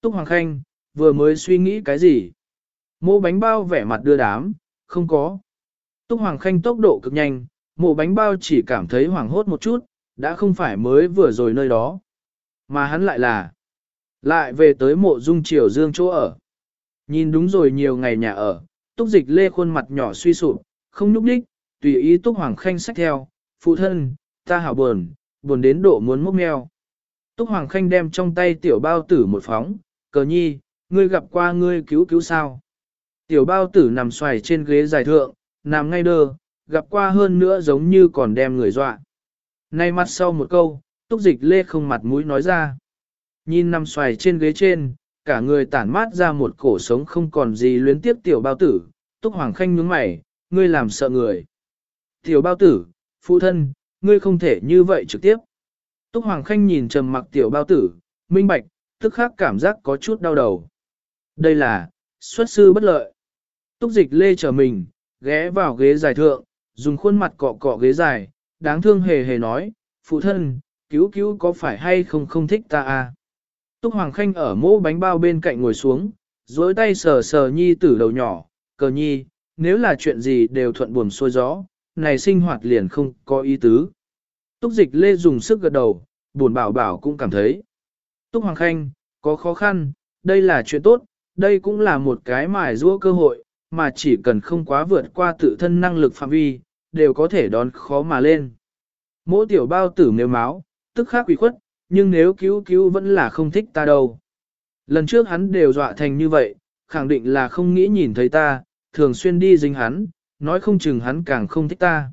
Túc Hoàng Khanh, vừa mới suy nghĩ cái gì? Mô bánh bao vẻ mặt đưa đám, không có. Túc Hoàng Khanh tốc độ cực nhanh, mộ bánh bao chỉ cảm thấy hoảng hốt một chút, đã không phải mới vừa rồi nơi đó. Mà hắn lại là, lại về tới mộ dung triều dương chỗ ở. Nhìn đúng rồi nhiều ngày nhà ở, túc dịch lê khuôn mặt nhỏ suy sụp, không nhúc đích, tùy ý túc hoàng khanh sách theo, phụ thân, ta hảo buồn, buồn đến độ muốn mốc meo. Túc hoàng khanh đem trong tay tiểu bao tử một phóng, cờ nhi, ngươi gặp qua ngươi cứu cứu sao. Tiểu bao tử nằm xoài trên ghế dài thượng, nằm ngay đơ, gặp qua hơn nữa giống như còn đem người dọa. Nay mặt sau một câu, túc dịch lê không mặt mũi nói ra. Nhìn nằm xoài trên ghế trên, cả người tản mát ra một cổ sống không còn gì luyến tiếp tiểu bao tử, túc hoàng khanh nhướng mày, ngươi làm sợ người. Tiểu bao tử, phụ thân, ngươi không thể như vậy trực tiếp. Túc hoàng khanh nhìn trầm mặc tiểu bao tử, minh bạch, tức khắc cảm giác có chút đau đầu. Đây là, xuất sư bất lợi. Túc dịch lê trở mình, ghé vào ghế dài thượng, dùng khuôn mặt cọ cọ ghế dài, đáng thương hề hề nói, phụ thân, cứu cứu có phải hay không không thích ta à? Túc Hoàng Khanh ở mỗ bánh bao bên cạnh ngồi xuống, dối tay sờ sờ nhi tử đầu nhỏ, cờ nhi, nếu là chuyện gì đều thuận buồm xuôi gió, này sinh hoạt liền không có ý tứ. Túc dịch lê dùng sức gật đầu, buồn bảo bảo cũng cảm thấy. Túc Hoàng Khanh, có khó khăn, đây là chuyện tốt, đây cũng là một cái mài rũa cơ hội, mà chỉ cần không quá vượt qua tự thân năng lực phạm vi, đều có thể đón khó mà lên. Mỗi tiểu bao tử nếu máu, tức khắc quỷ khuất, nhưng nếu cứu cứu vẫn là không thích ta đâu. Lần trước hắn đều dọa thành như vậy, khẳng định là không nghĩ nhìn thấy ta, thường xuyên đi dính hắn, nói không chừng hắn càng không thích ta.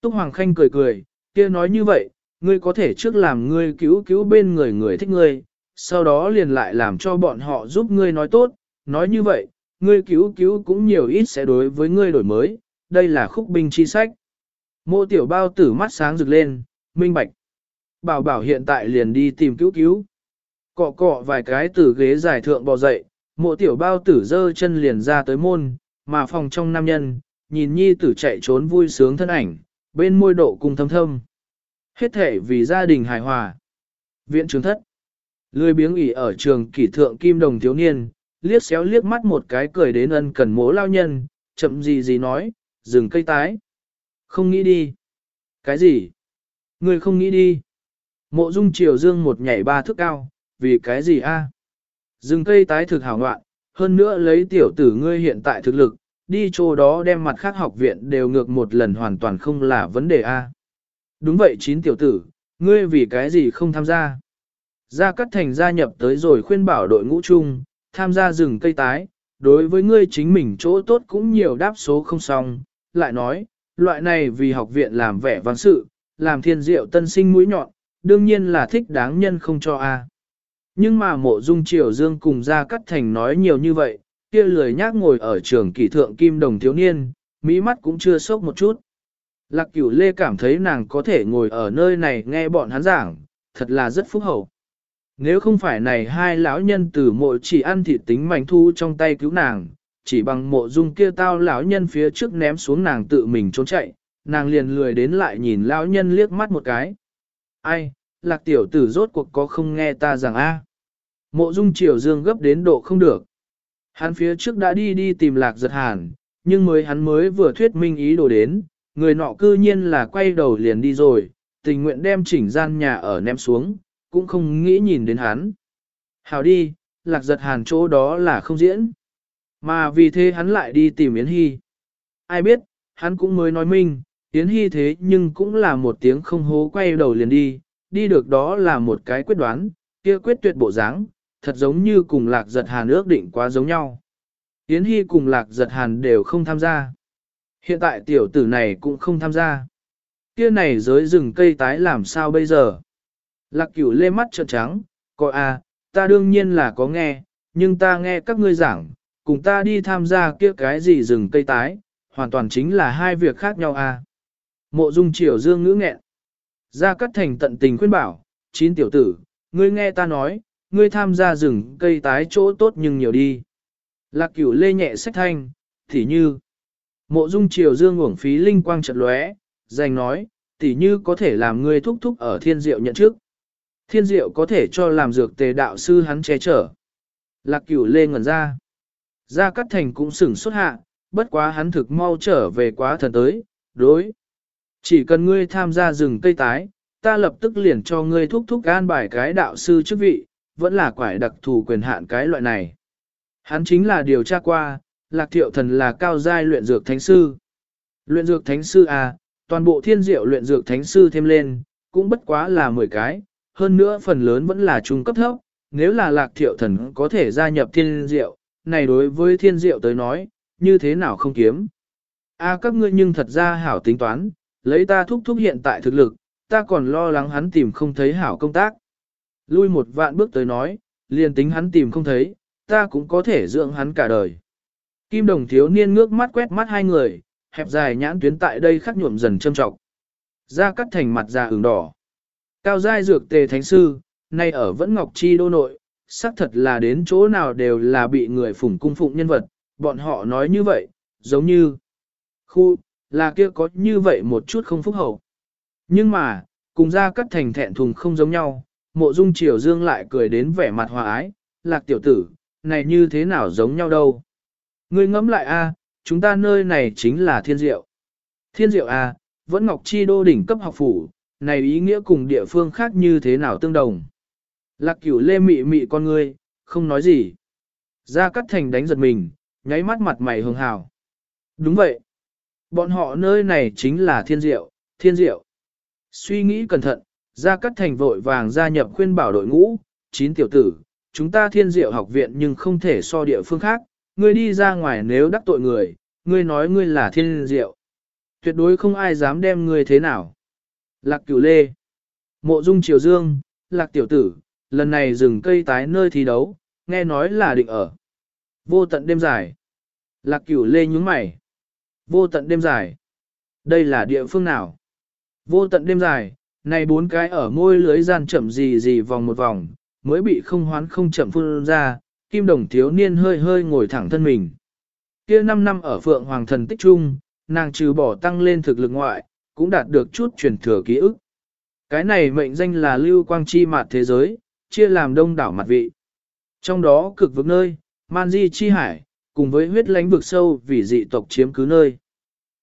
Túc Hoàng Khanh cười cười, kia nói như vậy, ngươi có thể trước làm ngươi cứu cứu bên người người thích ngươi, sau đó liền lại làm cho bọn họ giúp ngươi nói tốt, nói như vậy, ngươi cứu cứu cũng nhiều ít sẽ đối với ngươi đổi mới, đây là khúc binh chi sách. Mộ tiểu bao tử mắt sáng rực lên, minh bạch. Bảo bảo hiện tại liền đi tìm cứu cứu. Cọ cọ vài cái từ ghế giải thượng bò dậy, mộ tiểu bao tử dơ chân liền ra tới môn, mà phòng trong nam nhân, nhìn nhi tử chạy trốn vui sướng thân ảnh, bên môi độ cùng thâm thâm. Hết thể vì gia đình hài hòa. Viện trường thất. Lười biếng ỉ ở trường kỷ thượng kim đồng thiếu niên, liếc xéo liếc mắt một cái cười đến ân cần mố lao nhân, chậm gì gì nói, dừng cây tái. Không nghĩ đi. Cái gì? Người không nghĩ đi. Mộ dung triều dương một nhảy ba thước cao, vì cái gì a? Dừng cây tái thực hảo ngoạn, hơn nữa lấy tiểu tử ngươi hiện tại thực lực, đi chỗ đó đem mặt khác học viện đều ngược một lần hoàn toàn không là vấn đề a. Đúng vậy chín tiểu tử, ngươi vì cái gì không tham gia? Gia Cát Thành gia nhập tới rồi khuyên bảo đội ngũ chung, tham gia rừng cây tái, đối với ngươi chính mình chỗ tốt cũng nhiều đáp số không xong, lại nói, loại này vì học viện làm vẻ văn sự, làm thiên diệu tân sinh mũi nhọn, đương nhiên là thích đáng nhân không cho a. Nhưng mà mộ dung triều dương cùng gia cát thành nói nhiều như vậy, kia lười nhác ngồi ở trường kỷ thượng kim đồng thiếu niên, mỹ mắt cũng chưa sốc một chút. Lạc cửu lê cảm thấy nàng có thể ngồi ở nơi này nghe bọn hắn giảng, thật là rất phúc hậu. Nếu không phải này hai lão nhân từ mộ chỉ ăn thịt tính mảnh thu trong tay cứu nàng, chỉ bằng mộ dung kia tao lão nhân phía trước ném xuống nàng tự mình trốn chạy, nàng liền lười đến lại nhìn lão nhân liếc mắt một cái. Ai, lạc tiểu tử rốt cuộc có không nghe ta rằng a Mộ dung triều dương gấp đến độ không được. Hắn phía trước đã đi đi tìm lạc giật hàn, nhưng mới hắn mới vừa thuyết minh ý đồ đến, người nọ cư nhiên là quay đầu liền đi rồi, tình nguyện đem chỉnh gian nhà ở ném xuống, cũng không nghĩ nhìn đến hắn. Hào đi, lạc giật hàn chỗ đó là không diễn. Mà vì thế hắn lại đi tìm Yến Hy. Ai biết, hắn cũng mới nói minh, Yến Hy thế nhưng cũng là một tiếng không hố quay đầu liền đi, đi được đó là một cái quyết đoán, kia quyết tuyệt bộ dáng, thật giống như cùng lạc giật hàn ước định quá giống nhau. Yến Hy cùng lạc giật hàn đều không tham gia. Hiện tại tiểu tử này cũng không tham gia. Kia này giới rừng cây tái làm sao bây giờ? Lạc cửu lê mắt trợn trắng, coi à, ta đương nhiên là có nghe, nhưng ta nghe các ngươi giảng, cùng ta đi tham gia kia cái gì rừng cây tái, hoàn toàn chính là hai việc khác nhau à. Mộ dung triều dương ngữ nghẹn. Gia Cát Thành tận tình khuyên bảo, chín tiểu tử, ngươi nghe ta nói, ngươi tham gia rừng cây tái chỗ tốt nhưng nhiều đi. Lạc cửu lê nhẹ sách thanh, thì như, mộ dung triều dương uổng phí linh quang trận lóe, dành nói, tỉ như có thể làm ngươi thúc thúc ở thiên diệu nhận trước. Thiên diệu có thể cho làm dược tề đạo sư hắn che chở. Lạc cửu lê ngẩn ra. Gia Cát Thành cũng sửng xuất hạ, bất quá hắn thực mau trở về quá thần tới, đối. Chỉ cần ngươi tham gia rừng cây tái, ta lập tức liền cho ngươi thúc thúc an bài cái đạo sư chức vị, vẫn là quải đặc thù quyền hạn cái loại này. Hắn chính là điều tra qua, lạc thiệu thần là cao giai luyện dược thánh sư. Luyện dược thánh sư à, toàn bộ thiên diệu luyện dược thánh sư thêm lên, cũng bất quá là 10 cái, hơn nữa phần lớn vẫn là trung cấp thấp, nếu là lạc thiệu thần có thể gia nhập thiên diệu, này đối với thiên diệu tới nói, như thế nào không kiếm. A các ngươi nhưng thật ra hảo tính toán, lấy ta thúc thúc hiện tại thực lực, ta còn lo lắng hắn tìm không thấy hảo công tác. Lui một vạn bước tới nói, liền tính hắn tìm không thấy, ta cũng có thể dưỡng hắn cả đời. Kim đồng thiếu niên ngước mắt quét mắt hai người, hẹp dài nhãn tuyến tại đây khắc nhuộm dần châm trọng. Ra cắt thành mặt già ửng đỏ. Cao giai dược tề thánh sư, nay ở vẫn ngọc chi đô nội, xác thật là đến chỗ nào đều là bị người phủng cung phụng nhân vật, bọn họ nói như vậy, giống như khu, là kia có như vậy một chút không phúc hậu. Nhưng mà, cùng ra cắt thành thẹn thùng không giống nhau, mộ dung triều dương lại cười đến vẻ mặt hòa ái, lạc tiểu tử, này như thế nào giống nhau đâu. Ngươi ngẫm lại a, chúng ta nơi này chính là thiên diệu. Thiên diệu a, vẫn ngọc chi đô đỉnh cấp học phủ, này ý nghĩa cùng địa phương khác như thế nào tương đồng. Lạc cửu lê mị mị con ngươi, không nói gì. Ra cắt thành đánh giật mình, nháy mắt mặt mày hường hào. Đúng vậy. Bọn họ nơi này chính là thiên diệu, thiên diệu. Suy nghĩ cẩn thận, ra cắt thành vội vàng gia nhập khuyên bảo đội ngũ, chín tiểu tử, chúng ta thiên diệu học viện nhưng không thể so địa phương khác, ngươi đi ra ngoài nếu đắc tội người, ngươi nói ngươi là thiên diệu. Tuyệt đối không ai dám đem ngươi thế nào. Lạc cửu lê, mộ dung triều dương, lạc tiểu tử, lần này rừng cây tái nơi thi đấu, nghe nói là định ở. Vô tận đêm dài. Lạc cửu lê nhúng mày. Vô tận đêm dài. Đây là địa phương nào? Vô tận đêm dài, này bốn cái ở môi lưới gian chậm gì gì vòng một vòng, mới bị không hoán không chậm phun ra, kim đồng thiếu niên hơi hơi ngồi thẳng thân mình. kia 5 năm ở phượng hoàng thần tích trung, nàng trừ bỏ tăng lên thực lực ngoại, cũng đạt được chút truyền thừa ký ức. Cái này mệnh danh là lưu quang chi mạt thế giới, chia làm đông đảo mặt vị. Trong đó cực vực nơi, man di chi hải, cùng với huyết lánh vực sâu vì dị tộc chiếm cứ nơi.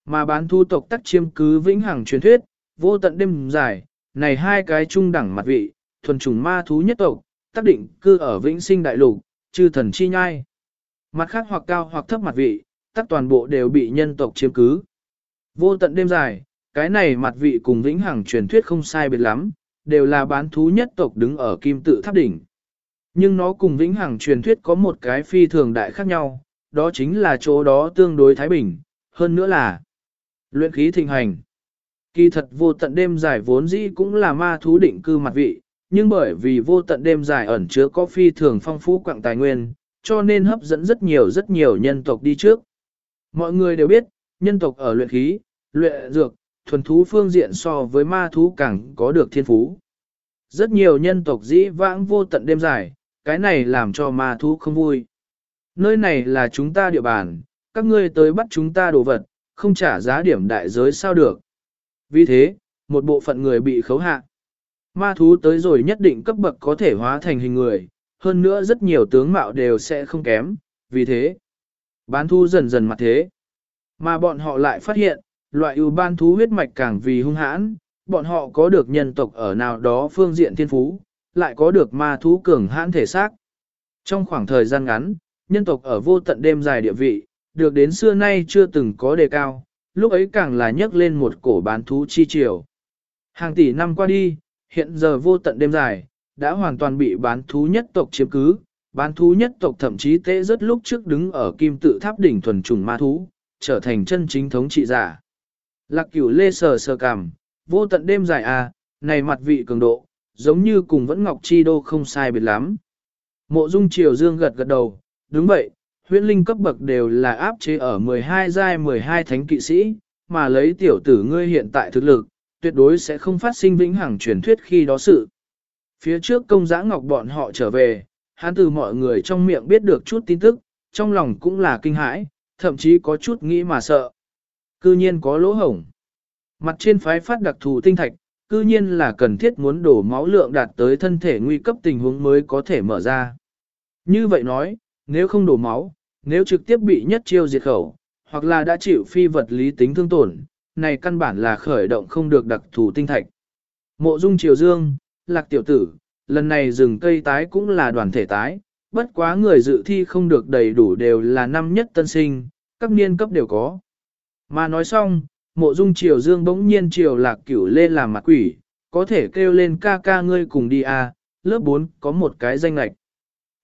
Mà bán thu tộc tắc chiếm cứ vĩnh hằng truyền thuyết, vô tận đêm dài, này hai cái trung đẳng mặt vị, thuần chủng ma thú nhất tộc, tác định cư ở vĩnh sinh đại lục, chư thần chi nhai. Mặt khác hoặc cao hoặc thấp mặt vị, tất toàn bộ đều bị nhân tộc chiếm cứ. Vô tận đêm dài, cái này mặt vị cùng vĩnh hằng truyền thuyết không sai biệt lắm, đều là bán thú nhất tộc đứng ở kim tự tháp đỉnh. Nhưng nó cùng vĩnh hằng truyền thuyết có một cái phi thường đại khác nhau, đó chính là chỗ đó tương đối thái bình, hơn nữa là luyện khí thịnh hành. Kỳ thật vô tận đêm dài vốn dĩ cũng là ma thú định cư mặt vị, nhưng bởi vì vô tận đêm dài ẩn chứa có phi thường phong phú quặng tài nguyên, cho nên hấp dẫn rất nhiều rất nhiều nhân tộc đi trước. Mọi người đều biết, nhân tộc ở luyện khí, luyện dược, thuần thú phương diện so với ma thú càng có được thiên phú. Rất nhiều nhân tộc dĩ vãng vô tận đêm dài, cái này làm cho ma thú không vui. Nơi này là chúng ta địa bàn, các ngươi tới bắt chúng ta đồ vật, không trả giá điểm đại giới sao được. Vì thế, một bộ phận người bị khấu hạ. Ma thú tới rồi nhất định cấp bậc có thể hóa thành hình người, hơn nữa rất nhiều tướng mạo đều sẽ không kém, vì thế, bán thu dần dần mặt thế. Mà bọn họ lại phát hiện, loại ưu ban thú huyết mạch càng vì hung hãn, bọn họ có được nhân tộc ở nào đó phương diện thiên phú, lại có được ma thú cường hãn thể xác. Trong khoảng thời gian ngắn, nhân tộc ở vô tận đêm dài địa vị, được đến xưa nay chưa từng có đề cao, lúc ấy càng là nhấc lên một cổ bán thú chi triều. Hàng tỷ năm qua đi, hiện giờ vô tận đêm dài, đã hoàn toàn bị bán thú nhất tộc chiếm cứ, bán thú nhất tộc thậm chí tế rất lúc trước đứng ở kim tự tháp đỉnh thuần trùng ma thú, trở thành chân chính thống trị giả. Lạc cửu lê sờ sờ cảm vô tận đêm dài à, này mặt vị cường độ, giống như cùng vẫn ngọc chi đô không sai biệt lắm. Mộ dung triều dương gật gật đầu, đúng vậy, huyễn linh cấp bậc đều là áp chế ở 12 giai 12 thánh kỵ sĩ, mà lấy tiểu tử ngươi hiện tại thực lực, tuyệt đối sẽ không phát sinh vĩnh hằng truyền thuyết khi đó sự. Phía trước công giã ngọc bọn họ trở về, hắn từ mọi người trong miệng biết được chút tin tức, trong lòng cũng là kinh hãi, thậm chí có chút nghĩ mà sợ. Cư nhiên có lỗ hổng. Mặt trên phái phát đặc thù tinh thạch, cư nhiên là cần thiết muốn đổ máu lượng đạt tới thân thể nguy cấp tình huống mới có thể mở ra. Như vậy nói, nếu không đổ máu, nếu trực tiếp bị nhất chiêu diệt khẩu, hoặc là đã chịu phi vật lý tính thương tổn, này căn bản là khởi động không được đặc thù tinh thạch. Mộ dung triều dương, lạc tiểu tử, lần này rừng cây tái cũng là đoàn thể tái, bất quá người dự thi không được đầy đủ đều là năm nhất tân sinh, các niên cấp đều có. Mà nói xong, mộ dung triều dương bỗng nhiên triều lạc cửu lên làm mặt quỷ, có thể kêu lên ca ca ngươi cùng đi à, lớp 4 có một cái danh lạch.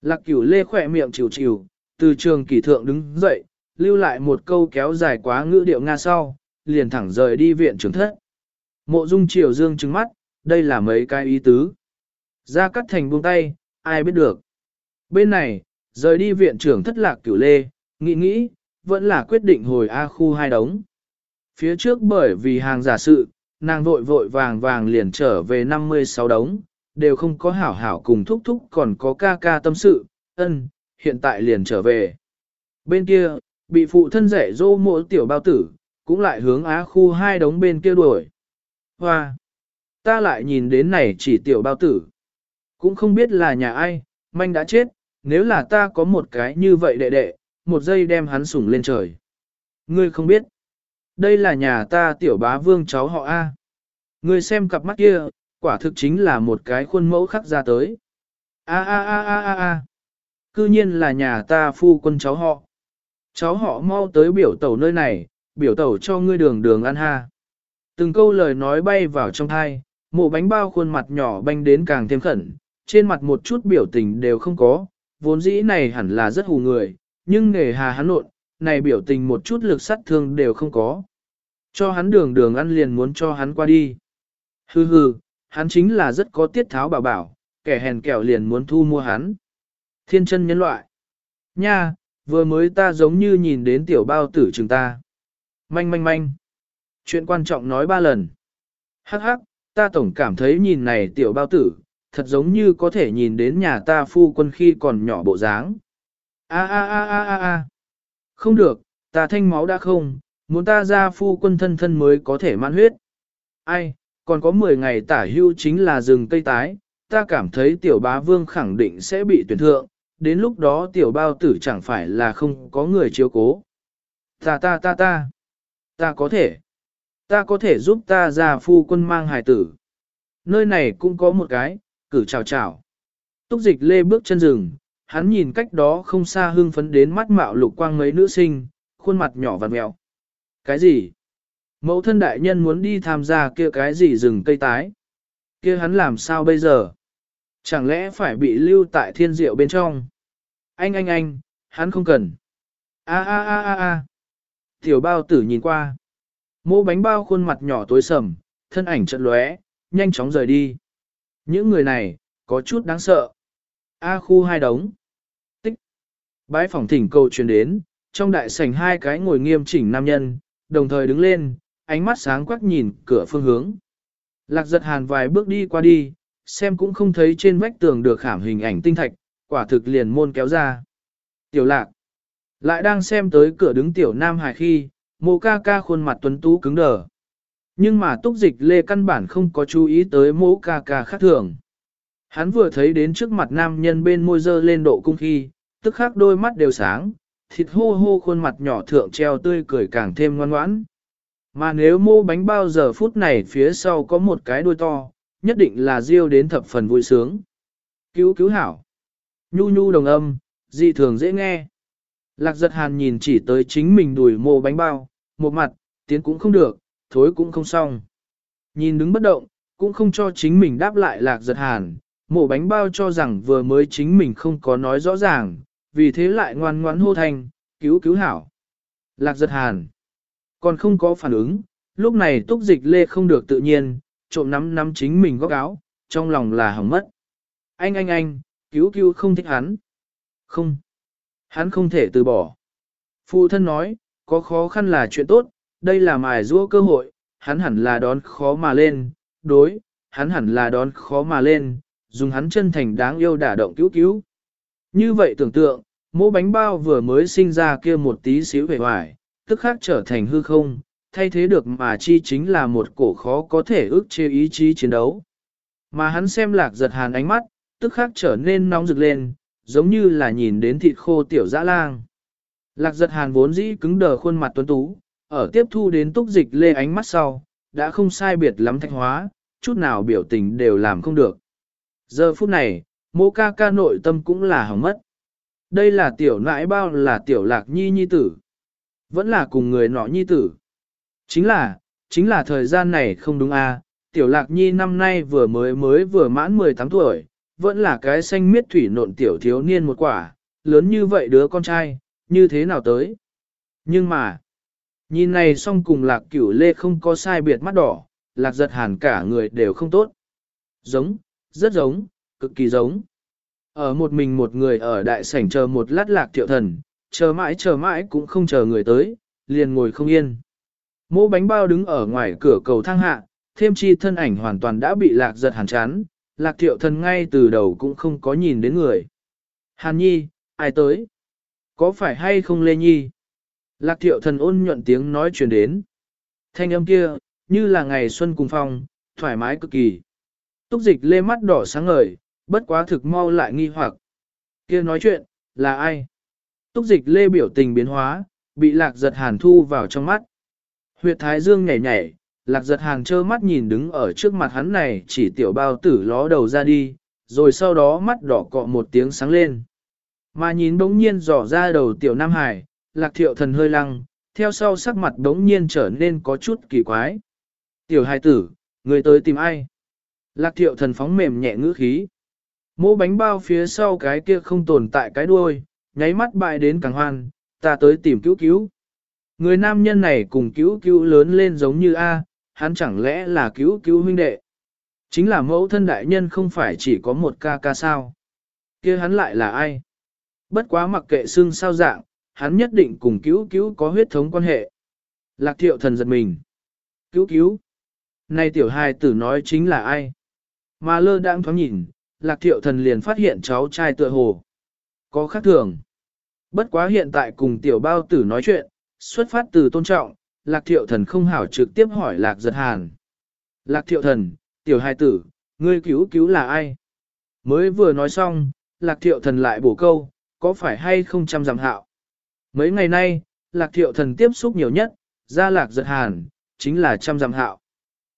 Lạc cửu lê khỏe miệng chịu chịu, từ trường kỷ thượng đứng dậy, lưu lại một câu kéo dài quá ngữ điệu Nga sau, liền thẳng rời đi viện trưởng thất. Mộ dung triều dương trừng mắt, đây là mấy cái ý tứ. Ra cắt thành buông tay, ai biết được. Bên này, rời đi viện trưởng thất lạc cửu lê, nghĩ nghĩ, vẫn là quyết định hồi A khu hai đống. Phía trước bởi vì hàng giả sự, nàng vội vội vàng vàng liền trở về 56 đống, đều không có hảo hảo cùng thúc thúc còn có ca ca tâm sự, ân, hiện tại liền trở về. Bên kia, bị phụ thân rẻ dô mỗi tiểu bao tử, cũng lại hướng á khu hai đống bên kia đuổi. Hoa! Ta lại nhìn đến này chỉ tiểu bao tử. Cũng không biết là nhà ai, manh đã chết, nếu là ta có một cái như vậy đệ đệ, một giây đem hắn sủng lên trời. Ngươi không biết. Đây là nhà ta tiểu bá vương cháu họ A. Ngươi xem cặp mắt kia, quả thực chính là một cái khuôn mẫu khắc ra tới. A a a a a a. Cư nhiên là nhà ta phu quân cháu họ. Cháu họ mau tới biểu tẩu nơi này, biểu tẩu cho ngươi đường đường ăn ha. Từng câu lời nói bay vào trong thai, mộ bánh bao khuôn mặt nhỏ banh đến càng thêm khẩn, trên mặt một chút biểu tình đều không có, vốn dĩ này hẳn là rất hù người, nhưng nghề hà hắn nộn, này biểu tình một chút lực sát thương đều không có. Cho hắn đường đường ăn liền muốn cho hắn qua đi. Hừ hừ, hắn chính là rất có tiết tháo bảo bảo, kẻ hèn kẻo liền muốn thu mua hắn. Thiên chân nhân loại. Nha, vừa mới ta giống như nhìn đến tiểu bao tử chừng ta. Manh manh manh. Chuyện quan trọng nói ba lần. Hắc hắc, ta tổng cảm thấy nhìn này tiểu bao tử, thật giống như có thể nhìn đến nhà ta phu quân khi còn nhỏ bộ dáng. A a a a a a. Không được, ta thanh máu đã không, muốn ta ra phu quân thân thân mới có thể mãn huyết. Ai, còn có 10 ngày tả hưu chính là rừng cây tái, ta cảm thấy tiểu bá vương khẳng định sẽ bị tuyển thượng, đến lúc đó tiểu bao tử chẳng phải là không có người chiếu cố. Ta ta ta ta, ta có thể, ta có thể giúp ta ra phu quân mang hài tử. Nơi này cũng có một cái, cử chào chào. Túc dịch lê bước chân rừng, hắn nhìn cách đó không xa hưng phấn đến mắt mạo lục quang mấy nữ sinh, khuôn mặt nhỏ vằn mèo. Cái gì? Mẫu thân đại nhân muốn đi tham gia kia cái gì rừng cây tái? Kia hắn làm sao bây giờ? Chẳng lẽ phải bị lưu tại thiên diệu bên trong? Anh anh anh, hắn không cần. A a a a a. Tiểu bao tử nhìn qua. Mô bánh bao khuôn mặt nhỏ tối sầm, thân ảnh trận lóe, nhanh chóng rời đi. Những người này, có chút đáng sợ. A khu hai đống. Tích. Bái phòng thỉnh cầu truyền đến, trong đại sảnh hai cái ngồi nghiêm chỉnh nam nhân, đồng thời đứng lên, ánh mắt sáng quắc nhìn cửa phương hướng. Lạc giật hàn vài bước đi qua đi, xem cũng không thấy trên vách tường được khảm hình ảnh tinh thạch, quả thực liền môn kéo ra. Tiểu lạc, lại đang xem tới cửa đứng tiểu nam hải khi, mô ca ca khuôn mặt tuấn tú cứng đờ. Nhưng mà túc dịch lê căn bản không có chú ý tới mô ca ca khác thường. Hắn vừa thấy đến trước mặt nam nhân bên môi dơ lên độ cung khi, tức khắc đôi mắt đều sáng, thịt hô hô khuôn mặt nhỏ thượng treo tươi cười càng thêm ngoan ngoãn. Mà nếu mô bánh bao giờ phút này phía sau có một cái đuôi to, nhất định là riêu đến thập phần vui sướng. Cứu cứu hảo. Nhu nhu đồng âm, dị thường dễ nghe. Lạc giật hàn nhìn chỉ tới chính mình đùi mô bánh bao, một mặt, tiến cũng không được, thối cũng không xong. Nhìn đứng bất động, cũng không cho chính mình đáp lại lạc giật hàn, mộ bánh bao cho rằng vừa mới chính mình không có nói rõ ràng, vì thế lại ngoan ngoãn hô thanh, cứu cứu hảo. Lạc giật hàn, còn không có phản ứng, lúc này túc dịch lê không được tự nhiên, trộm nắm nắm chính mình góc áo, trong lòng là hỏng mất. Anh anh anh, cứu cứu không thích hắn. Không, hắn không thể từ bỏ. Phụ thân nói, có khó khăn là chuyện tốt, đây là mài rũa cơ hội, hắn hẳn là đón khó mà lên, đối, hắn hẳn là đón khó mà lên, dùng hắn chân thành đáng yêu đả động cứu cứu. Như vậy tưởng tượng, mỗ bánh bao vừa mới sinh ra kia một tí xíu vẻ hoài, tức khác trở thành hư không, thay thế được mà chi chính là một cổ khó có thể ước chế ý chí chiến đấu. Mà hắn xem lạc giật hàn ánh mắt, tức khác trở nên nóng rực lên, giống như là nhìn đến thịt khô tiểu dã lang. Lạc giật hàn vốn dĩ cứng đờ khuôn mặt tuấn tú, ở tiếp thu đến túc dịch lê ánh mắt sau, đã không sai biệt lắm thanh hóa, chút nào biểu tình đều làm không được. Giờ phút này, mô ca ca nội tâm cũng là hỏng mất. Đây là tiểu nãi bao là tiểu lạc nhi nhi tử. Vẫn là cùng người nọ nhi tử. Chính là, chính là thời gian này không đúng a à, tiểu lạc nhi năm nay vừa mới mới vừa mãn 18 tuổi, vẫn là cái xanh miết thủy nộn tiểu thiếu niên một quả, lớn như vậy đứa con trai, như thế nào tới. Nhưng mà, nhìn này xong cùng lạc cửu lê không có sai biệt mắt đỏ, lạc giật hàn cả người đều không tốt. Giống, rất giống, cực kỳ giống. Ở một mình một người ở đại sảnh chờ một lát lạc thiệu thần, chờ mãi chờ mãi cũng không chờ người tới, liền ngồi không yên. Mỗ bánh bao đứng ở ngoài cửa cầu thang hạ, thêm chi thân ảnh hoàn toàn đã bị lạc giật hàn chán, lạc thiệu thần ngay từ đầu cũng không có nhìn đến người. Hàn nhi, ai tới? Có phải hay không lê nhi? Lạc thiệu thần ôn nhuận tiếng nói truyền đến. Thanh âm kia, như là ngày xuân cùng phong, thoải mái cực kỳ. Túc dịch lê mắt đỏ sáng ngời, bất quá thực mau lại nghi hoặc. kia nói chuyện, là ai? Túc dịch lê biểu tình biến hóa, bị lạc giật hàn thu vào trong mắt. Huyệt thái dương nhảy nhảy, lạc giật hàn trơ mắt nhìn đứng ở trước mặt hắn này chỉ tiểu bao tử ló đầu ra đi, rồi sau đó mắt đỏ cọ một tiếng sáng lên. Mà nhìn bỗng nhiên dò ra đầu tiểu Nam Hải, lạc thiệu thần hơi lăng, theo sau sắc mặt bỗng nhiên trở nên có chút kỳ quái. Tiểu hài tử, người tới tìm ai? Lạc thiệu thần phóng mềm nhẹ ngữ khí. Mỗ bánh bao phía sau cái kia không tồn tại cái đuôi, nháy mắt bại đến càng hoan, ta tới tìm cứu cứu. Người nam nhân này cùng cứu cứu lớn lên giống như A, hắn chẳng lẽ là cứu cứu huynh đệ. Chính là mẫu thân đại nhân không phải chỉ có một ca ca sao. kia hắn lại là ai? Bất quá mặc kệ xương sao dạng, hắn nhất định cùng cứu cứu có huyết thống quan hệ. Lạc thiệu thần giật mình. Cứu cứu. Này tiểu hài tử nói chính là ai? Mà lơ đang thoáng nhìn, lạc thiệu thần liền phát hiện cháu trai tựa hồ. Có khác thường. Bất quá hiện tại cùng tiểu bao tử nói chuyện, xuất phát từ tôn trọng, lạc thiệu thần không hảo trực tiếp hỏi lạc giật hàn. Lạc thiệu thần, tiểu Hai tử, ngươi cứu cứu là ai? Mới vừa nói xong, lạc thiệu thần lại bổ câu, có phải hay không chăm giảm hạo? Mấy ngày nay, lạc thiệu thần tiếp xúc nhiều nhất, ra lạc giật hàn, chính là chăm giảm hạo.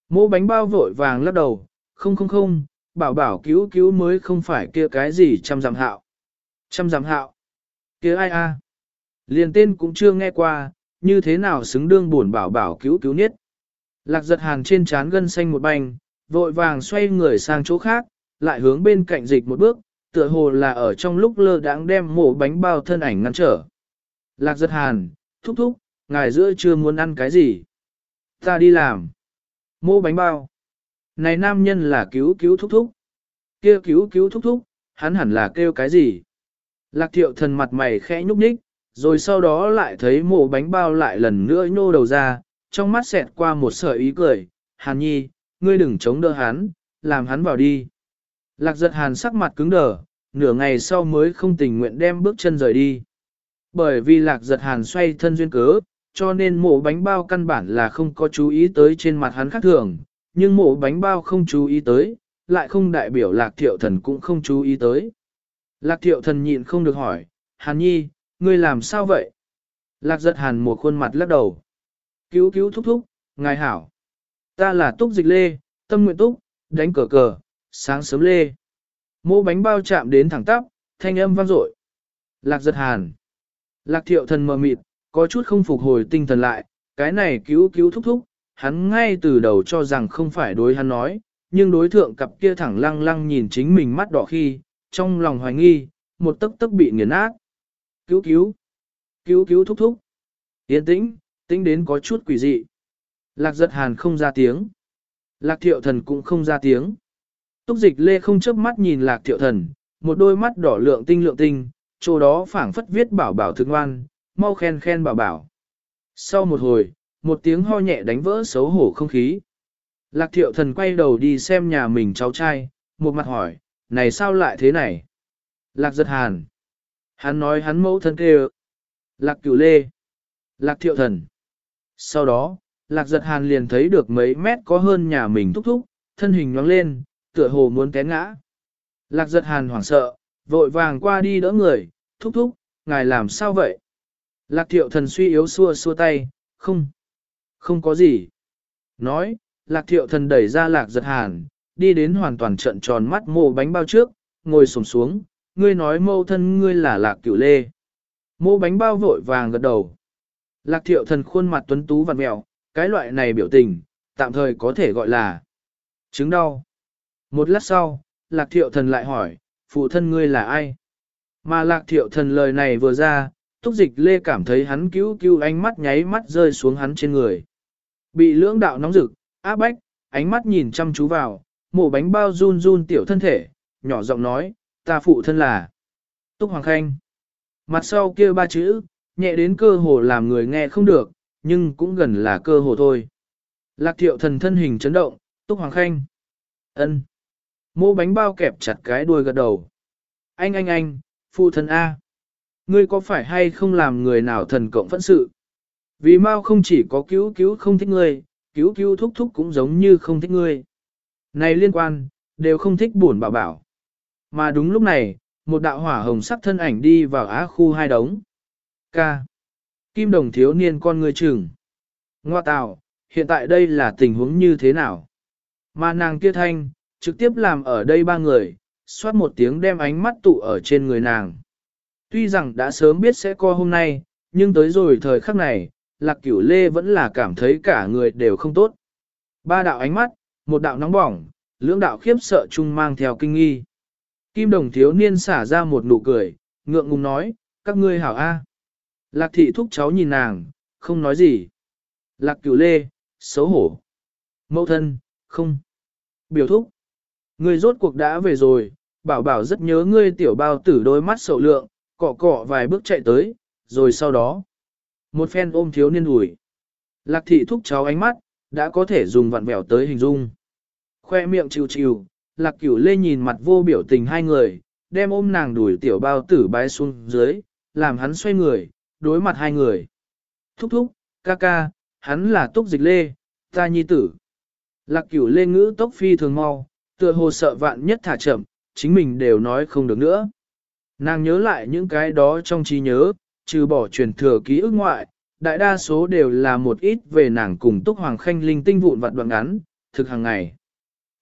Mô bánh bao vội vàng lắc đầu, không không không, bảo bảo cứu cứu mới không phải kia cái gì trăm giảm hạo. Trăm giảm hạo. kia ai a? Liền tên cũng chưa nghe qua, như thế nào xứng đương buồn bảo bảo cứu cứu niết. Lạc giật hàng trên trán gân xanh một bành vội vàng xoay người sang chỗ khác, lại hướng bên cạnh dịch một bước, tựa hồ là ở trong lúc lơ đãng đem mổ bánh bao thân ảnh ngăn trở. Lạc giật hàn, thúc thúc, ngài giữa chưa muốn ăn cái gì? Ta đi làm. Mô bánh bao. Này nam nhân là cứu cứu thúc thúc. kia cứu cứu thúc thúc, hắn hẳn là kêu cái gì? Lạc thiệu thần mặt mày khẽ nhúc nhích, rồi sau đó lại thấy mổ bánh bao lại lần nữa nhô đầu ra, trong mắt xẹt qua một sợi ý cười, hàn nhi, ngươi đừng chống đỡ hắn, làm hắn vào đi. Lạc giật hàn sắc mặt cứng đờ, nửa ngày sau mới không tình nguyện đem bước chân rời đi. Bởi vì lạc giật hàn xoay thân duyên cớ, cho nên mổ bánh bao căn bản là không có chú ý tới trên mặt hắn khác thường, nhưng mộ bánh bao không chú ý tới, lại không đại biểu lạc thiệu thần cũng không chú ý tới. Lạc thiệu thần nhịn không được hỏi, hàn nhi, ngươi làm sao vậy? Lạc giật hàn một khuôn mặt lắc đầu. Cứu cứu thúc thúc, ngài hảo. Ta là túc dịch lê, tâm nguyện túc, đánh cờ cờ, sáng sớm lê. Mô bánh bao chạm đến thẳng tắp, thanh âm vang dội. Lạc giật hàn. Lạc thiệu thần mờ mịt, có chút không phục hồi tinh thần lại, cái này cứu cứu thúc thúc, hắn ngay từ đầu cho rằng không phải đối hắn nói, nhưng đối thượng cặp kia thẳng lăng lăng nhìn chính mình mắt đỏ khi, trong lòng hoài nghi, một tấc tấc bị nghiền nát. Cứu cứu, cứu cứu thúc thúc. Yên tĩnh, tĩnh đến có chút quỷ dị. Lạc giật hàn không ra tiếng. Lạc thiệu thần cũng không ra tiếng. Túc dịch lê không chớp mắt nhìn lạc thiệu thần, một đôi mắt đỏ lượng tinh lượng tinh, chỗ đó phảng phất viết bảo bảo thương ngoan, mau khen khen bảo bảo. Sau một hồi, một tiếng ho nhẹ đánh vỡ xấu hổ không khí. Lạc thiệu thần quay đầu đi xem nhà mình cháu trai, một mặt hỏi, này sao lại thế này? Lạc giật hàn. Hắn nói hắn mẫu thân kêu. Lạc cửu lê. Lạc thiệu thần. Sau đó, lạc giật hàn liền thấy được mấy mét có hơn nhà mình thúc thúc, thân hình nhoáng lên, tựa hồ muốn té ngã. Lạc giật hàn hoảng sợ, vội vàng qua đi đỡ người, thúc thúc, ngài làm sao vậy? Lạc thiệu thần suy yếu xua xua tay, không, không có gì. Nói, lạc thiệu thần đẩy ra lạc giật hàn, đi đến hoàn toàn trận tròn mắt mô bánh bao trước, ngồi sổng xuống, ngươi nói mâu thân ngươi là lạc cửu lê. Mô bánh bao vội vàng gật đầu. Lạc thiệu thần khuôn mặt tuấn tú vặn mẹo, cái loại này biểu tình, tạm thời có thể gọi là chứng đau. Một lát sau, lạc thiệu thần lại hỏi, phụ thân ngươi là ai? Mà lạc thiệu thần lời này vừa ra, túc dịch lê cảm thấy hắn cứu cứu ánh mắt nháy mắt rơi xuống hắn trên người. Bị lưỡng đạo nóng rực, áp bách, ánh mắt nhìn chăm chú vào, mổ bánh bao run run tiểu thân thể, nhỏ giọng nói, ta phụ thân là Túc Hoàng Khanh. Mặt sau kia ba chữ, nhẹ đến cơ hồ làm người nghe không được, nhưng cũng gần là cơ hồ thôi. Lạc thiệu thần thân hình chấn động, Túc Hoàng Khanh. ân Mô bánh bao kẹp chặt cái đuôi gật đầu. Anh anh anh, phụ thân A. Ngươi có phải hay không làm người nào thần cộng phẫn sự? Vì mau không chỉ có cứu cứu không thích ngươi, cứu cứu thúc thúc cũng giống như không thích ngươi. Này liên quan, đều không thích buồn bảo bảo. Mà đúng lúc này, một đạo hỏa hồng sắc thân ảnh đi vào á khu hai đống. Ca. Kim đồng thiếu niên con người trưởng Ngoa tạo hiện tại đây là tình huống như thế nào? Mà nàng kia thanh, trực tiếp làm ở đây ba người, xoát một tiếng đem ánh mắt tụ ở trên người nàng. Tuy rằng đã sớm biết sẽ co hôm nay, nhưng tới rồi thời khắc này, lạc cửu lê vẫn là cảm thấy cả người đều không tốt. Ba đạo ánh mắt, một đạo nóng bỏng, lưỡng đạo khiếp sợ chung mang theo kinh nghi. Kim đồng thiếu niên xả ra một nụ cười, ngượng ngùng nói, các ngươi hảo A. Lạc thị thúc cháu nhìn nàng, không nói gì. Lạc cửu lê, xấu hổ. Mẫu thân, không. Biểu thúc. Ngươi rốt cuộc đã về rồi, bảo bảo rất nhớ ngươi tiểu bao tử đôi mắt sầu lượng, cọ cọ vài bước chạy tới, rồi sau đó. Một phen ôm thiếu niên ủi. Lạc thị thúc cháu ánh mắt, đã có thể dùng vặn vẹo tới hình dung. Khoe miệng chịu chịu, lạc cửu lê nhìn mặt vô biểu tình hai người, đem ôm nàng đuổi tiểu bao tử bái xuống dưới, làm hắn xoay người, đối mặt hai người. Thúc thúc, ca ca, hắn là túc dịch lê, ta nhi tử. Lạc cửu lê ngữ tốc phi thường mau, tựa hồ sợ vạn nhất thả chậm, chính mình đều nói không được nữa. Nàng nhớ lại những cái đó trong trí nhớ, trừ bỏ truyền thừa ký ức ngoại, đại đa số đều là một ít về nàng cùng Túc Hoàng Khanh linh tinh vụn vặt đoạn ngắn, thực hàng ngày.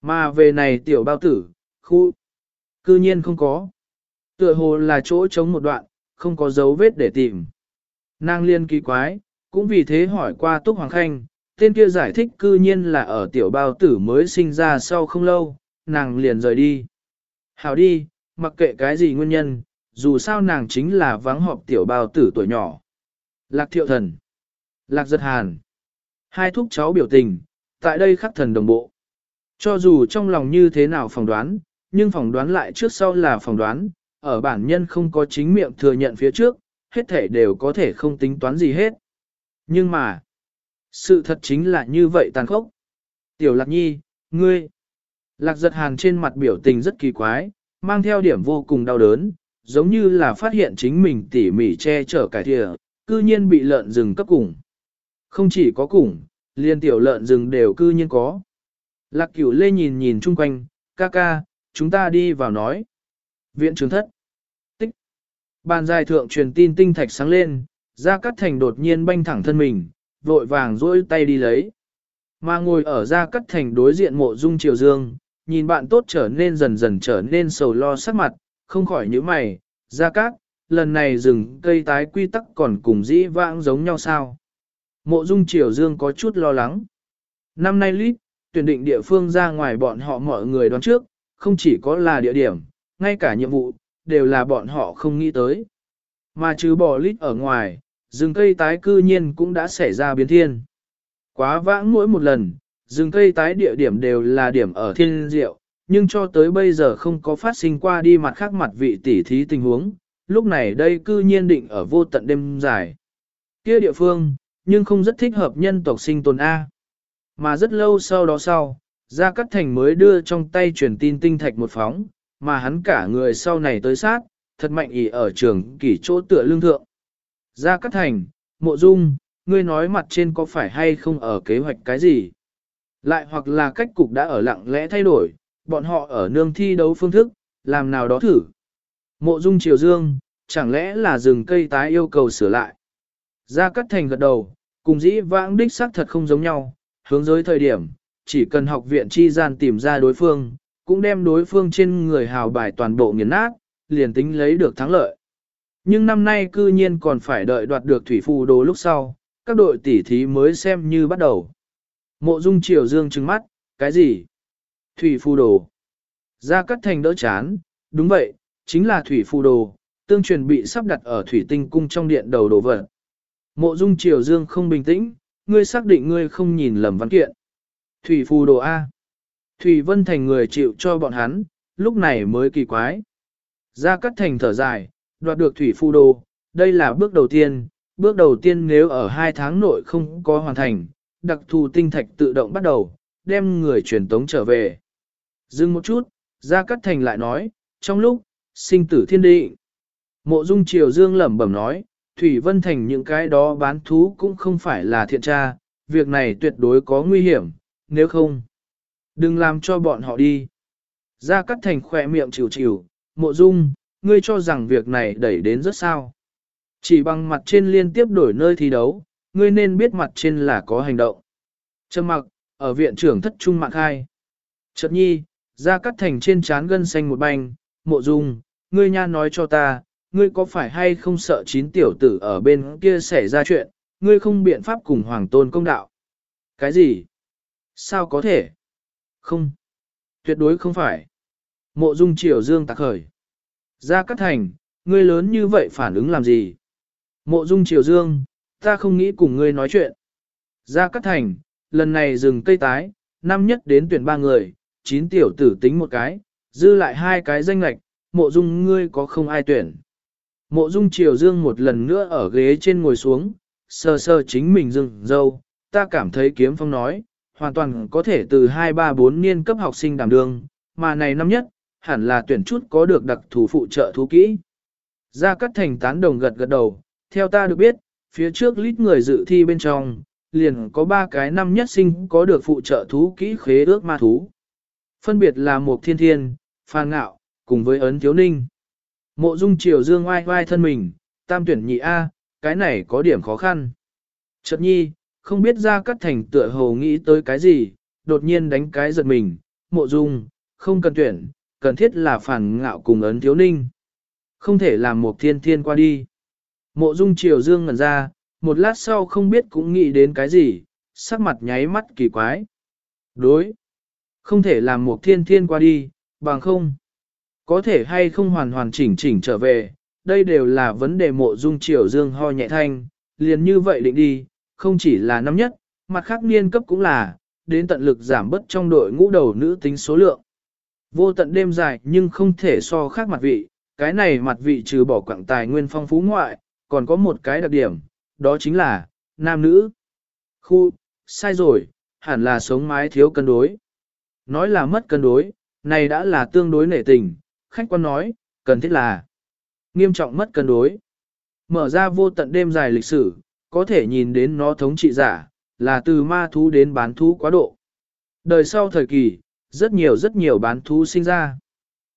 Mà về này tiểu bao tử, khu, cư nhiên không có. Tựa hồ là chỗ trống một đoạn, không có dấu vết để tìm. Nàng liên kỳ quái, cũng vì thế hỏi qua Túc Hoàng Khanh, tên kia giải thích cư nhiên là ở tiểu bao tử mới sinh ra sau không lâu, nàng liền rời đi. Hảo đi, mặc kệ cái gì nguyên nhân, dù sao nàng chính là vắng họp tiểu bao tử tuổi nhỏ. Lạc thiệu thần. Lạc giật hàn. Hai thúc cháu biểu tình, tại đây khắc thần đồng bộ. Cho dù trong lòng như thế nào phỏng đoán, nhưng phỏng đoán lại trước sau là phỏng đoán, ở bản nhân không có chính miệng thừa nhận phía trước, hết thể đều có thể không tính toán gì hết. Nhưng mà, sự thật chính là như vậy tàn khốc. Tiểu lạc nhi, ngươi, lạc giật hàn trên mặt biểu tình rất kỳ quái, mang theo điểm vô cùng đau đớn, giống như là phát hiện chính mình tỉ mỉ che chở cải thịa, cư nhiên bị lợn rừng cấp cùng. Không chỉ có cùng, liên tiểu lợn rừng đều cư nhiên có. Lạc cửu lê nhìn nhìn chung quanh, ca ca, chúng ta đi vào nói. Viện trường thất. Tích. Bàn dài thượng truyền tin tinh thạch sáng lên, ra cắt thành đột nhiên banh thẳng thân mình, vội vàng dỗi tay đi lấy. Mà ngồi ở ra cắt thành đối diện mộ dung triều dương, nhìn bạn tốt trở nên dần dần trở nên sầu lo sắc mặt, không khỏi những mày, ra cát, lần này rừng cây tái quy tắc còn cùng dĩ vãng giống nhau sao. Mộ dung triều dương có chút lo lắng. Năm nay lít, tuyển định địa phương ra ngoài bọn họ mọi người đoán trước, không chỉ có là địa điểm, ngay cả nhiệm vụ, đều là bọn họ không nghĩ tới. Mà trừ bỏ lít ở ngoài, rừng cây tái cư nhiên cũng đã xảy ra biến thiên. Quá vãng mỗi một lần, rừng cây tái địa điểm đều là điểm ở thiên diệu, nhưng cho tới bây giờ không có phát sinh qua đi mặt khác mặt vị tỉ thí tình huống, lúc này đây cư nhiên định ở vô tận đêm dài. Kia địa phương, nhưng không rất thích hợp nhân tộc sinh tồn A. Mà rất lâu sau đó sau, Gia Cát Thành mới đưa trong tay truyền tin tinh thạch một phóng, mà hắn cả người sau này tới sát, thật mạnh ỉ ở trường kỷ chỗ tựa lương thượng. Gia Cát Thành, Mộ Dung, ngươi nói mặt trên có phải hay không ở kế hoạch cái gì? Lại hoặc là cách cục đã ở lặng lẽ thay đổi, bọn họ ở nương thi đấu phương thức, làm nào đó thử. Mộ dung triều dương, chẳng lẽ là rừng cây tái yêu cầu sửa lại. Gia Cát Thành gật đầu, cùng dĩ vãng đích xác thật không giống nhau, hướng giới thời điểm, chỉ cần học viện chi gian tìm ra đối phương, cũng đem đối phương trên người hào bài toàn bộ nghiền nát, liền tính lấy được thắng lợi. Nhưng năm nay cư nhiên còn phải đợi đoạt được thủy phù đồ lúc sau, các đội tỉ thí mới xem như bắt đầu. Mộ dung triều dương trừng mắt, cái gì? Thủy phù đồ. Gia Cát Thành đỡ chán, đúng vậy, chính là thủy phù đồ, tương truyền bị sắp đặt ở thủy tinh cung trong điện đầu đồ vật. Mộ dung triều dương không bình tĩnh, ngươi xác định ngươi không nhìn lầm văn kiện. Thủy phù đồ A. Thủy vân thành người chịu cho bọn hắn, lúc này mới kỳ quái. Gia Cát Thành thở dài, đoạt được thủy phù đồ, đây là bước đầu tiên. Bước đầu tiên nếu ở hai tháng nội không có hoàn thành, đặc thù tinh thạch tự động bắt đầu, đem người truyền tống trở về. Dừng một chút, Gia Cát Thành lại nói, trong lúc, sinh tử thiên định. Mộ Dung Triều Dương lẩm bẩm nói, Thủy Vân Thành những cái đó bán thú cũng không phải là thiện tra, việc này tuyệt đối có nguy hiểm, nếu không, đừng làm cho bọn họ đi. Gia Cát Thành khỏe miệng chịu chịu, Mộ Dung, ngươi cho rằng việc này đẩy đến rất sao. Chỉ bằng mặt trên liên tiếp đổi nơi thi đấu, ngươi nên biết mặt trên là có hành động. Trâm mặc, ở viện trưởng thất trung mạng hai. Chợt nhi, ra cắt thành trên trán gân xanh một banh, mộ dung, ngươi nha nói cho ta, ngươi có phải hay không sợ chín tiểu tử ở bên kia xảy ra chuyện, ngươi không biện pháp cùng hoàng tôn công đạo. Cái gì? Sao có thể? Không. Tuyệt đối không phải. Mộ dung triều dương tạc khởi. Ra cắt thành, ngươi lớn như vậy phản ứng làm gì? Mộ dung triều dương, ta không nghĩ cùng ngươi nói chuyện. Ra cắt thành, lần này dừng cây tái, năm nhất đến tuyển ba người, chín tiểu tử tính một cái, dư lại hai cái danh lạch, mộ dung ngươi có không ai tuyển. Mộ dung triều dương một lần nữa ở ghế trên ngồi xuống, sơ sơ chính mình dừng dâu, ta cảm thấy kiếm phong nói, hoàn toàn có thể từ 2-3-4 niên cấp học sinh đảm đương, mà này năm nhất, hẳn là tuyển chút có được đặc thù phụ trợ thú kỹ. Gia Cát Thành tán đồng gật gật đầu, theo ta được biết, phía trước lít người dự thi bên trong, liền có ba cái năm nhất sinh có được phụ trợ thú kỹ khế ước ma thú. Phân biệt là một thiên thiên, phan ngạo, cùng với ấn thiếu ninh. Mộ dung triều dương oai oai thân mình, tam tuyển nhị A, cái này có điểm khó khăn. Chợt nhi, không biết ra cắt thành tựa hồ nghĩ tới cái gì, đột nhiên đánh cái giật mình, mộ dung, không cần tuyển, cần thiết là phản ngạo cùng ấn thiếu ninh. Không thể làm một thiên thiên qua đi. Mộ dung triều dương ngẩn ra, một lát sau không biết cũng nghĩ đến cái gì, sắc mặt nháy mắt kỳ quái. Đối. Không thể làm một thiên thiên qua đi, bằng không. Có thể hay không hoàn hoàn chỉnh chỉnh trở về, đây đều là vấn đề mộ dung triều dương ho nhẹ thanh, liền như vậy định đi, không chỉ là năm nhất, mặt khác niên cấp cũng là, đến tận lực giảm bớt trong đội ngũ đầu nữ tính số lượng. Vô tận đêm dài nhưng không thể so khác mặt vị, cái này mặt vị trừ bỏ quảng tài nguyên phong phú ngoại, còn có một cái đặc điểm, đó chính là, nam nữ. Khu, sai rồi, hẳn là sống mái thiếu cân đối. Nói là mất cân đối, này đã là tương đối nể tình, khách quan nói, cần thiết là nghiêm trọng mất cân đối. Mở ra vô tận đêm dài lịch sử, có thể nhìn đến nó thống trị giả, là từ ma thú đến bán thú quá độ. Đời sau thời kỳ, rất nhiều rất nhiều bán thú sinh ra.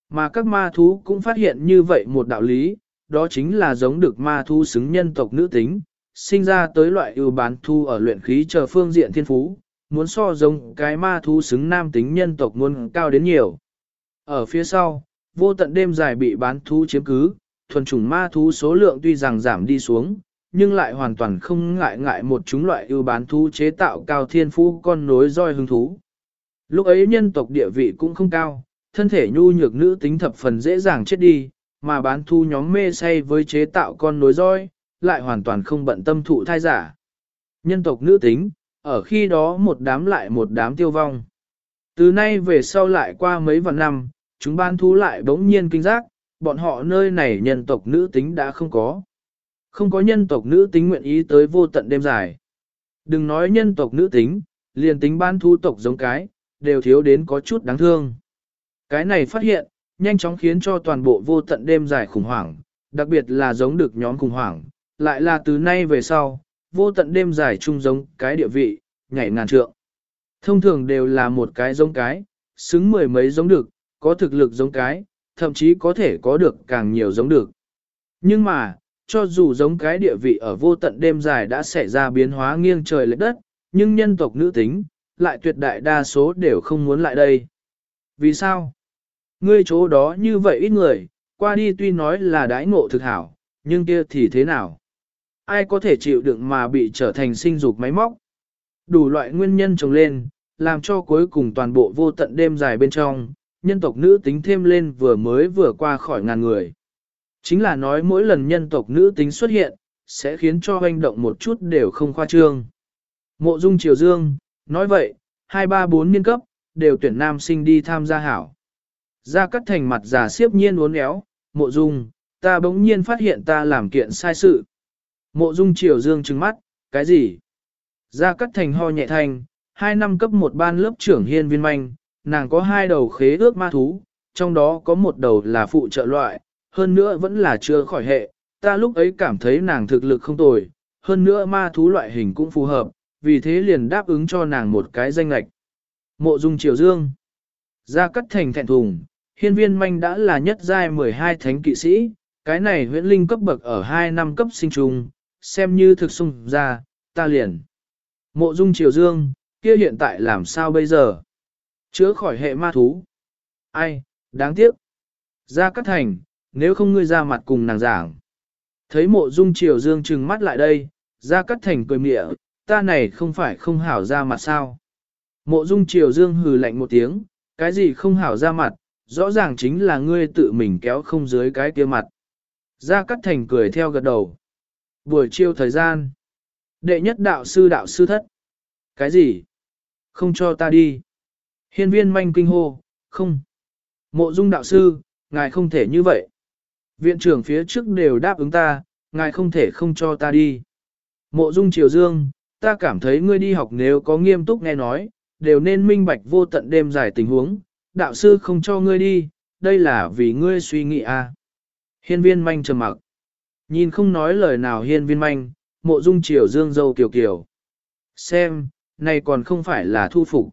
Mà các ma thú cũng phát hiện như vậy một đạo lý, đó chính là giống được ma thú xứng nhân tộc nữ tính, sinh ra tới loại ưu bán thú ở luyện khí chờ phương diện thiên phú, muốn so giống cái ma thú xứng nam tính nhân tộc muốn cao đến nhiều. Ở phía sau, vô tận đêm dài bị bán thú chiếm cứ, thuần chủng ma thú số lượng tuy rằng giảm đi xuống, nhưng lại hoàn toàn không ngại ngại một chúng loại ưu bán thú chế tạo cao thiên phú con nối roi hứng thú. Lúc ấy nhân tộc địa vị cũng không cao, thân thể nhu nhược nữ tính thập phần dễ dàng chết đi, mà bán thu nhóm mê say với chế tạo con nối roi, lại hoàn toàn không bận tâm thụ thai giả. Nhân tộc nữ tính, ở khi đó một đám lại một đám tiêu vong. Từ nay về sau lại qua mấy vạn năm, chúng ban thú lại bỗng nhiên kinh giác, bọn họ nơi này nhân tộc nữ tính đã không có. Không có nhân tộc nữ tính nguyện ý tới vô tận đêm dài. Đừng nói nhân tộc nữ tính, liền tính ban thú tộc giống cái, đều thiếu đến có chút đáng thương. Cái này phát hiện, nhanh chóng khiến cho toàn bộ vô tận đêm dài khủng hoảng, đặc biệt là giống được nhóm khủng hoảng, lại là từ nay về sau, vô tận đêm dài chung giống cái địa vị, nhảy ngàn trượng. Thông thường đều là một cái giống cái, xứng mười mấy giống được, có thực lực giống cái, thậm chí có thể có được càng nhiều giống được. Nhưng mà, cho dù giống cái địa vị ở vô tận đêm dài đã xảy ra biến hóa nghiêng trời lệch đất, nhưng nhân tộc nữ tính, lại tuyệt đại đa số đều không muốn lại đây. Vì sao? Ngươi chỗ đó như vậy ít người, qua đi tuy nói là đãi ngộ thực hảo, nhưng kia thì thế nào? Ai có thể chịu đựng mà bị trở thành sinh dục máy móc? Đủ loại nguyên nhân trồng lên, làm cho cuối cùng toàn bộ vô tận đêm dài bên trong, nhân tộc nữ tính thêm lên vừa mới vừa qua khỏi ngàn người. Chính là nói mỗi lần nhân tộc nữ tính xuất hiện, sẽ khiến cho hoành động một chút đều không khoa trương. Mộ dung triều dương, nói vậy, hai ba bốn niên cấp, đều tuyển nam sinh đi tham gia hảo. Ra cắt thành mặt giả siếp nhiên uốn éo, mộ dung, ta bỗng nhiên phát hiện ta làm kiện sai sự. Mộ dung triều dương trừng mắt, cái gì? Ra cắt thành ho nhẹ thành, hai năm cấp một ban lớp trưởng hiên viên manh, nàng có hai đầu khế ước ma thú, trong đó có một đầu là phụ trợ loại, hơn nữa vẫn là chưa khỏi hệ, ta lúc ấy cảm thấy nàng thực lực không tồi, hơn nữa ma thú loại hình cũng phù hợp, vì thế liền đáp ứng cho nàng một cái danh lạch. Mộ dung triều dương, ra cắt thành thẹn thùng, hiên viên manh đã là nhất giai 12 thánh kỵ sĩ, cái này huyễn linh cấp bậc ở 2 năm cấp sinh trùng, xem như thực sung ra, ta liền. Mộ dung triều dương, kia hiện tại làm sao bây giờ? Chữa khỏi hệ ma thú. Ai, đáng tiếc. Ra cắt thành, nếu không ngươi ra mặt cùng nàng giảng. Thấy mộ dung triều dương trừng mắt lại đây, ra cắt thành cười mịa, ta này không phải không hảo ra mặt sao. Mộ dung triều dương hừ lạnh một tiếng, cái gì không hảo ra mặt, rõ ràng chính là ngươi tự mình kéo không dưới cái kia mặt. Ra cắt thành cười theo gật đầu. Buổi chiều thời gian. Đệ nhất đạo sư đạo sư thất. Cái gì? Không cho ta đi. Hiên viên manh kinh hô, không. Mộ dung đạo sư, ngài không thể như vậy. Viện trưởng phía trước đều đáp ứng ta, ngài không thể không cho ta đi. Mộ dung triều dương, ta cảm thấy ngươi đi học nếu có nghiêm túc nghe nói, đều nên minh bạch vô tận đêm dài tình huống, đạo sư không cho ngươi đi, đây là vì ngươi suy nghĩ à. Hiên viên manh trầm mặc. Nhìn không nói lời nào hiên viên manh, mộ dung triều dương dâu kiều kiều. Xem, này còn không phải là thu phục.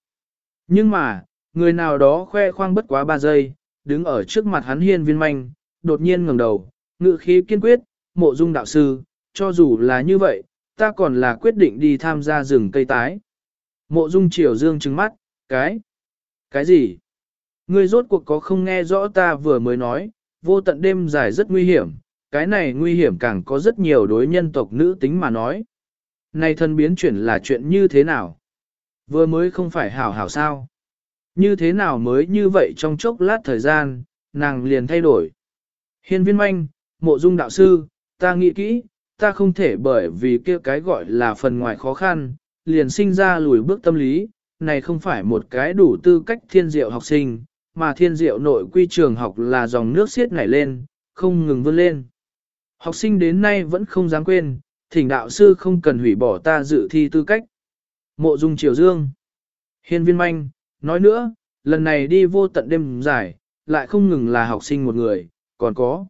Nhưng mà, người nào đó khoe khoang bất quá ba giây, đứng ở trước mặt hắn hiên viên manh, đột nhiên ngẩng đầu, ngự khí kiên quyết, mộ dung đạo sư, cho dù là như vậy, ta còn là quyết định đi tham gia rừng cây tái. Mộ dung triều dương trừng mắt, cái, cái gì? Ngươi rốt cuộc có không nghe rõ ta vừa mới nói, vô tận đêm dài rất nguy hiểm, cái này nguy hiểm càng có rất nhiều đối nhân tộc nữ tính mà nói. Này thân biến chuyển là chuyện như thế nào? Vừa mới không phải hảo hảo sao? Như thế nào mới như vậy trong chốc lát thời gian, nàng liền thay đổi. Hiên viên manh, mộ dung đạo sư, ta nghĩ kỹ, ta không thể bởi vì kia cái gọi là phần ngoài khó khăn, liền sinh ra lùi bước tâm lý, này không phải một cái đủ tư cách thiên diệu học sinh, mà thiên diệu nội quy trường học là dòng nước xiết nảy lên, không ngừng vươn lên. Học sinh đến nay vẫn không dám quên, thỉnh đạo sư không cần hủy bỏ ta dự thi tư cách. Mộ dung triều dương. Hiên viên manh, nói nữa, lần này đi vô tận đêm dài, lại không ngừng là học sinh một người, còn có.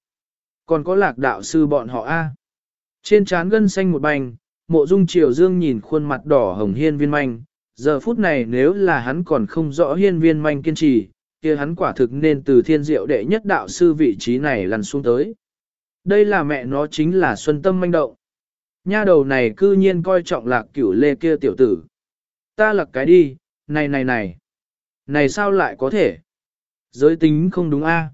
Còn có lạc đạo sư bọn họ A. Trên trán gân xanh một bành, mộ dung triều dương nhìn khuôn mặt đỏ hồng hiên viên manh. Giờ phút này nếu là hắn còn không rõ hiên viên manh kiên trì, kia hắn quả thực nên từ thiên diệu đệ nhất đạo sư vị trí này lăn xuống tới. Đây là mẹ nó chính là xuân tâm manh động. Nha đầu này cư nhiên coi trọng lạc cửu lê kia tiểu tử. Ta lặc cái đi, này này này. Này sao lại có thể? Giới tính không đúng a? À?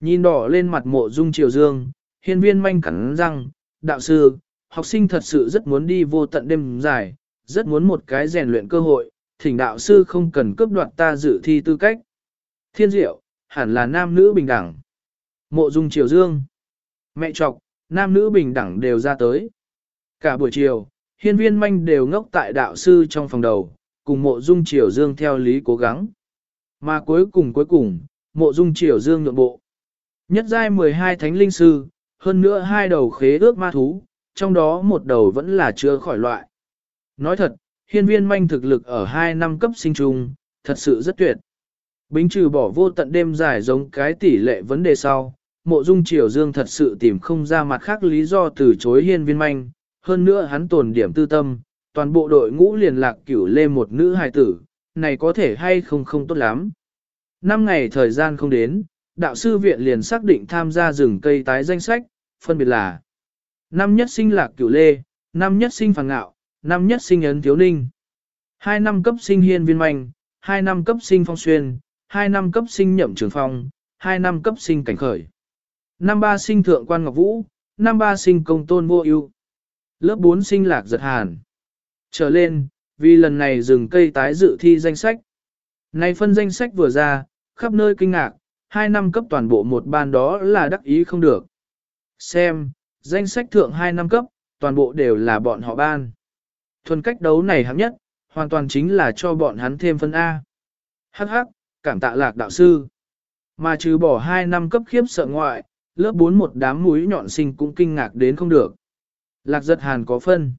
Nhìn đỏ lên mặt mộ dung triều dương, hiên viên manh cắn răng, đạo sư, học sinh thật sự rất muốn đi vô tận đêm dài, rất muốn một cái rèn luyện cơ hội, thỉnh đạo sư không cần cướp đoạt ta dự thi tư cách. Thiên diệu, hẳn là nam nữ bình đẳng. Mộ dung triều dương. Mẹ chọc, nam nữ bình đẳng đều ra tới. Cả buổi chiều, hiên viên manh đều ngốc tại đạo sư trong phòng đầu, cùng mộ dung triều dương theo lý cố gắng. Mà cuối cùng cuối cùng, mộ dung triều dương nhượng bộ. Nhất giai 12 thánh linh sư, hơn nữa hai đầu khế ước ma thú, trong đó một đầu vẫn là chưa khỏi loại. Nói thật, hiên viên manh thực lực ở hai năm cấp sinh trùng, thật sự rất tuyệt. Bính trừ bỏ vô tận đêm dài giống cái tỷ lệ vấn đề sau, mộ dung triều dương thật sự tìm không ra mặt khác lý do từ chối hiên viên manh, hơn nữa hắn tồn điểm tư tâm, toàn bộ đội ngũ liền lạc cửu lê một nữ hài tử, này có thể hay không không tốt lắm. Năm ngày thời gian không đến, đạo sư viện liền xác định tham gia rừng cây tái danh sách, phân biệt là năm nhất sinh lạc cửu lê, năm nhất sinh phàng ngạo, năm nhất sinh ấn thiếu ninh, hai năm cấp sinh hiên viên manh, hai năm cấp sinh phong xuyên, hai năm cấp sinh nhậm trường phong, hai năm cấp sinh cảnh khởi. Năm ba sinh thượng quan ngọc vũ, năm ba sinh công tôn vô ưu, lớp 4 sinh lạc giật hàn. Trở lên, vì lần này dừng cây tái dự thi danh sách. Này phân danh sách vừa ra, khắp nơi kinh ngạc, hai năm cấp toàn bộ một ban đó là đắc ý không được. Xem, danh sách thượng hai năm cấp, toàn bộ đều là bọn họ ban. Thuần cách đấu này hạng nhất, hoàn toàn chính là cho bọn hắn thêm phân A. Hắc hắc, cảm tạ lạc đạo sư. Mà trừ bỏ hai năm cấp khiếp sợ ngoại, lớp 4 một đám mũi nhọn sinh cũng kinh ngạc đến không được. Lạc giật hàn có phân.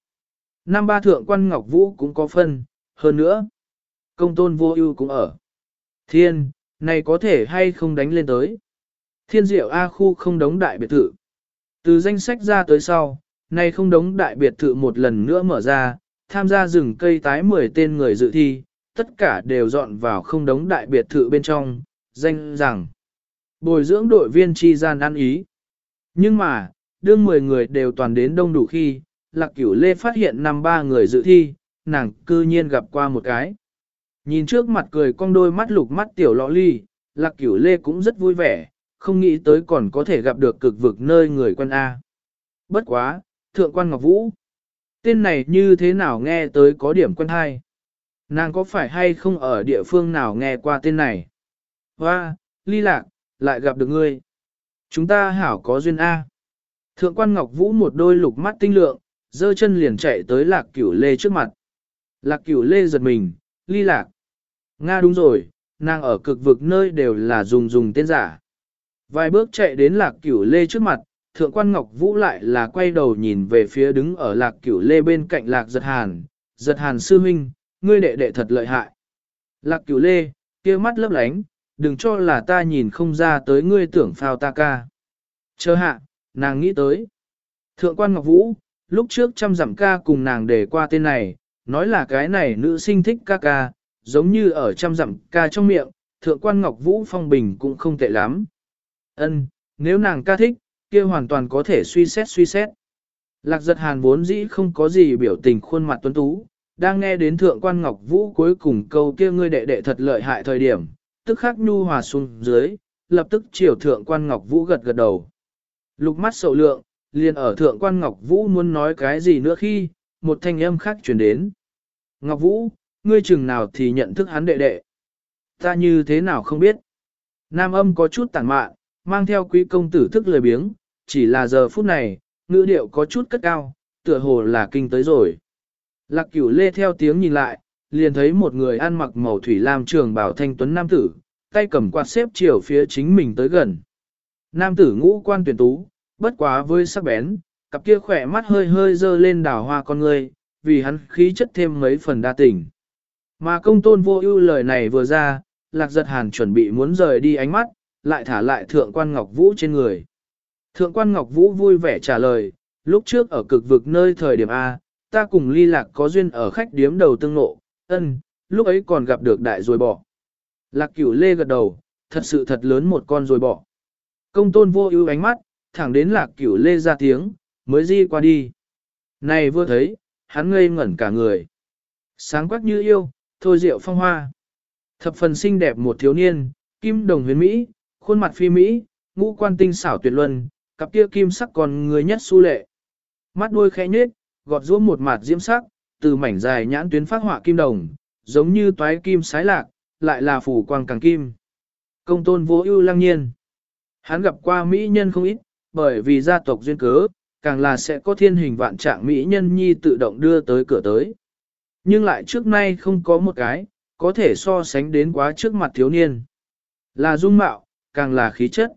Năm ba thượng quan Ngọc Vũ cũng có phân, hơn nữa. Công tôn vô ưu cũng ở. Thiên, này có thể hay không đánh lên tới. Thiên diệu A khu không đóng đại biệt thự. Từ danh sách ra tới sau, này không đóng đại biệt thự một lần nữa mở ra, tham gia rừng cây tái 10 tên người dự thi, tất cả đều dọn vào không đóng đại biệt thự bên trong, danh rằng bồi dưỡng đội viên chi gian ăn ý. Nhưng mà, đương 10 người đều toàn đến đông đủ khi, Lạc Cửu Lê phát hiện năm ba người dự thi, nàng cư nhiên gặp qua một cái. Nhìn trước mặt cười cong đôi mắt lục mắt tiểu lọ ly, Lạc Cửu Lê cũng rất vui vẻ, không nghĩ tới còn có thể gặp được cực vực nơi người quân A. Bất quá, Thượng quan Ngọc Vũ. Tên này như thế nào nghe tới có điểm quân hai Nàng có phải hay không ở địa phương nào nghe qua tên này? Hoa, ly lạc, lại gặp được ngươi. Chúng ta hảo có duyên A. Thượng quan Ngọc Vũ một đôi lục mắt tinh lượng, dơ chân liền chạy tới lạc cửu lê trước mặt. Lạc cửu lê giật mình, ly lạc. Nga đúng rồi, nàng ở cực vực nơi đều là dùng dùng tên giả. Vài bước chạy đến lạc cửu lê trước mặt, thượng quan Ngọc Vũ lại là quay đầu nhìn về phía đứng ở lạc cửu lê bên cạnh lạc giật hàn. Giật hàn sư huynh, ngươi đệ đệ thật lợi hại. Lạc cửu lê, kia mắt lấp lánh, đừng cho là ta nhìn không ra tới ngươi tưởng phao ta ca. Chờ hạ, nàng nghĩ tới. Thượng quan Ngọc Vũ, lúc trước trăm dặm ca cùng nàng để qua tên này, nói là cái này nữ sinh thích ca ca, giống như ở trăm dặm ca trong miệng, thượng quan Ngọc Vũ phong bình cũng không tệ lắm. Ân, nếu nàng ca thích, kia hoàn toàn có thể suy xét suy xét. Lạc giật hàn vốn dĩ không có gì biểu tình khuôn mặt tuấn tú, đang nghe đến thượng quan Ngọc Vũ cuối cùng câu kia ngươi đệ đệ thật lợi hại thời điểm, tức khắc nhu hòa xuống dưới, lập tức chiều thượng quan Ngọc Vũ gật gật đầu. Lục mắt sầu lượng, liền ở thượng quan Ngọc Vũ muốn nói cái gì nữa khi, một thanh âm khác truyền đến. Ngọc Vũ, ngươi chừng nào thì nhận thức hắn đệ đệ. Ta như thế nào không biết. Nam âm có chút tàn mạn, mang theo quý công tử thức lời biếng, chỉ là giờ phút này, ngữ điệu có chút cất cao, tựa hồ là kinh tới rồi. Lạc cửu lê theo tiếng nhìn lại, liền thấy một người ăn mặc màu thủy lam trường bảo thanh tuấn nam tử, tay cầm quạt xếp chiều phía chính mình tới gần. Nam tử ngũ quan tuyển tú, bất quá với sắc bén, cặp kia khỏe mắt hơi hơi dơ lên đảo hoa con người, vì hắn khí chất thêm mấy phần đa tình. Mà công tôn vô ưu lời này vừa ra, lạc giật hàn chuẩn bị muốn rời đi ánh mắt, lại thả lại thượng quan Ngọc Vũ trên người. Thượng quan Ngọc Vũ vui vẻ trả lời, lúc trước ở cực vực nơi thời điểm A, ta cùng ly lạc có duyên ở khách điếm đầu tương nộ, ân, lúc ấy còn gặp được đại rồi bỏ. Lạc cửu lê gật đầu, thật sự thật lớn một con rồi bỏ. Công tôn vô ưu ánh mắt, thẳng đến lạc cửu lê ra tiếng, mới di qua đi. Này vừa thấy, hắn ngây ngẩn cả người. Sáng quắc như yêu, thôi rượu phong hoa. Thập phần xinh đẹp một thiếu niên, kim đồng huyền Mỹ, khuôn mặt phi Mỹ, ngũ quan tinh xảo tuyệt luân, cặp kia kim sắc còn người nhất su lệ. Mắt đuôi khẽ nhếch, gọt rũa một mặt diễm sắc, từ mảnh dài nhãn tuyến phát họa kim đồng, giống như toái kim sái lạc, lại là phủ quang càng kim. Công tôn vô ưu lăng nhiên. Hắn gặp qua mỹ nhân không ít, bởi vì gia tộc duyên cớ, càng là sẽ có thiên hình vạn trạng mỹ nhân nhi tự động đưa tới cửa tới. Nhưng lại trước nay không có một cái, có thể so sánh đến quá trước mặt thiếu niên. Là dung mạo, càng là khí chất.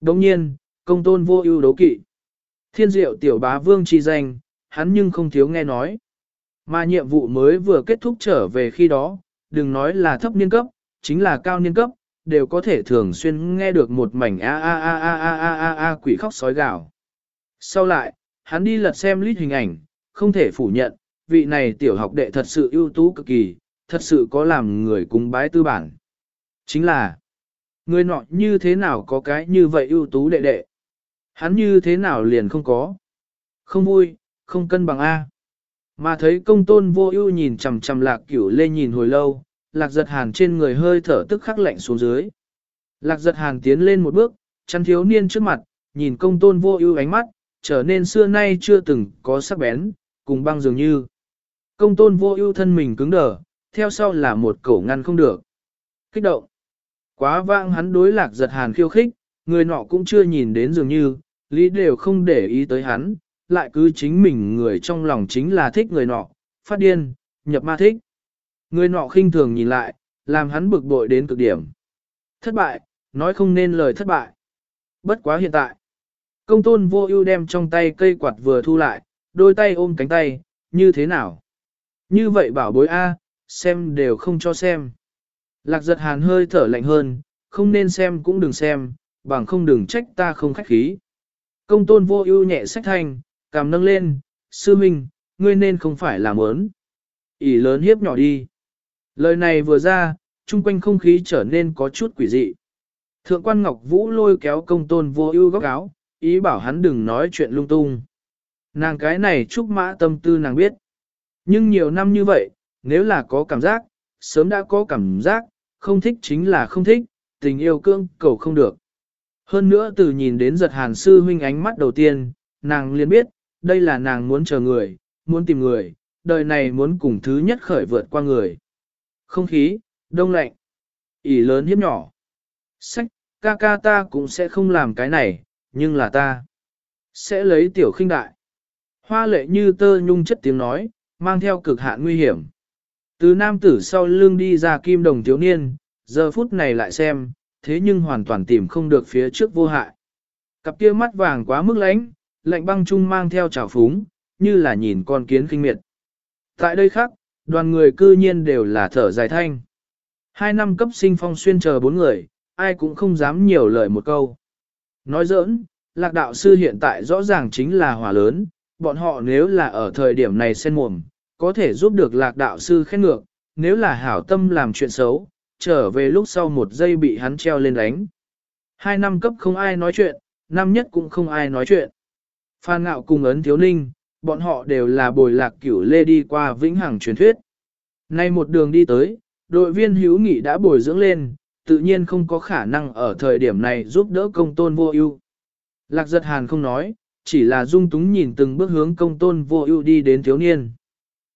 Đồng nhiên, công tôn vô ưu đấu kỵ. Thiên diệu tiểu bá vương chi danh, hắn nhưng không thiếu nghe nói. Mà nhiệm vụ mới vừa kết thúc trở về khi đó, đừng nói là thấp niên cấp, chính là cao niên cấp, đều có thể thường xuyên nghe được một mảnh a a a a a a a a quỷ khóc sói gào. Sau lại, hắn đi lật xem lít hình ảnh, không thể phủ nhận, vị này tiểu học đệ thật sự ưu tú cực kỳ, thật sự có làm người cúng bái tư bản. Chính là, Người nọ như thế nào có cái như vậy ưu tú đệ đệ? Hắn như thế nào liền không có? Không vui, không cân bằng A. Mà thấy công tôn vô ưu nhìn chằm chằm lạc cửu lê nhìn hồi lâu, lạc giật hàn trên người hơi thở tức khắc lạnh xuống dưới. Lạc giật hàn tiến lên một bước, chăn thiếu niên trước mặt, nhìn công tôn vô ưu ánh mắt, trở nên xưa nay chưa từng có sắc bén, cùng băng dường như. Công tôn vô ưu thân mình cứng đờ, theo sau là một cổ ngăn không được. Kích động. Quá vang hắn đối lạc giật hàn khiêu khích, người nọ cũng chưa nhìn đến dường như, lý đều không để ý tới hắn, lại cứ chính mình người trong lòng chính là thích người nọ, phát điên, nhập ma thích. Người nọ khinh thường nhìn lại, làm hắn bực bội đến cực điểm. Thất bại, nói không nên lời thất bại. Bất quá hiện tại. Công tôn vô ưu đem trong tay cây quạt vừa thu lại, đôi tay ôm cánh tay, như thế nào? Như vậy bảo bối A, xem đều không cho xem. Lạc giật hàn hơi thở lạnh hơn, không nên xem cũng đừng xem, bằng không đừng trách ta không khách khí. Công tôn vô ưu nhẹ sách thanh, cảm nâng lên, sư minh, ngươi nên không phải làm ớn. ỉ lớn hiếp nhỏ đi. Lời này vừa ra, chung quanh không khí trở nên có chút quỷ dị. Thượng quan Ngọc Vũ lôi kéo công tôn vô ưu góc áo, ý bảo hắn đừng nói chuyện lung tung. Nàng cái này trúc mã tâm tư nàng biết. Nhưng nhiều năm như vậy, nếu là có cảm giác, sớm đã có cảm giác, không thích chính là không thích, tình yêu cương cầu không được. Hơn nữa từ nhìn đến giật hàn sư huynh ánh mắt đầu tiên, nàng liền biết, đây là nàng muốn chờ người, muốn tìm người, đời này muốn cùng thứ nhất khởi vượt qua người. Không khí, đông lạnh, ỉ lớn hiếp nhỏ. Sách, ca ca ta cũng sẽ không làm cái này, nhưng là ta sẽ lấy tiểu khinh đại. Hoa lệ như tơ nhung chất tiếng nói, mang theo cực hạn nguy hiểm. Từ nam tử sau lưng đi ra kim đồng thiếu niên, giờ phút này lại xem, thế nhưng hoàn toàn tìm không được phía trước vô hại. Cặp kia mắt vàng quá mức lánh, lạnh băng trung mang theo trào phúng, như là nhìn con kiến kinh miệt. Tại đây khác, đoàn người cư nhiên đều là thở dài thanh. Hai năm cấp sinh phong xuyên chờ bốn người, ai cũng không dám nhiều lời một câu. Nói giỡn, lạc đạo sư hiện tại rõ ràng chính là hỏa lớn, bọn họ nếu là ở thời điểm này sen mồm, có thể giúp được lạc đạo sư khen ngược, nếu là hảo tâm làm chuyện xấu, trở về lúc sau một giây bị hắn treo lên đánh. Hai năm cấp không ai nói chuyện, năm nhất cũng không ai nói chuyện. Phan ngạo cùng ấn thiếu ninh, bọn họ đều là bồi lạc cửu lê đi qua vĩnh hằng truyền thuyết. Nay một đường đi tới, đội viên hữu nghị đã bồi dưỡng lên, tự nhiên không có khả năng ở thời điểm này giúp đỡ công tôn vô ưu. Lạc giật hàn không nói, chỉ là dung túng nhìn từng bước hướng công tôn vô ưu đi đến thiếu niên.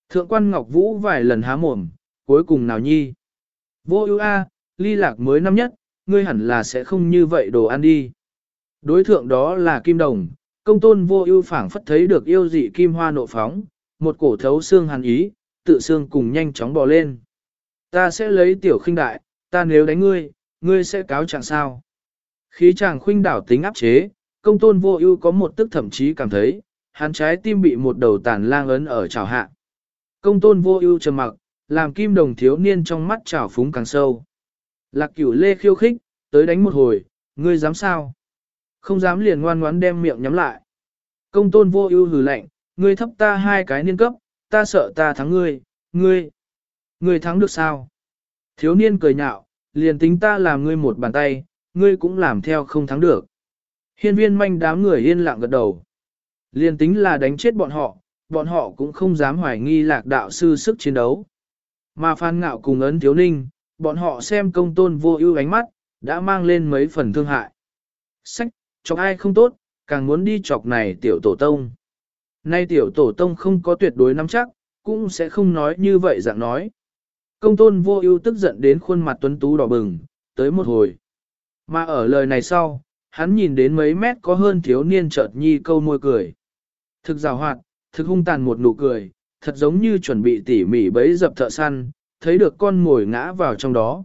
Thượng quan Ngọc Vũ vài lần há mồm, cuối cùng nào nhi. Vô ưu a, ly lạc mới năm nhất, ngươi hẳn là sẽ không như vậy đồ ăn đi. Đối thượng đó là kim đồng, công tôn vô ưu phảng phất thấy được yêu dị kim hoa nộ phóng, một cổ thấu xương hàn ý, tự xương cùng nhanh chóng bò lên. Ta sẽ lấy tiểu khinh đại, ta nếu đánh ngươi, ngươi sẽ cáo trạng sao. Khí chàng khuynh đảo tính áp chế, công tôn vô ưu có một tức thậm chí cảm thấy, hắn trái tim bị một đầu tàn lang ấn ở trào hạ. Công tôn vô ưu trầm mặc, làm kim đồng thiếu niên trong mắt trào phúng càng sâu. Lạc cửu lê khiêu khích, tới đánh một hồi, ngươi dám sao? Không dám liền ngoan ngoãn đem miệng nhắm lại. Công tôn vô ưu hừ lạnh, ngươi thấp ta hai cái niên cấp, ta sợ ta thắng ngươi, ngươi, ngươi thắng được sao? Thiếu niên cười nhạo, liền tính ta làm ngươi một bàn tay, ngươi cũng làm theo không thắng được. Hiên viên manh đám người yên lặng gật đầu. Liền tính là đánh chết bọn họ, bọn họ cũng không dám hoài nghi lạc đạo sư sức chiến đấu. Mà phan ngạo cùng ấn thiếu ninh, bọn họ xem công tôn vô ưu ánh mắt, đã mang lên mấy phần thương hại. Sách, chọc ai không tốt, càng muốn đi chọc này tiểu tổ tông. Nay tiểu tổ tông không có tuyệt đối nắm chắc, cũng sẽ không nói như vậy dạng nói. Công tôn vô ưu tức giận đến khuôn mặt tuấn tú đỏ bừng, tới một hồi. Mà ở lời này sau, hắn nhìn đến mấy mét có hơn thiếu niên chợt nhi câu môi cười. Thực rào hoạt, thực hung tàn một nụ cười, thật giống như chuẩn bị tỉ mỉ bấy dập thợ săn, thấy được con ngồi ngã vào trong đó.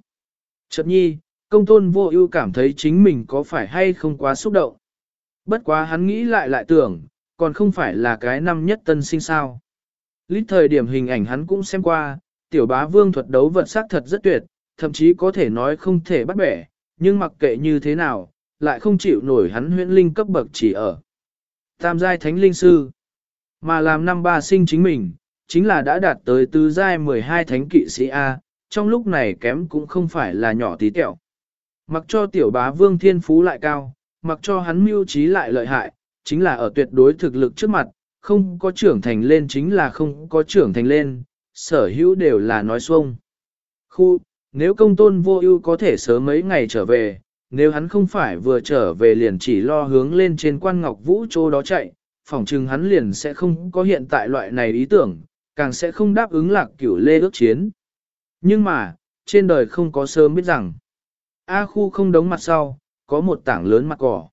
Chợt nhi, công tôn vô ưu cảm thấy chính mình có phải hay không quá xúc động. Bất quá hắn nghĩ lại lại tưởng, còn không phải là cái năm nhất tân sinh sao. Lít thời điểm hình ảnh hắn cũng xem qua, tiểu bá vương thuật đấu vật sắc thật rất tuyệt, thậm chí có thể nói không thể bắt bẻ, nhưng mặc kệ như thế nào, lại không chịu nổi hắn huyễn linh cấp bậc chỉ ở. Tam giai thánh linh sư, mà làm năm ba sinh chính mình, chính là đã đạt tới tứ giai 12 thánh kỵ sĩ A, trong lúc này kém cũng không phải là nhỏ tí tẹo. Mặc cho tiểu bá vương thiên phú lại cao, mặc cho hắn mưu trí lại lợi hại, chính là ở tuyệt đối thực lực trước mặt, không có trưởng thành lên chính là không có trưởng thành lên, sở hữu đều là nói xuông. Khu, nếu công tôn vô ưu có thể sớm mấy ngày trở về, nếu hắn không phải vừa trở về liền chỉ lo hướng lên trên quan ngọc vũ chỗ đó chạy, phỏng chừng hắn liền sẽ không có hiện tại loại này ý tưởng, càng sẽ không đáp ứng lạc cửu lê ước chiến. Nhưng mà, trên đời không có sớm biết rằng, A khu không đống mặt sau, có một tảng lớn mặt cỏ.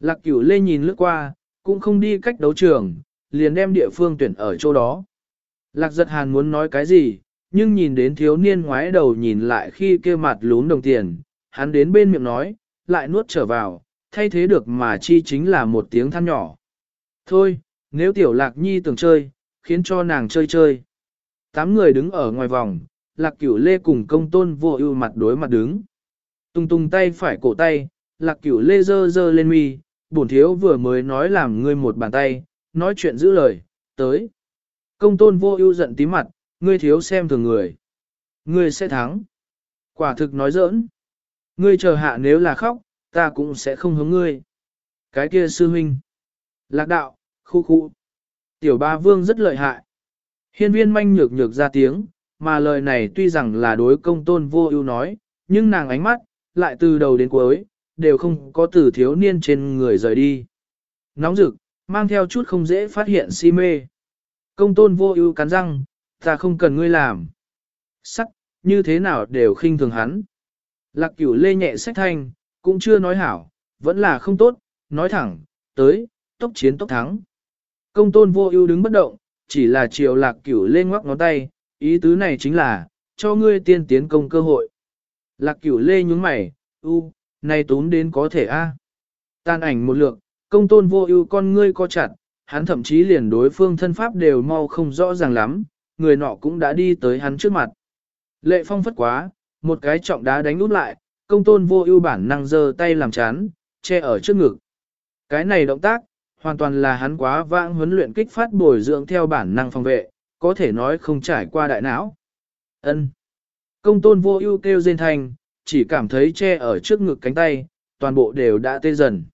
Lạc cửu lê nhìn lướt qua, cũng không đi cách đấu trường, liền đem địa phương tuyển ở chỗ đó. Lạc giật hàn muốn nói cái gì, nhưng nhìn đến thiếu niên ngoái đầu nhìn lại khi kia mặt lún đồng tiền, hắn đến bên miệng nói, lại nuốt trở vào, thay thế được mà chi chính là một tiếng than nhỏ. Thôi, nếu tiểu lạc nhi tưởng chơi, khiến cho nàng chơi chơi. Tám người đứng ở ngoài vòng, lạc cửu lê cùng công tôn vô ưu mặt đối mặt đứng. Tung tung tay phải cổ tay, lạc cửu lê dơ dơ lên mi, bổn thiếu vừa mới nói làm ngươi một bàn tay, nói chuyện giữ lời, tới. Công tôn vô ưu giận tí mặt, ngươi thiếu xem thường người. Ngươi sẽ thắng. Quả thực nói giỡn. Ngươi chờ hạ nếu là khóc, ta cũng sẽ không hướng ngươi. Cái kia sư huynh. Lạc đạo, khu khu. Tiểu ba vương rất lợi hại. Hiên viên manh nhược nhược ra tiếng, mà lời này tuy rằng là đối công tôn vô ưu nói, nhưng nàng ánh mắt, lại từ đầu đến cuối, đều không có từ thiếu niên trên người rời đi. Nóng rực, mang theo chút không dễ phát hiện si mê. Công tôn vô ưu cắn răng, ta không cần ngươi làm. Sắc, như thế nào đều khinh thường hắn. Lạc cửu lê nhẹ sách thanh, cũng chưa nói hảo, vẫn là không tốt, nói thẳng, tới, tốc chiến tốc thắng. Công tôn vô ưu đứng bất động, chỉ là chiều lạc cửu lê ngoắc ngón tay, ý tứ này chính là, cho ngươi tiên tiến công cơ hội. Lạc cửu lê nhúng mày, u, này tốn đến có thể a. À. Tàn ảnh một lượng, công tôn vô ưu con ngươi co chặt, hắn thậm chí liền đối phương thân pháp đều mau không rõ ràng lắm, người nọ cũng đã đi tới hắn trước mặt. Lệ phong phất quá, một cái trọng đá đánh út lại, công tôn vô ưu bản năng giơ tay làm chán, che ở trước ngực. Cái này động tác, hoàn toàn là hắn quá vãng huấn luyện kích phát bồi dưỡng theo bản năng phòng vệ, có thể nói không trải qua đại não. Ân. Công tôn vô ưu kêu rên thành, chỉ cảm thấy che ở trước ngực cánh tay, toàn bộ đều đã tê dần.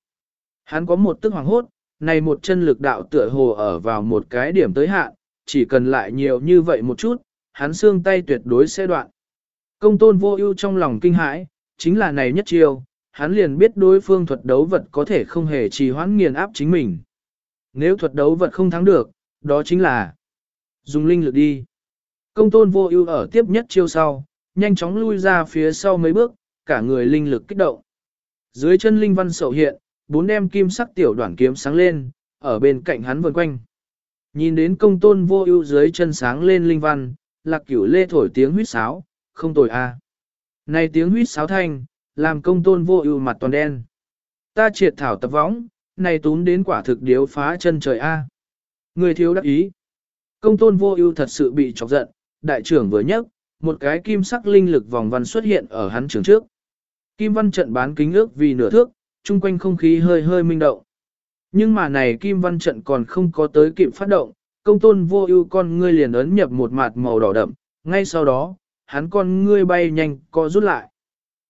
Hắn có một tức hoàng hốt, này một chân lực đạo tựa hồ ở vào một cái điểm tới hạn, chỉ cần lại nhiều như vậy một chút, hắn xương tay tuyệt đối sẽ đoạn. Công tôn vô ưu trong lòng kinh hãi, chính là này nhất chiêu, hắn liền biết đối phương thuật đấu vật có thể không hề trì hoãn nghiền áp chính mình. Nếu thuật đấu vật không thắng được, đó chính là dùng linh lực đi. Công tôn vô ưu ở tiếp nhất chiêu sau, nhanh chóng lui ra phía sau mấy bước, cả người linh lực kích động. Dưới chân linh văn sầu hiện, bốn đem kim sắc tiểu đoạn kiếm sáng lên, ở bên cạnh hắn vần quanh. Nhìn đến công tôn vô ưu dưới chân sáng lên linh văn, lạc cửu lê thổi tiếng huýt sáo, không tồi a. Này tiếng huýt sáo thanh, làm công tôn vô ưu mặt toàn đen. Ta triệt thảo tập võng, này tún đến quả thực điếu phá chân trời a. Người thiếu đắc ý. Công tôn vô ưu thật sự bị chọc giận, đại trưởng vừa nhấc, một cái kim sắc linh lực vòng văn xuất hiện ở hắn trường trước. Kim văn trận bán kính ước vì nửa thước, chung quanh không khí hơi hơi minh động. Nhưng mà này kim văn trận còn không có tới kịp phát động, công tôn vô ưu con ngươi liền ấn nhập một mặt màu đỏ đậm, ngay sau đó, hắn con ngươi bay nhanh co rút lại.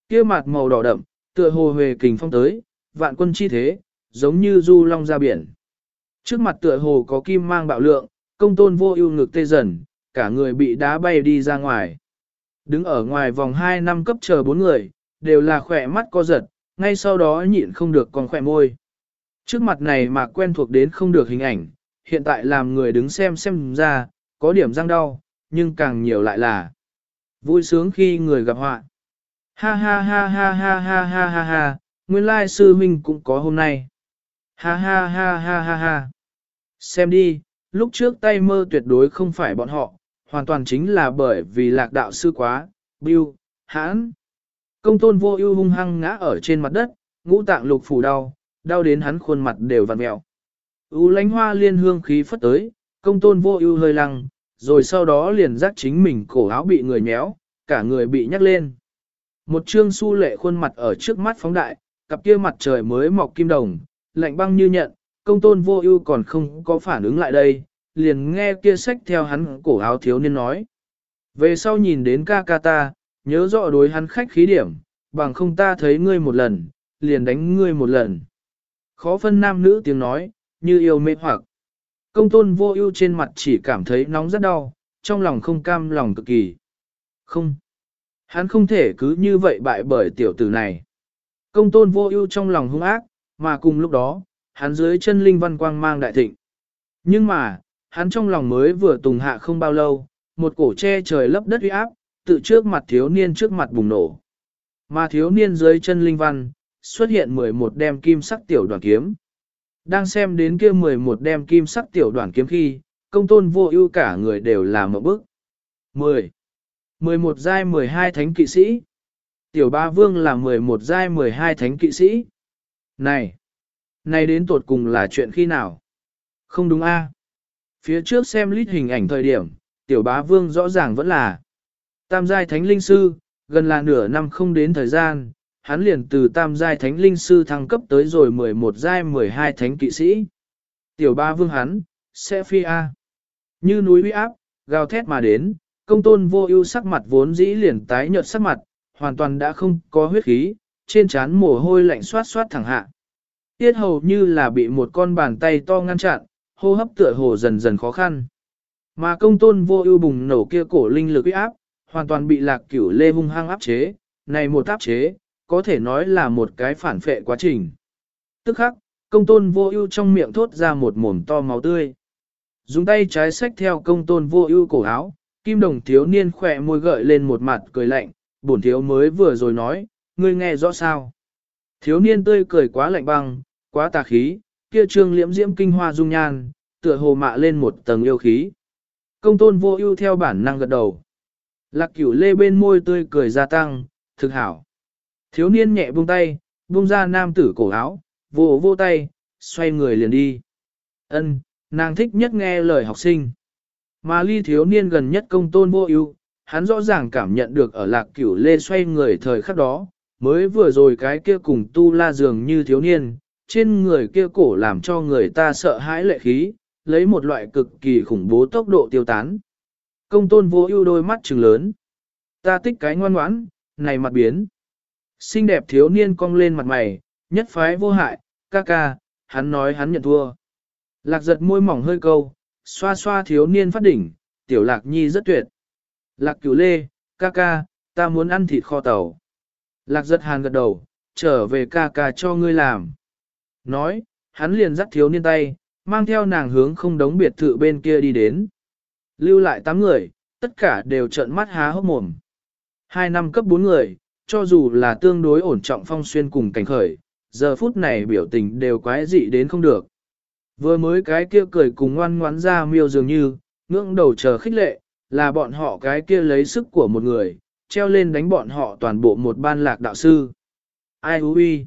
kia mặt màu đỏ đậm, tựa hồ huề kình phong tới, vạn quân chi thế, giống như du long ra biển. Trước mặt tựa hồ có kim mang bạo lượng, công tôn vô ưu ngực tê dần, cả người bị đá bay đi ra ngoài. Đứng ở ngoài vòng 2 năm cấp chờ bốn người, đều là khỏe mắt co giật, ngay sau đó nhịn không được còn khỏe môi. Trước mặt này mà quen thuộc đến không được hình ảnh, hiện tại làm người đứng xem xem ra, có điểm răng đau, nhưng càng nhiều lại là vui sướng khi người gặp họa. Ha ha ha ha ha ha ha ha ha, nguyên lai sư huynh cũng có hôm nay. Ha ha ha ha ha ha. Xem đi, lúc trước tay mơ tuyệt đối không phải bọn họ, hoàn toàn chính là bởi vì lạc đạo sư quá, Biu, hãn. Công tôn vô ưu hung hăng ngã ở trên mặt đất, ngũ tạng lục phủ đau, đau đến hắn khuôn mặt đều vặn mẹo. U lánh hoa liên hương khí phất tới, công tôn vô ưu hơi lăng, rồi sau đó liền giác chính mình cổ áo bị người nhéo, cả người bị nhắc lên. Một trương su lệ khuôn mặt ở trước mắt phóng đại, cặp kia mặt trời mới mọc kim đồng, lạnh băng như nhận, công tôn vô ưu còn không có phản ứng lại đây, liền nghe kia sách theo hắn cổ áo thiếu niên nói. Về sau nhìn đến ca ca ta, nhớ rõ đối hắn khách khí điểm, bằng không ta thấy ngươi một lần, liền đánh ngươi một lần. Khó phân nam nữ tiếng nói, như yêu mê hoặc. Công tôn vô ưu trên mặt chỉ cảm thấy nóng rất đau, trong lòng không cam lòng cực kỳ. Không. Hắn không thể cứ như vậy bại bởi tiểu tử này. Công tôn vô ưu trong lòng hung ác, mà cùng lúc đó, hắn dưới chân linh văn quang mang đại thịnh. Nhưng mà, hắn trong lòng mới vừa tùng hạ không bao lâu, một cổ che trời lấp đất uy áp, tự trước mặt thiếu niên trước mặt bùng nổ. Mà thiếu niên dưới chân linh văn, xuất hiện 11 đem kim sắc tiểu đoàn kiếm. Đang xem đến kia 11 đem kim sắc tiểu đoàn kiếm khi, công tôn vô ưu cả người đều là một bức. 10. 11 giai 12 thánh kỵ sĩ. Tiểu ba vương là 11 giai 12 thánh kỵ sĩ. Này! Này đến tột cùng là chuyện khi nào? Không đúng a? Phía trước xem lít hình ảnh thời điểm, tiểu bá vương rõ ràng vẫn là tam giai thánh linh sư, gần là nửa năm không đến thời gian, hắn liền từ tam giai thánh linh sư thăng cấp tới rồi 11 giai 12 thánh kỵ sĩ. Tiểu ba vương hắn, sẽ phi A. Như núi uy áp, gào thét mà đến, công tôn vô ưu sắc mặt vốn dĩ liền tái nhợt sắc mặt, hoàn toàn đã không có huyết khí, trên trán mồ hôi lạnh xoát xoát thẳng hạ. Tiết hầu như là bị một con bàn tay to ngăn chặn, hô hấp tựa hồ dần dần khó khăn. Mà công tôn vô ưu bùng nổ kia cổ linh lực uy áp, hoàn toàn bị lạc cửu lê hung hăng áp chế, này một áp chế, có thể nói là một cái phản phệ quá trình. Tức khắc, công tôn vô ưu trong miệng thốt ra một mồm to máu tươi. Dùng tay trái xách theo công tôn vô ưu cổ áo, kim đồng thiếu niên khỏe môi gợi lên một mặt cười lạnh, bổn thiếu mới vừa rồi nói, ngươi nghe rõ sao. Thiếu niên tươi cười quá lạnh băng, quá tà khí, kia trương liễm diễm kinh hoa dung nhan, tựa hồ mạ lên một tầng yêu khí. Công tôn vô ưu theo bản năng gật đầu. Lạc cửu lê bên môi tươi cười gia tăng, thực hảo. Thiếu niên nhẹ buông tay, buông ra nam tử cổ áo, vô vô tay, xoay người liền đi. Ân, nàng thích nhất nghe lời học sinh. Mà ly thiếu niên gần nhất công tôn vô ưu, hắn rõ ràng cảm nhận được ở lạc cửu lê xoay người thời khắc đó, mới vừa rồi cái kia cùng tu la dường như thiếu niên, trên người kia cổ làm cho người ta sợ hãi lệ khí, lấy một loại cực kỳ khủng bố tốc độ tiêu tán. Công tôn vô ưu đôi mắt trừng lớn. Ta tích cái ngoan ngoãn, này mặt biến. Xinh đẹp thiếu niên cong lên mặt mày, nhất phái vô hại, ca ca, hắn nói hắn nhận thua. Lạc giật môi mỏng hơi câu, xoa xoa thiếu niên phát đỉnh, tiểu lạc nhi rất tuyệt. Lạc cửu lê, ca ca, ta muốn ăn thịt kho tàu. Lạc giật hàn gật đầu, trở về ca ca cho ngươi làm. Nói, hắn liền dắt thiếu niên tay, mang theo nàng hướng không đống biệt thự bên kia đi đến. Lưu lại 8 người, tất cả đều trợn mắt há hốc mồm. Hai năm cấp 4 người, cho dù là tương đối ổn trọng phong xuyên cùng cảnh khởi, giờ phút này biểu tình đều quái dị đến không được. Vừa mới cái kia cười cùng ngoan ngoãn ra miêu dường như, ngưỡng đầu chờ khích lệ, là bọn họ cái kia lấy sức của một người, treo lên đánh bọn họ toàn bộ một ban lạc đạo sư. Ai hú uy?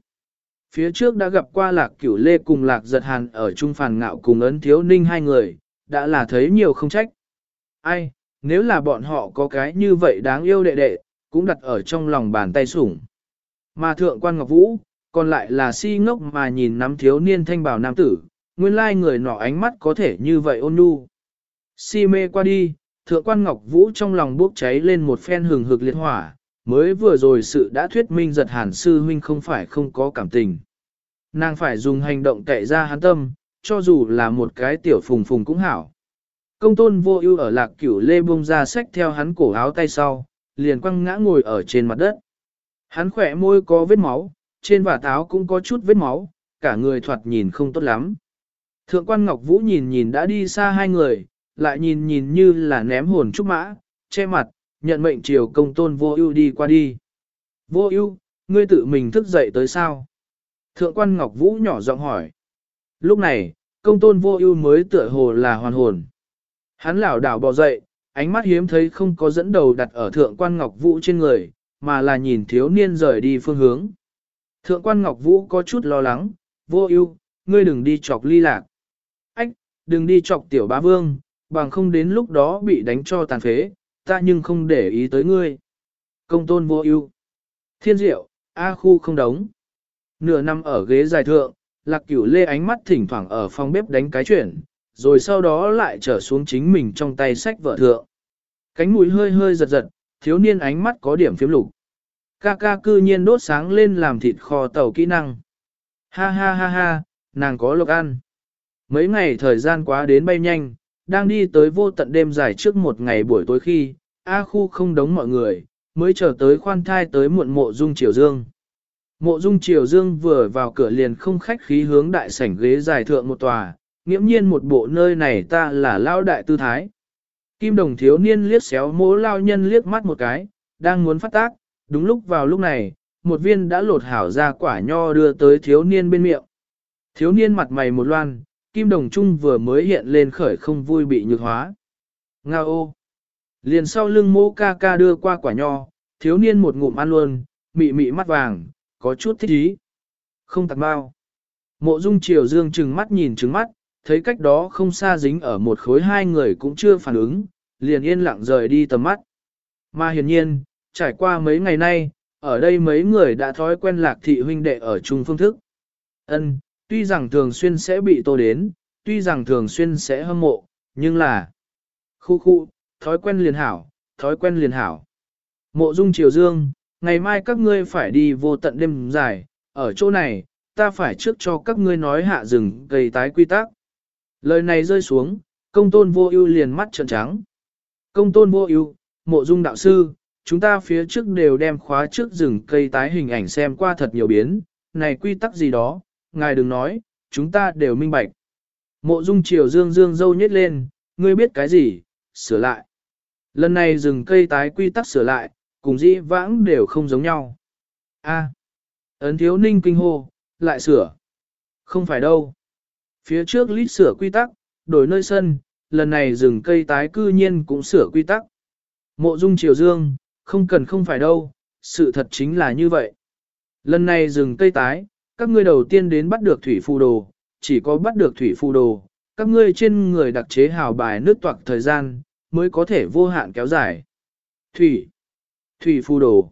Phía trước đã gặp qua lạc cửu lê cùng lạc giật hàn ở trung phàn ngạo cùng ấn thiếu ninh hai người, đã là thấy nhiều không trách. Ai, nếu là bọn họ có cái như vậy đáng yêu đệ đệ, cũng đặt ở trong lòng bàn tay sủng. Mà thượng quan Ngọc Vũ, còn lại là si ngốc mà nhìn nắm thiếu niên thanh bảo nam tử, nguyên lai người nọ ánh mắt có thể như vậy ôn nhu. Si mê qua đi, thượng quan Ngọc Vũ trong lòng bốc cháy lên một phen hừng hực liệt hỏa, mới vừa rồi sự đã thuyết minh giật hàn sư huynh không phải không có cảm tình. Nàng phải dùng hành động cậy ra hắn tâm, cho dù là một cái tiểu phùng phùng cũng hảo. Công tôn vô ưu ở lạc cửu lê bông ra sách theo hắn cổ áo tay sau, liền quăng ngã ngồi ở trên mặt đất. Hắn khỏe môi có vết máu, trên vả táo cũng có chút vết máu, cả người thoạt nhìn không tốt lắm. Thượng quan Ngọc Vũ nhìn nhìn đã đi xa hai người, lại nhìn nhìn như là ném hồn trúc mã, che mặt, nhận mệnh chiều công tôn vô ưu đi qua đi. Vô ưu, ngươi tự mình thức dậy tới sao? Thượng quan Ngọc Vũ nhỏ giọng hỏi. Lúc này, công tôn vô ưu mới tựa hồ là hoàn hồn. Hắn lảo đảo bò dậy, ánh mắt hiếm thấy không có dẫn đầu đặt ở thượng quan Ngọc Vũ trên người, mà là nhìn thiếu niên rời đi phương hướng. Thượng quan Ngọc Vũ có chút lo lắng, vô ưu, ngươi đừng đi chọc ly lạc. Ách, đừng đi chọc tiểu bá vương, bằng không đến lúc đó bị đánh cho tàn phế, ta nhưng không để ý tới ngươi. Công tôn vô ưu. Thiên diệu, A khu không đóng. Nửa năm ở ghế dài thượng, lạc cửu lê ánh mắt thỉnh thoảng ở phòng bếp đánh cái chuyển, rồi sau đó lại trở xuống chính mình trong tay sách vợ thượng. Cánh mũi hơi hơi giật giật, thiếu niên ánh mắt có điểm phiếm lục. Ca ca cư nhiên đốt sáng lên làm thịt kho tàu kỹ năng. Ha ha ha ha, nàng có lộc ăn. Mấy ngày thời gian quá đến bay nhanh, đang đi tới vô tận đêm dài trước một ngày buổi tối khi, A khu không đóng mọi người, mới chờ tới khoan thai tới muộn mộ dung triều dương. Mộ dung triều dương vừa vào cửa liền không khách khí hướng đại sảnh ghế dài thượng một tòa, nghiễm nhiên một bộ nơi này ta là lao đại tư thái. Kim đồng thiếu niên liếc xéo mố lao nhân liếc mắt một cái, đang muốn phát tác, đúng lúc vào lúc này, một viên đã lột hảo ra quả nho đưa tới thiếu niên bên miệng. Thiếu niên mặt mày một loan, kim đồng trung vừa mới hiện lên khởi không vui bị nhược hóa. Nga ô! Liền sau lưng mô ca ca đưa qua quả nho, thiếu niên một ngụm ăn luôn, mị mị mắt vàng, có chút thích ý. Không tạc bao. Mộ dung triều dương trừng mắt nhìn trừng mắt, thấy cách đó không xa dính ở một khối hai người cũng chưa phản ứng, liền yên lặng rời đi tầm mắt. Mà hiển nhiên, trải qua mấy ngày nay, ở đây mấy người đã thói quen lạc thị huynh đệ ở chung phương thức. Ân, tuy rằng thường xuyên sẽ bị tô đến, tuy rằng thường xuyên sẽ hâm mộ, nhưng là khu khu, thói quen liền hảo, thói quen liền hảo. Mộ dung triều dương, ngày mai các ngươi phải đi vô tận đêm dài, ở chỗ này, ta phải trước cho các ngươi nói hạ rừng cây tái quy tắc. Lời này rơi xuống, công tôn vô ưu liền mắt trợn trắng. Công tôn vô ưu, mộ dung đạo sư, chúng ta phía trước đều đem khóa trước rừng cây tái hình ảnh xem qua thật nhiều biến, này quy tắc gì đó, ngài đừng nói, chúng ta đều minh bạch. Mộ dung triều dương dương dâu nhét lên, ngươi biết cái gì, sửa lại. Lần này rừng cây tái quy tắc sửa lại, cùng dĩ vãng đều không giống nhau. A. ấn thiếu ninh kinh hô, lại sửa. Không phải đâu. Phía trước lít sửa quy tắc, đổi nơi sân, lần này rừng cây tái cư nhiên cũng sửa quy tắc. Mộ dung triều dương, không cần không phải đâu, sự thật chính là như vậy. Lần này rừng cây tái, các ngươi đầu tiên đến bắt được thủy phù đồ, chỉ có bắt được thủy phù đồ, các ngươi trên người đặc chế hào bài nước toạc thời gian, mới có thể vô hạn kéo dài. Thủy, thủy phù đồ.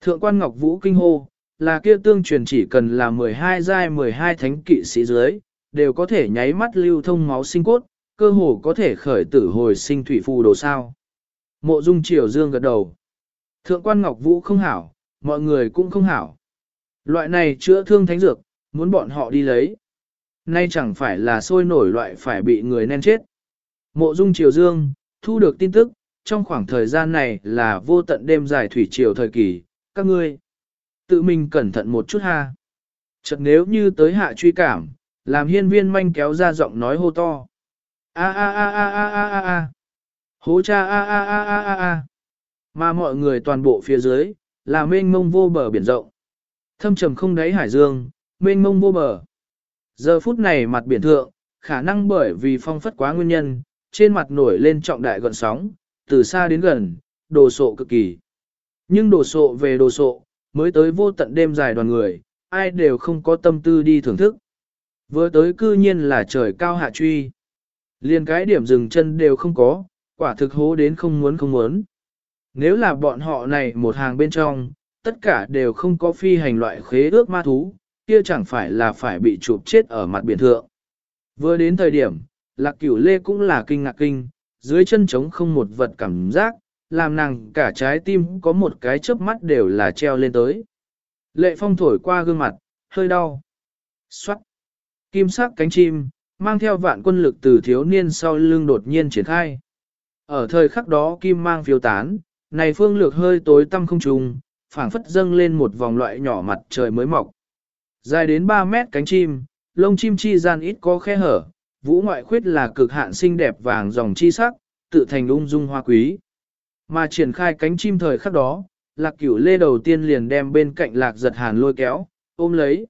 Thượng quan Ngọc Vũ kinh hô, là kia tương truyền chỉ cần là 12 giai 12 thánh kỵ sĩ dưới, đều có thể nháy mắt lưu thông máu sinh cốt, cơ hồ có thể khởi tử hồi sinh thủy phù đồ sao. Mộ dung triều dương gật đầu. Thượng quan Ngọc Vũ không hảo, mọi người cũng không hảo. Loại này chữa thương thánh dược, muốn bọn họ đi lấy. Nay chẳng phải là sôi nổi loại phải bị người nên chết. Mộ dung triều dương, thu được tin tức, trong khoảng thời gian này là vô tận đêm dài thủy triều thời kỳ, các ngươi. Tự mình cẩn thận một chút ha. Chật nếu như tới hạ truy cảm, làm hiên viên manh kéo ra giọng nói hô to. A a a a a a a a. Hố cha a a a a a a. Mà mọi người toàn bộ phía dưới, là mênh mông vô bờ biển rộng. Thâm trầm không đáy hải dương, mênh mông vô bờ. Giờ phút này mặt biển thượng, khả năng bởi vì phong phất quá nguyên nhân, trên mặt nổi lên trọng đại gọn sóng, từ xa đến gần, đồ sộ cực kỳ. Nhưng đồ sộ về đồ sộ, mới tới vô tận đêm dài đoàn người, ai đều không có tâm tư đi thưởng thức. Vừa tới cư nhiên là trời cao hạ truy. Liên cái điểm dừng chân đều không có, quả thực hố đến không muốn không muốn. Nếu là bọn họ này một hàng bên trong, tất cả đều không có phi hành loại khế ước ma thú, kia chẳng phải là phải bị chụp chết ở mặt biển thượng. Vừa đến thời điểm, lạc cửu lê cũng là kinh ngạc kinh, dưới chân trống không một vật cảm giác, làm nàng cả trái tim có một cái chớp mắt đều là treo lên tới. Lệ phong thổi qua gương mặt, hơi đau. Xoát. Kim sắc cánh chim, mang theo vạn quân lực từ thiếu niên sau lưng đột nhiên triển khai. Ở thời khắc đó kim mang phiêu tán, này phương lược hơi tối tăm không trùng, phảng phất dâng lên một vòng loại nhỏ mặt trời mới mọc. Dài đến 3 mét cánh chim, lông chim chi gian ít có khe hở, vũ ngoại khuyết là cực hạn xinh đẹp vàng dòng chi sắc, tự thành ung dung hoa quý. Mà triển khai cánh chim thời khắc đó, lạc cửu lê đầu tiên liền đem bên cạnh lạc giật hàn lôi kéo, ôm lấy.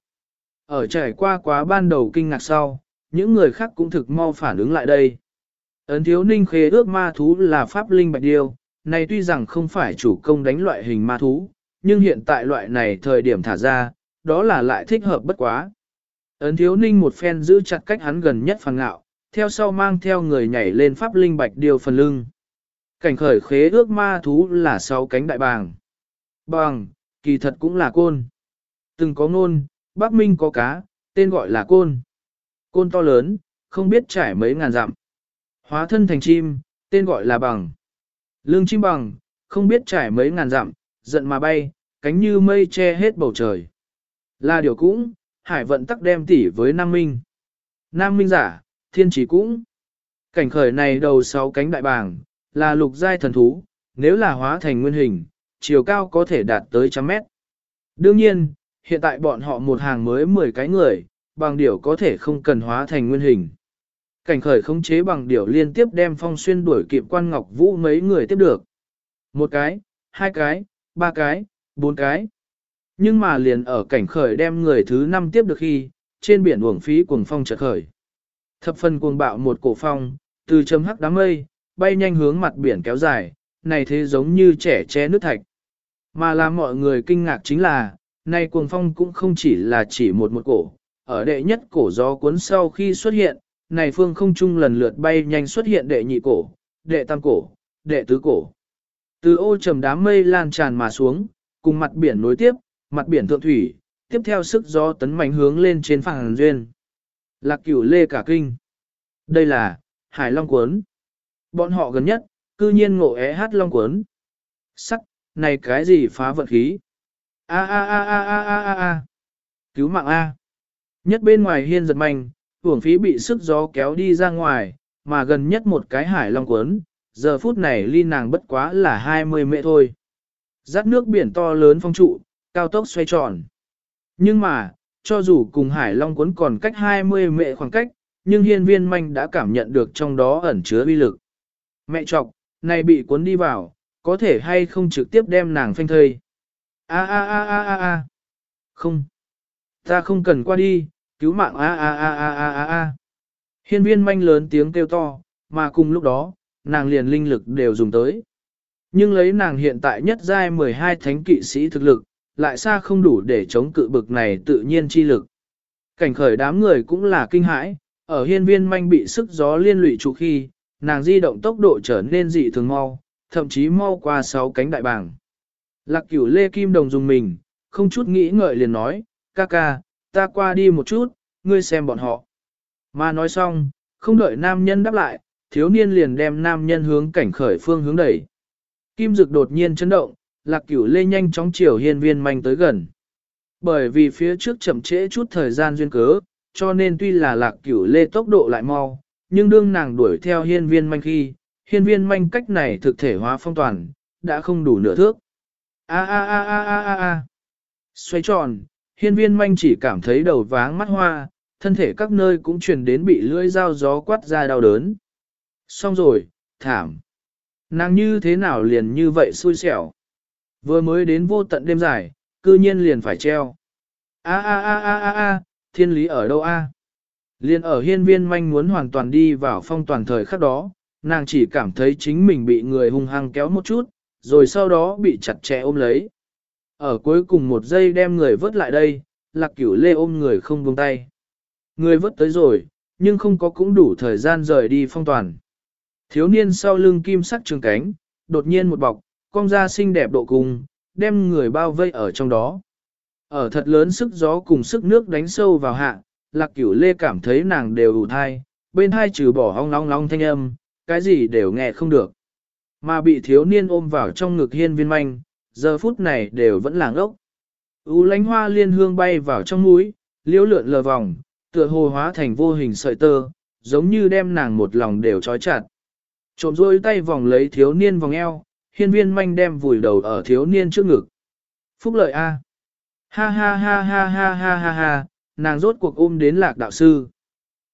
Ở trải qua quá ban đầu kinh ngạc sau, những người khác cũng thực mau phản ứng lại đây. Ấn thiếu ninh khế ước ma thú là pháp linh bạch điêu, này tuy rằng không phải chủ công đánh loại hình ma thú, nhưng hiện tại loại này thời điểm thả ra, đó là lại thích hợp bất quá. Ấn thiếu ninh một phen giữ chặt cách hắn gần nhất phàng ngạo, theo sau mang theo người nhảy lên pháp linh bạch điều phần lưng. Cảnh khởi khế ước ma thú là sáu cánh đại bàng. Bàng, kỳ thật cũng là côn. Từng có ngôn, Bắc Minh có cá, tên gọi là côn. Côn to lớn, không biết trải mấy ngàn dặm. Hóa thân thành chim, tên gọi là bằng. Lương chim bằng, không biết trải mấy ngàn dặm, giận mà bay, cánh như mây che hết bầu trời. Là điều cũng, hải vận tắc đem tỉ với Nam Minh. Nam Minh giả, thiên chỉ cũng. Cảnh khởi này đầu sáu cánh đại bàng, là lục giai thần thú, nếu là hóa thành nguyên hình, chiều cao có thể đạt tới trăm mét. Đương nhiên, hiện tại bọn họ một hàng mới 10 cái người, bằng điểu có thể không cần hóa thành nguyên hình. Cảnh khởi khống chế bằng điểu liên tiếp đem phong xuyên đuổi kịp quan ngọc vũ mấy người tiếp được. Một cái, hai cái, ba cái, bốn cái. Nhưng mà liền ở cảnh khởi đem người thứ năm tiếp được khi, trên biển uổng phí cuồng phong chợt khởi. Thập phần cuồng bạo một cổ phong, từ chấm hắc đám mây, bay nhanh hướng mặt biển kéo dài, này thế giống như trẻ che nước thạch. Mà làm mọi người kinh ngạc chính là, này cuồng phong cũng không chỉ là chỉ một một cổ, ở đệ nhất cổ gió cuốn sau khi xuất hiện, này phương không trung lần lượt bay nhanh xuất hiện đệ nhị cổ, đệ tam cổ, đệ tứ cổ. Từ ô trầm đám mây lan tràn mà xuống, cùng mặt biển nối tiếp, mặt biển thượng thủy, tiếp theo sức gió tấn mạnh hướng lên trên phẳng duyên. Lạc cửu lê cả kinh. Đây là, hải long cuốn. Bọn họ gần nhất, cư nhiên ngộ é hát long cuốn. Sắc, này cái gì phá vận khí? A a a a a a a a. Cứu mạng A. Nhất bên ngoài hiên giật mạnh, hưởng phí bị sức gió kéo đi ra ngoài, mà gần nhất một cái hải long cuốn, giờ phút này ly nàng bất quá là 20 mẹ thôi. Rát nước biển to lớn phong trụ, cao tốc xoay tròn. Nhưng mà, cho dù cùng hải long cuốn còn cách 20 mệ khoảng cách, nhưng hiên viên manh đã cảm nhận được trong đó ẩn chứa uy lực. Mẹ chọc, này bị cuốn đi vào, có thể hay không trực tiếp đem nàng phanh thây. A a a a a a. Không. Ta không cần qua đi, cứu mạng a a a a a a a. Hiên viên manh lớn tiếng kêu to, mà cùng lúc đó, nàng liền linh lực đều dùng tới. Nhưng lấy nàng hiện tại nhất giai 12 thánh kỵ sĩ thực lực, lại xa không đủ để chống cự bực này tự nhiên chi lực. Cảnh khởi đám người cũng là kinh hãi, ở hiên viên manh bị sức gió liên lụy trụ khi, nàng di động tốc độ trở nên dị thường mau, thậm chí mau qua sáu cánh đại bảng. Lạc cửu lê kim đồng dùng mình, không chút nghĩ ngợi liền nói, ca ca, ta qua đi một chút, ngươi xem bọn họ. Mà nói xong, không đợi nam nhân đáp lại, thiếu niên liền đem nam nhân hướng cảnh khởi phương hướng đẩy. Kim dực đột nhiên chấn động, lạc cửu lê nhanh chóng chiều hiên viên manh tới gần. Bởi vì phía trước chậm trễ chút thời gian duyên cớ, cho nên tuy là lạc cửu lê tốc độ lại mau, nhưng đương nàng đuổi theo hiên viên manh khi, hiên viên manh cách này thực thể hóa phong toàn, đã không đủ nửa thước. A a a a a a a. Xoay tròn, hiên viên manh chỉ cảm thấy đầu váng mắt hoa, thân thể các nơi cũng truyền đến bị lưỡi dao gió quát ra đau đớn. Xong rồi, thảm. Nàng như thế nào liền như vậy xui xẻo. Vừa mới đến vô tận đêm dài, cư nhiên liền phải treo. A a a a a a, thiên lý ở đâu a? Liên ở hiên viên manh muốn hoàn toàn đi vào phong toàn thời khắc đó, nàng chỉ cảm thấy chính mình bị người hung hăng kéo một chút, rồi sau đó bị chặt chẽ ôm lấy. Ở cuối cùng một giây đem người vớt lại đây, lạc cửu lê ôm người không buông tay. Người vớt tới rồi, nhưng không có cũng đủ thời gian rời đi phong toàn. Thiếu niên sau lưng kim sắc trường cánh, đột nhiên một bọc, cong ra xinh đẹp độ cùng, đem người bao vây ở trong đó. Ở thật lớn sức gió cùng sức nước đánh sâu vào hạ, lạc cửu lê cảm thấy nàng đều ủ thai, bên hai trừ bỏ hong long long thanh âm, cái gì đều nghe không được. Mà bị thiếu niên ôm vào trong ngực hiên viên manh, giờ phút này đều vẫn làng ốc. U lánh hoa liên hương bay vào trong mũi, liễu lượn lờ vòng, tựa hồ hóa thành vô hình sợi tơ, giống như đem nàng một lòng đều trói chặt. Trộm rôi tay vòng lấy thiếu niên vòng eo, hiên viên manh đem vùi đầu ở thiếu niên trước ngực. Phúc lợi A. Ha ha ha ha ha ha ha ha, nàng rốt cuộc ôm đến lạc đạo sư.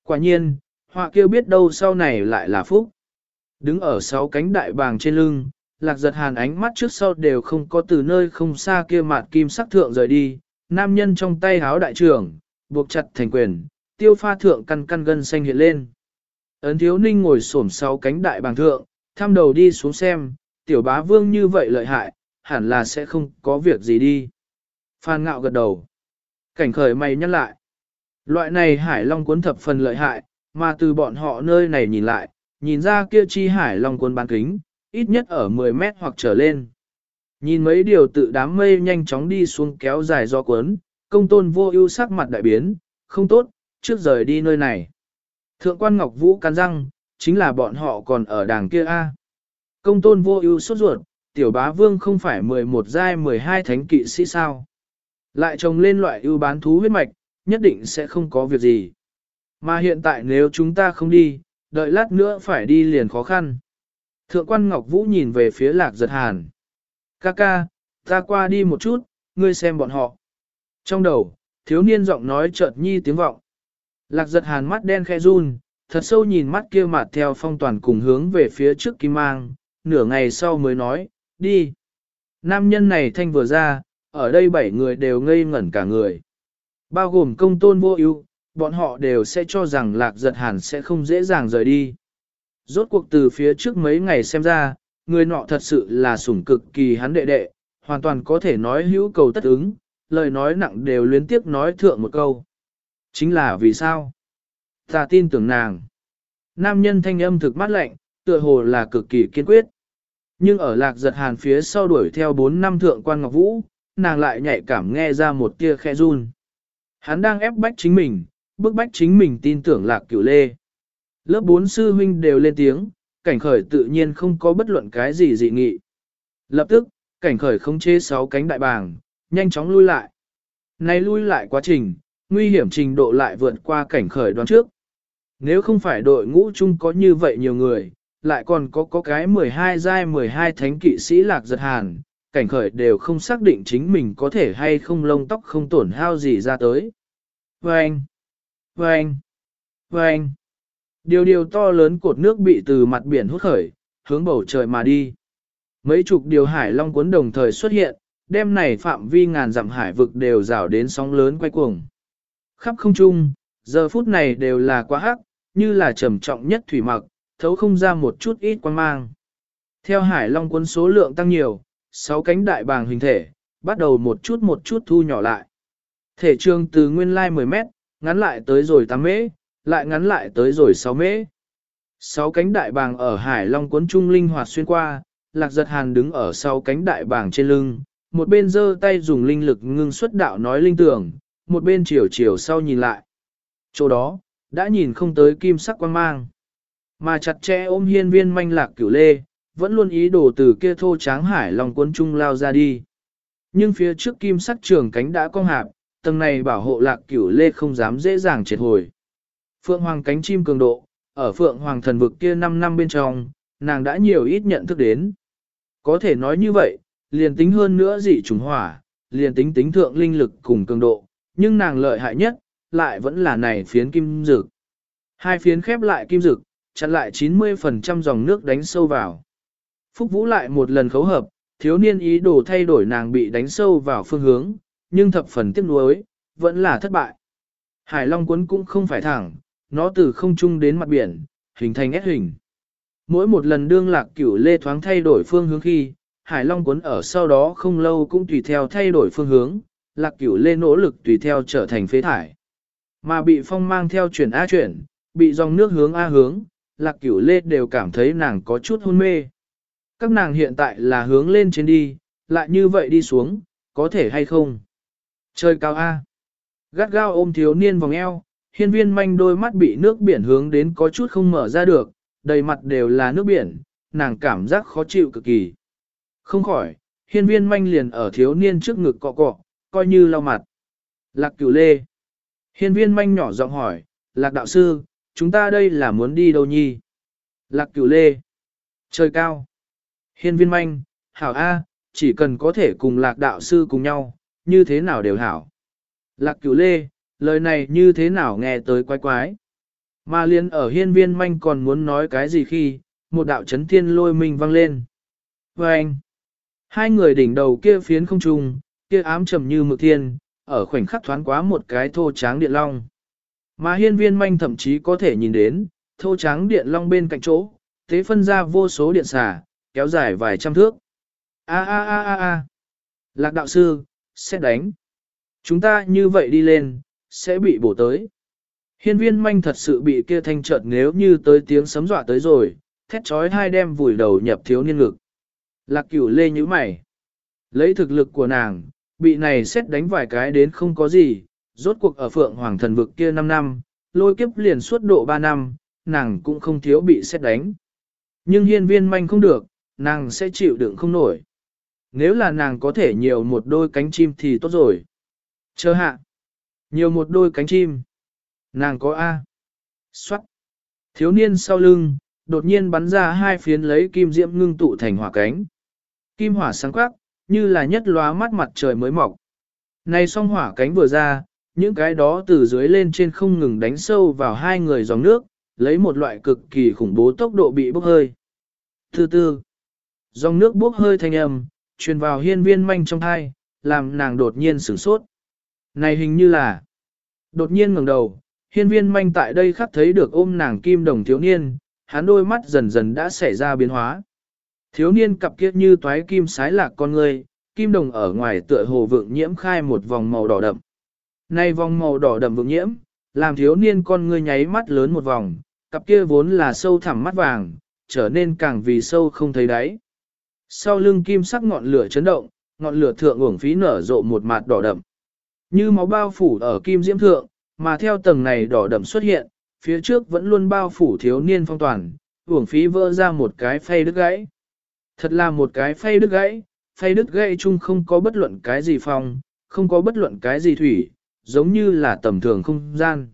Quả nhiên, họa kêu biết đâu sau này lại là phúc. Đứng ở sáu cánh đại bàng trên lưng, lạc giật hàn ánh mắt trước sau đều không có từ nơi không xa kia mặt kim sắc thượng rời đi, nam nhân trong tay háo đại trưởng, buộc chặt thành quyền, tiêu pha thượng căn căn gân xanh hiện lên. Ấn thiếu ninh ngồi xổm sau cánh đại bàng thượng, thăm đầu đi xuống xem, tiểu bá vương như vậy lợi hại, hẳn là sẽ không có việc gì đi. Phan ngạo gật đầu. Cảnh khởi mày nhắc lại. Loại này hải long cuốn thập phần lợi hại, mà từ bọn họ nơi này nhìn lại, nhìn ra kia chi hải long cuốn bán kính, ít nhất ở 10 mét hoặc trở lên. Nhìn mấy điều tự đám mây nhanh chóng đi xuống kéo dài do cuốn, công tôn vô ưu sắc mặt đại biến, không tốt, trước rời đi nơi này. Thượng quan Ngọc Vũ cắn răng, chính là bọn họ còn ở đàng kia A. Công tôn vô ưu sốt ruột, tiểu bá vương không phải 11 giai 12 thánh kỵ sĩ sao. Lại trồng lên loại ưu bán thú huyết mạch, nhất định sẽ không có việc gì. Mà hiện tại nếu chúng ta không đi, đợi lát nữa phải đi liền khó khăn. Thượng quan Ngọc Vũ nhìn về phía lạc giật hàn. Ca ca, ta qua đi một chút, ngươi xem bọn họ. Trong đầu, thiếu niên giọng nói chợt nhi tiếng vọng. Lạc giật hàn mắt đen khe run, thật sâu nhìn mắt kia mặt theo phong toàn cùng hướng về phía trước kim mang, nửa ngày sau mới nói, đi. Nam nhân này thanh vừa ra, ở đây bảy người đều ngây ngẩn cả người. Bao gồm công tôn vô ưu, bọn họ đều sẽ cho rằng lạc giật hàn sẽ không dễ dàng rời đi. Rốt cuộc từ phía trước mấy ngày xem ra, người nọ thật sự là sủng cực kỳ hắn đệ đệ, hoàn toàn có thể nói hữu cầu tất ứng, lời nói nặng đều luyến tiếc nói thượng một câu. Chính là vì sao? Ta tin tưởng nàng. Nam nhân thanh âm thực mắt lạnh, tựa hồ là cực kỳ kiên quyết. Nhưng ở lạc giật hàn phía sau đuổi theo 4 năm thượng quan ngọc vũ, nàng lại nhạy cảm nghe ra một tia khe run. Hắn đang ép bách chính mình, bức bách chính mình tin tưởng lạc cửu lê. Lớp 4 sư huynh đều lên tiếng, cảnh khởi tự nhiên không có bất luận cái gì dị nghị. Lập tức, cảnh khởi không chế sáu cánh đại bàng, nhanh chóng lui lại. Này lui lại quá trình, nguy hiểm trình độ lại vượt qua cảnh khởi đoán trước. Nếu không phải đội ngũ chung có như vậy nhiều người, lại còn có có cái 12 giai 12 thánh kỵ sĩ lạc giật hàn, cảnh khởi đều không xác định chính mình có thể hay không lông tóc không tổn hao gì ra tới. Vâng! Vâng! Vâng! Điều điều to lớn cột nước bị từ mặt biển hút khởi, hướng bầu trời mà đi. Mấy chục điều hải long cuốn đồng thời xuất hiện, đêm này phạm vi ngàn dặm hải vực đều rào đến sóng lớn quay cuồng. Khắp không trung, giờ phút này đều là quá hắc, như là trầm trọng nhất thủy mặc, thấu không ra một chút ít quan mang. Theo hải long cuốn số lượng tăng nhiều, sáu cánh đại bàng hình thể, bắt đầu một chút một chút thu nhỏ lại. Thể trường từ nguyên lai 10 mét, ngắn lại tới rồi 8 mễ, lại ngắn lại tới rồi 6 mễ. Sáu cánh đại bàng ở hải long cuốn trung linh hoạt xuyên qua, lạc giật hàn đứng ở sau cánh đại bàng trên lưng, một bên giơ tay dùng linh lực ngưng xuất đạo nói linh tưởng, một bên chiều chiều sau nhìn lại. Chỗ đó, đã nhìn không tới kim sắc quan mang. Mà chặt chẽ ôm hiên viên manh lạc cửu lê, vẫn luôn ý đồ từ kia thô tráng hải lòng cuốn trung lao ra đi. Nhưng phía trước kim sắc trường cánh đã cong hạp, tầng này bảo hộ lạc cửu lê không dám dễ dàng triệt hồi. Phượng hoàng cánh chim cường độ, ở phượng hoàng thần vực kia 5 năm bên trong, nàng đã nhiều ít nhận thức đến. Có thể nói như vậy, liền tính hơn nữa dị trùng hỏa, liền tính tính thượng linh lực cùng cường độ, nhưng nàng lợi hại nhất, lại vẫn là này phiến kim dực. Hai phiến khép lại kim dực, chặn lại 90% dòng nước đánh sâu vào. Phúc Vũ lại một lần khấu hợp, thiếu niên ý đồ thay đổi nàng bị đánh sâu vào phương hướng, nhưng thập phần tiếc nuối, vẫn là thất bại. Hải Long cuốn cũng không phải thẳng, nó từ không trung đến mặt biển, hình thành ép hình. Mỗi một lần đương lạc cửu lê thoáng thay đổi phương hướng khi, Hải Long cuốn ở sau đó không lâu cũng tùy theo thay đổi phương hướng, lạc cửu lê nỗ lực tùy theo trở thành phế thải. Mà bị phong mang theo chuyển A chuyển, bị dòng nước hướng A hướng, lạc cửu lê đều cảm thấy nàng có chút hôn mê. Các nàng hiện tại là hướng lên trên đi, lại như vậy đi xuống, có thể hay không? Chơi cao A. Gắt gao ôm thiếu niên vòng eo, hiên viên manh đôi mắt bị nước biển hướng đến có chút không mở ra được, đầy mặt đều là nước biển, nàng cảm giác khó chịu cực kỳ. Không khỏi, hiên viên manh liền ở thiếu niên trước ngực cọ cọ, coi như lau mặt. Lạc cửu lê. Hiên viên manh nhỏ giọng hỏi, lạc đạo sư, chúng ta đây là muốn đi đâu nhi? Lạc cửu lê. Trời cao. Hiên viên manh, hảo A, chỉ cần có thể cùng lạc đạo sư cùng nhau, như thế nào đều hảo. Lạc cửu lê, lời này như thế nào nghe tới quái quái. Mà liên ở hiên viên manh còn muốn nói cái gì khi, một đạo chấn thiên lôi mình vang lên. Và anh, hai người đỉnh đầu kia phiến không trùng, kia ám trầm như mực thiên, ở khoảnh khắc thoáng quá một cái thô tráng điện long. Mà hiên viên manh thậm chí có thể nhìn đến, thô tráng điện long bên cạnh chỗ, thế phân ra vô số điện xả, kéo dài vài trăm thước. A a a a a. Lạc đạo sư, sẽ đánh. Chúng ta như vậy đi lên, sẽ bị bổ tới. Hiên viên manh thật sự bị kia thanh chợt nếu như tới tiếng sấm dọa tới rồi, thét trói hai đem vùi đầu nhập thiếu niên ngực. Lạc cửu lê như mày. Lấy thực lực của nàng, bị này xét đánh vài cái đến không có gì, rốt cuộc ở phượng hoàng thần vực kia 5 năm, lôi kiếp liền suốt độ 3 năm, nàng cũng không thiếu bị xét đánh. Nhưng hiên viên manh không được, nàng sẽ chịu đựng không nổi. Nếu là nàng có thể nhiều một đôi cánh chim thì tốt rồi. Chờ hạ. Nhiều một đôi cánh chim. Nàng có A. Xoát. Thiếu niên sau lưng, đột nhiên bắn ra hai phiến lấy kim diễm ngưng tụ thành hỏa cánh. Kim hỏa sáng quắc, như là nhất lóa mắt mặt trời mới mọc. Này song hỏa cánh vừa ra, những cái đó từ dưới lên trên không ngừng đánh sâu vào hai người dòng nước, lấy một loại cực kỳ khủng bố tốc độ bị bốc hơi. Thứ tư, dòng nước bốc hơi thanh âm, truyền vào hiên viên manh trong thai, làm nàng đột nhiên sửng sốt. Này hình như là, đột nhiên ngẩng đầu, hiên viên manh tại đây khắc thấy được ôm nàng kim đồng thiếu niên, hắn đôi mắt dần dần đã xảy ra biến hóa. Thiếu niên cặp kiếp như toái kim sái lạc con người, kim đồng ở ngoài tựa hồ vượng nhiễm khai một vòng màu đỏ đậm. Nay vòng màu đỏ đậm vượng nhiễm, làm thiếu niên con ngươi nháy mắt lớn một vòng, cặp kia vốn là sâu thẳm mắt vàng, trở nên càng vì sâu không thấy đáy. Sau lưng kim sắc ngọn lửa chấn động, ngọn lửa thượng uổng phí nở rộ một mặt đỏ đậm. Như máu bao phủ ở kim diễm thượng, mà theo tầng này đỏ đậm xuất hiện, phía trước vẫn luôn bao phủ thiếu niên phong toàn, uổng phí vỡ ra một cái phay đứt gãy. Thật là một cái phay đứt gãy, phay đứt gãy chung không có bất luận cái gì phong, không có bất luận cái gì thủy, giống như là tầm thường không gian.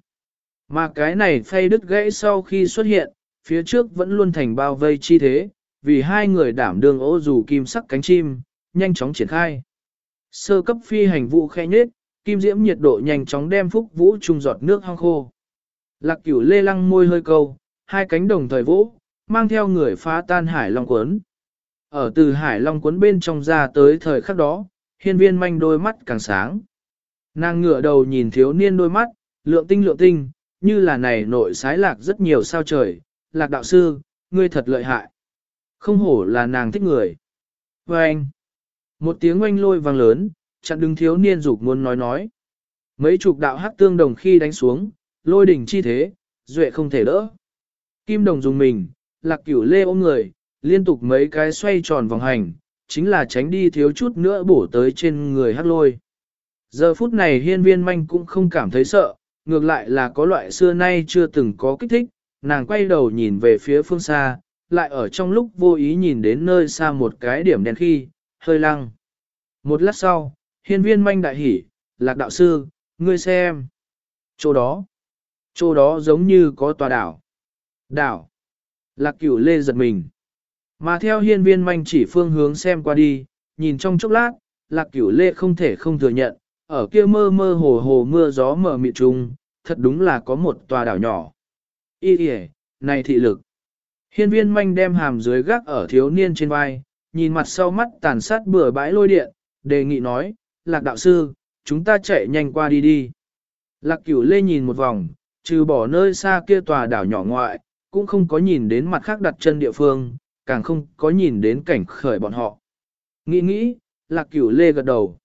Mà cái này phay đứt gãy sau khi xuất hiện, phía trước vẫn luôn thành bao vây chi thế, vì hai người đảm đương ô dù kim sắc cánh chim, nhanh chóng triển khai. Sơ cấp phi hành vụ khe nhết, kim diễm nhiệt độ nhanh chóng đem phúc vũ trung giọt nước hong khô. Lạc cửu lê lăng môi hơi câu, hai cánh đồng thời vũ, mang theo người phá tan hải long cuốn. Ở từ hải long cuốn bên trong ra tới thời khắc đó, hiên viên manh đôi mắt càng sáng. Nàng ngửa đầu nhìn thiếu niên đôi mắt, lượng tinh lượng tinh, như là này nội sái lạc rất nhiều sao trời, lạc đạo sư, ngươi thật lợi hại. Không hổ là nàng thích người. Và anh, một tiếng oanh lôi vang lớn, chặn đứng thiếu niên dục muốn nói nói. Mấy chục đạo hắc tương đồng khi đánh xuống, lôi đỉnh chi thế, duệ không thể đỡ. Kim đồng dùng mình, lạc cửu lê ôm người, liên tục mấy cái xoay tròn vòng hành, chính là tránh đi thiếu chút nữa bổ tới trên người hắc lôi. Giờ phút này hiên viên manh cũng không cảm thấy sợ, ngược lại là có loại xưa nay chưa từng có kích thích, nàng quay đầu nhìn về phía phương xa, lại ở trong lúc vô ý nhìn đến nơi xa một cái điểm đen khi, hơi lăng. Một lát sau, hiên viên manh đại hỉ, lạc đạo sư, ngươi xem. Chỗ đó, chỗ đó giống như có tòa đảo. Đảo. Lạc cửu lê giật mình. Mà theo hiên viên manh chỉ phương hướng xem qua đi, nhìn trong chốc lát, lạc cửu lê không thể không thừa nhận, ở kia mơ mơ hồ hồ mưa gió mở mịt trùng, thật đúng là có một tòa đảo nhỏ. Y kìa, này thị lực. Hiên viên manh đem hàm dưới gác ở thiếu niên trên vai, nhìn mặt sau mắt tàn sát bừa bãi lôi điện, đề nghị nói, lạc đạo sư, chúng ta chạy nhanh qua đi đi. Lạc cửu lê nhìn một vòng, trừ bỏ nơi xa kia tòa đảo nhỏ ngoại, cũng không có nhìn đến mặt khác đặt chân địa phương, càng không có nhìn đến cảnh khởi bọn họ. Nghĩ nghĩ, lạc cửu lê gật đầu.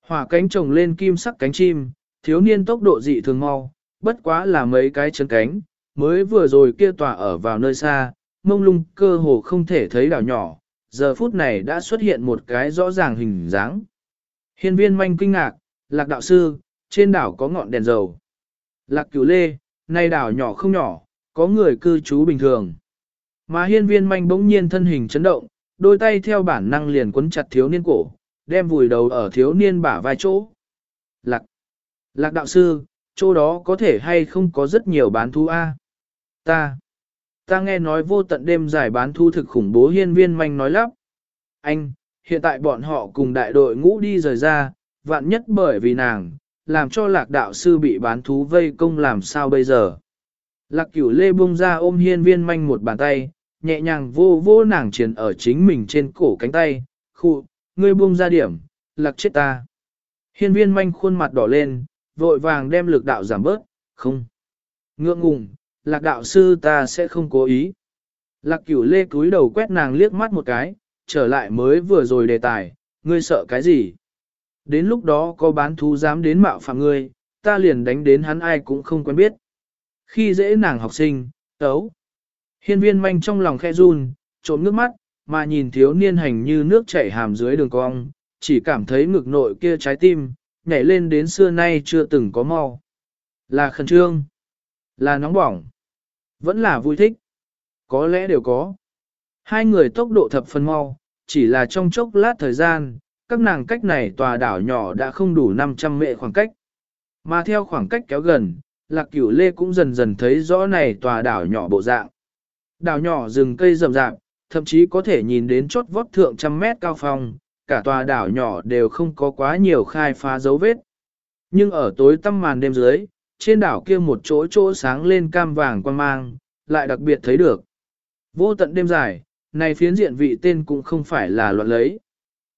Hỏa cánh trồng lên kim sắc cánh chim, thiếu niên tốc độ dị thường mau, bất quá là mấy cái chân cánh, mới vừa rồi kia tòa ở vào nơi xa, mông lung cơ hồ không thể thấy đảo nhỏ, giờ phút này đã xuất hiện một cái rõ ràng hình dáng. Hiên viên manh kinh ngạc, lạc đạo sư, trên đảo có ngọn đèn dầu. Lạc cửu lê, nay đảo nhỏ không nhỏ, có người cư trú bình thường. Mà hiên viên manh bỗng nhiên thân hình chấn động, đôi tay theo bản năng liền quấn chặt thiếu niên cổ, đem vùi đầu ở thiếu niên bả vai chỗ. Lạc, lạc đạo sư, chỗ đó có thể hay không có rất nhiều bán thú A. Ta, ta nghe nói vô tận đêm giải bán thu thực khủng bố hiên viên manh nói lắp. Anh, hiện tại bọn họ cùng đại đội ngũ đi rời ra, vạn nhất bởi vì nàng, làm cho lạc đạo sư bị bán thú vây công làm sao bây giờ. Lạc cửu lê bung ra ôm hiên viên manh một bàn tay, nhẹ nhàng vô vô nàng triền ở chính mình trên cổ cánh tay, khu, ngươi buông ra điểm, lạc chết ta. Hiên viên manh khuôn mặt đỏ lên, vội vàng đem lực đạo giảm bớt, không. Ngượng ngùng, lạc đạo sư ta sẽ không cố ý. Lạc cửu lê cúi đầu quét nàng liếc mắt một cái, trở lại mới vừa rồi đề tài, ngươi sợ cái gì? Đến lúc đó có bán thú dám đến mạo phạm ngươi, ta liền đánh đến hắn ai cũng không quen biết. Khi dễ nàng học sinh, tấu. Hiên viên manh trong lòng khe run, trộm nước mắt, mà nhìn thiếu niên hành như nước chảy hàm dưới đường cong, chỉ cảm thấy ngực nội kia trái tim, nhảy lên đến xưa nay chưa từng có mau. Là khẩn trương, là nóng bỏng, vẫn là vui thích, có lẽ đều có. Hai người tốc độ thập phần mau, chỉ là trong chốc lát thời gian, các nàng cách này tòa đảo nhỏ đã không đủ 500 mệ khoảng cách. Mà theo khoảng cách kéo gần, lạc cửu lê cũng dần dần thấy rõ này tòa đảo nhỏ bộ dạng. Đảo nhỏ rừng cây rậm rạp, thậm chí có thể nhìn đến chốt vót thượng trăm mét cao phong, cả tòa đảo nhỏ đều không có quá nhiều khai phá dấu vết. Nhưng ở tối tăm màn đêm dưới, trên đảo kia một chỗ chỗ sáng lên cam vàng quan mang, lại đặc biệt thấy được. Vô tận đêm dài, này phiến diện vị tên cũng không phải là loạn lấy.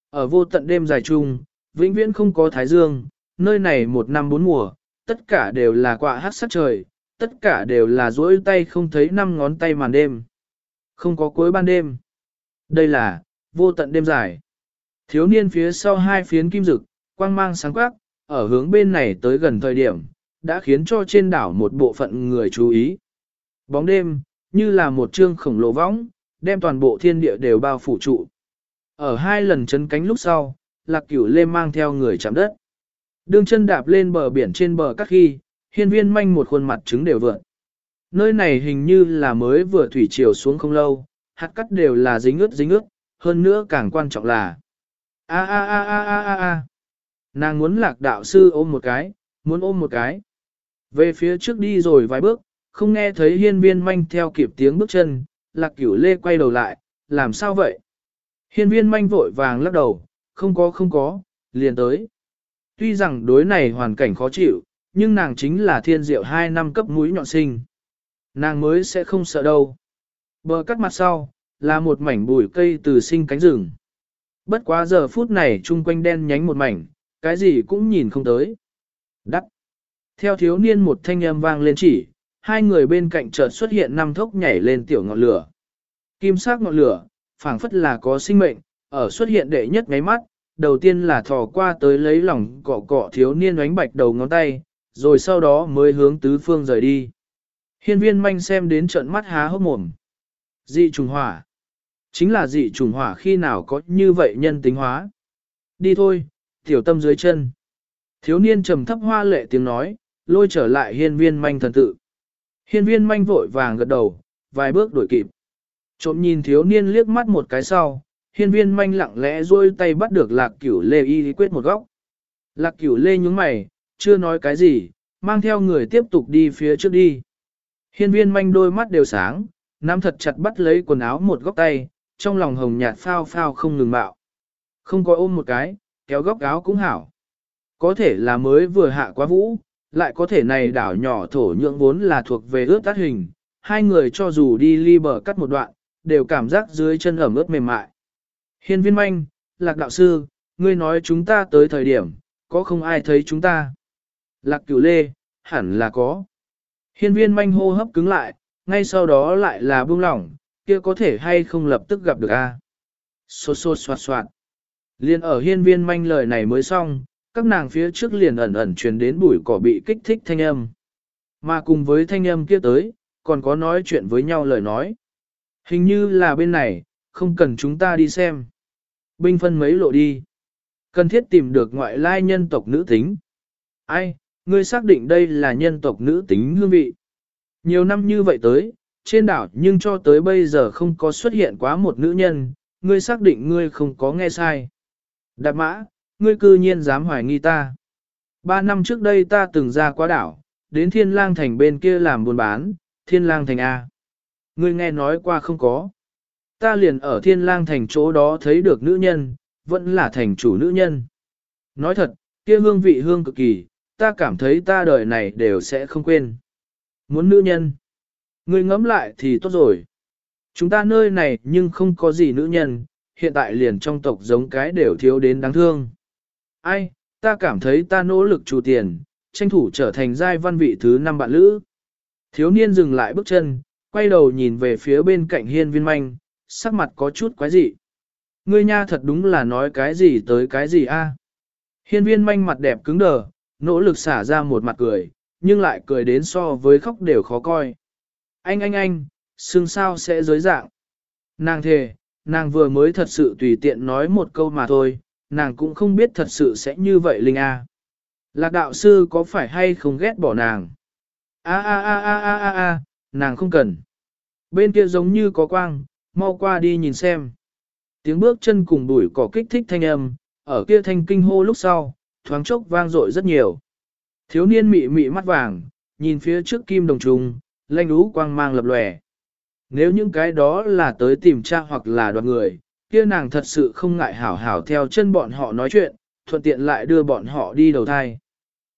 Ở vô tận đêm dài chung, vĩnh viễn không có thái dương, nơi này một năm bốn mùa, tất cả đều là quạ hát sắc trời, tất cả đều là duỗi tay không thấy năm ngón tay màn đêm. Không có cuối ban đêm. Đây là, vô tận đêm dài. Thiếu niên phía sau hai phiến kim rực, quang mang sáng quắc, ở hướng bên này tới gần thời điểm, đã khiến cho trên đảo một bộ phận người chú ý. Bóng đêm, như là một trương khổng lồ võng, đem toàn bộ thiên địa đều bao phủ trụ. Ở hai lần chấn cánh lúc sau, lạc cửu lê mang theo người chạm đất. Đương chân đạp lên bờ biển trên bờ các khi, hiên viên manh một khuôn mặt trứng đều vượn. Nơi này hình như là mới vừa thủy triều xuống không lâu, hạt cắt đều là dính ướt dính ướt, hơn nữa càng quan trọng là a a a a a a a nàng muốn lạc đạo sư ôm một cái, muốn ôm một cái. Về phía trước đi rồi vài bước, không nghe thấy hiên viên manh theo kịp tiếng bước chân, lạc cửu lê quay đầu lại, làm sao vậy? Hiên viên manh vội vàng lắc đầu, không có không có, liền tới. Tuy rằng đối này hoàn cảnh khó chịu, nhưng nàng chính là thiên diệu hai năm cấp mũi nhọn sinh. Nàng mới sẽ không sợ đâu. Bờ cắt mặt sau, là một mảnh bụi cây từ sinh cánh rừng. Bất quá giờ phút này chung quanh đen nhánh một mảnh, cái gì cũng nhìn không tới. Đắc. Theo thiếu niên một thanh âm vang lên chỉ, hai người bên cạnh chợt xuất hiện năm thốc nhảy lên tiểu ngọn lửa. Kim sắc ngọn lửa, phảng phất là có sinh mệnh, ở xuất hiện đệ nhất ngáy mắt, đầu tiên là thò qua tới lấy lòng cọ cọ thiếu niên ánh bạch đầu ngón tay, rồi sau đó mới hướng tứ phương rời đi. Hiên viên manh xem đến trận mắt há hốc mồm. Dị trùng hỏa. Chính là dị trùng hỏa khi nào có như vậy nhân tính hóa. Đi thôi, tiểu tâm dưới chân. Thiếu niên trầm thấp hoa lệ tiếng nói, lôi trở lại hiên viên manh thần tự. Hiên viên manh vội vàng gật đầu, vài bước đuổi kịp. Trộm nhìn thiếu niên liếc mắt một cái sau, hiên viên manh lặng lẽ duỗi tay bắt được lạc cửu lê y quyết một góc. Lạc cửu lê nhúng mày, chưa nói cái gì, mang theo người tiếp tục đi phía trước đi. Hiên viên manh đôi mắt đều sáng, nắm thật chặt bắt lấy quần áo một góc tay, trong lòng hồng nhạt phao phao không ngừng bạo. Không có ôm một cái, kéo góc áo cũng hảo. Có thể là mới vừa hạ quá vũ, lại có thể này đảo nhỏ thổ nhượng vốn là thuộc về ướt tát hình, hai người cho dù đi ly bờ cắt một đoạn, đều cảm giác dưới chân ẩm ướt mềm mại. Hiên viên manh, lạc đạo sư, ngươi nói chúng ta tới thời điểm, có không ai thấy chúng ta? Lạc cửu lê, hẳn là có. Hiên viên manh hô hấp cứng lại, ngay sau đó lại là buông lỏng, kia có thể hay không lập tức gặp được a? À? Xô xô xoạt xoạt. Liên ở hiên viên manh lời này mới xong, các nàng phía trước liền ẩn ẩn truyền đến bụi cỏ bị kích thích thanh âm. Mà cùng với thanh âm kia tới, còn có nói chuyện với nhau lời nói. Hình như là bên này, không cần chúng ta đi xem. Binh phân mấy lộ đi. Cần thiết tìm được ngoại lai nhân tộc nữ tính. Ai, ngươi xác định đây là nhân tộc nữ tính hương vị. Nhiều năm như vậy tới, trên đảo nhưng cho tới bây giờ không có xuất hiện quá một nữ nhân, ngươi xác định ngươi không có nghe sai. Đạp mã, ngươi cư nhiên dám hoài nghi ta. Ba năm trước đây ta từng ra quá đảo, đến thiên lang thành bên kia làm buôn bán, thiên lang thành A. Ngươi nghe nói qua không có. Ta liền ở thiên lang thành chỗ đó thấy được nữ nhân, vẫn là thành chủ nữ nhân. Nói thật, kia hương vị hương cực kỳ, ta cảm thấy ta đời này đều sẽ không quên. Muốn nữ nhân. Ngươi ngẫm lại thì tốt rồi. Chúng ta nơi này nhưng không có gì nữ nhân, hiện tại liền trong tộc giống cái đều thiếu đến đáng thương. Ai, ta cảm thấy ta nỗ lực chủ tiền, tranh thủ trở thành giai văn vị thứ năm bạn lữ. Thiếu niên dừng lại bước chân, quay đầu nhìn về phía bên cạnh hiên viên manh, sắc mặt có chút quái dị. Ngươi nha thật đúng là nói cái gì tới cái gì a? Hiên viên manh mặt đẹp cứng đờ, nỗ lực xả ra một mặt cười, nhưng lại cười đến so với khóc đều khó coi. Anh anh anh, xương sao sẽ giới dạng. Nàng thề, nàng vừa mới thật sự tùy tiện nói một câu mà thôi, nàng cũng không biết thật sự sẽ như vậy Linh A. Lạc đạo sư có phải hay không ghét bỏ nàng? A a a a a a a, nàng không cần. Bên kia giống như có quang, mau qua đi nhìn xem. Tiếng bước chân cùng đuổi cỏ kích thích thanh âm, ở kia thanh kinh hô lúc sau, thoáng chốc vang dội rất nhiều. Thiếu niên mị mị mắt vàng, nhìn phía trước kim đồng trùng, lanh ú quang mang lập lòe. Nếu những cái đó là tới tìm cha hoặc là đoàn người, kia nàng thật sự không ngại hảo hảo theo chân bọn họ nói chuyện, thuận tiện lại đưa bọn họ đi đầu thai.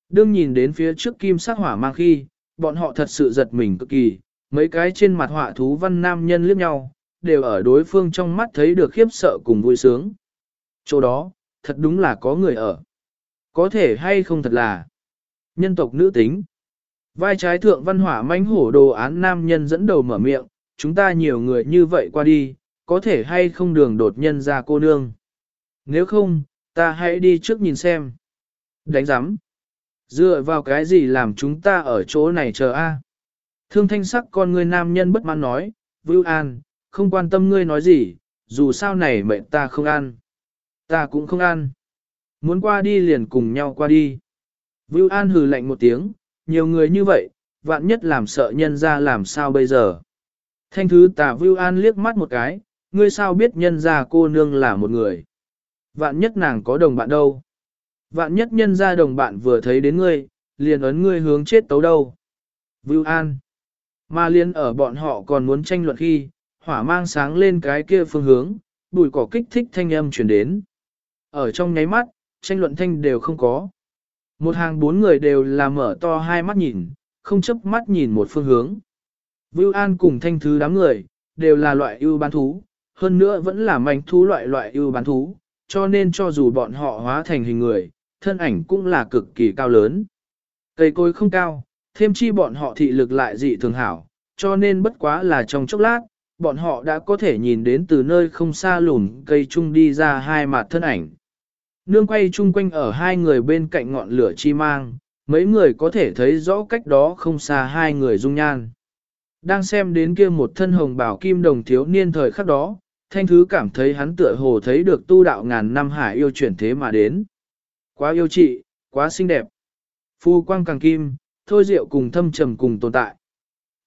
Đương nhìn đến phía trước kim sắc hỏa mang khi, bọn họ thật sự giật mình cực kỳ, mấy cái trên mặt họa thú văn nam nhân liếc nhau, đều ở đối phương trong mắt thấy được khiếp sợ cùng vui sướng. Chỗ đó, thật đúng là có người ở. Có thể hay không thật là nhân tộc nữ tính. Vai trái thượng văn hỏa manh hổ đồ án nam nhân dẫn đầu mở miệng, chúng ta nhiều người như vậy qua đi, có thể hay không đường đột nhân ra cô nương. Nếu không, ta hãy đi trước nhìn xem. Đánh giám. Dựa vào cái gì làm chúng ta ở chỗ này chờ a? Thương thanh sắc con người nam nhân bất mãn nói, Vưu An, không quan tâm ngươi nói gì, dù sao này mệnh ta không ăn. Ta cũng không ăn. Muốn qua đi liền cùng nhau qua đi. Vưu An hừ lạnh một tiếng, nhiều người như vậy, vạn nhất làm sợ nhân ra làm sao bây giờ. Thanh thứ tà Vưu An liếc mắt một cái, ngươi sao biết nhân ra cô nương là một người. Vạn nhất nàng có đồng bạn đâu. Vạn nhất nhân ra đồng bạn vừa thấy đến ngươi, liền ấn ngươi hướng chết tấu đâu. Vưu An. Mà liên ở bọn họ còn muốn tranh luận khi, hỏa mang sáng lên cái kia phương hướng, bùi cỏ kích thích thanh âm chuyển đến. Ở trong nháy mắt, tranh luận thanh đều không có. Một hàng bốn người đều là mở to hai mắt nhìn, không chấp mắt nhìn một phương hướng. Vưu An cùng thanh thứ đám người, đều là loại ưu bán thú, hơn nữa vẫn là manh thú loại loại ưu bán thú, cho nên cho dù bọn họ hóa thành hình người, thân ảnh cũng là cực kỳ cao lớn. Cây cối không cao, thêm chi bọn họ thị lực lại dị thường hảo, cho nên bất quá là trong chốc lát, bọn họ đã có thể nhìn đến từ nơi không xa lùn cây chung đi ra hai mặt thân ảnh. Nương quay chung quanh ở hai người bên cạnh ngọn lửa chi mang, mấy người có thể thấy rõ cách đó không xa hai người dung nhan. Đang xem đến kia một thân hồng bảo kim đồng thiếu niên thời khắc đó, thanh thứ cảm thấy hắn tựa hồ thấy được tu đạo ngàn năm hải yêu chuyển thế mà đến. Quá yêu chị, quá xinh đẹp. Phu quang càng kim, thôi rượu cùng thâm trầm cùng tồn tại.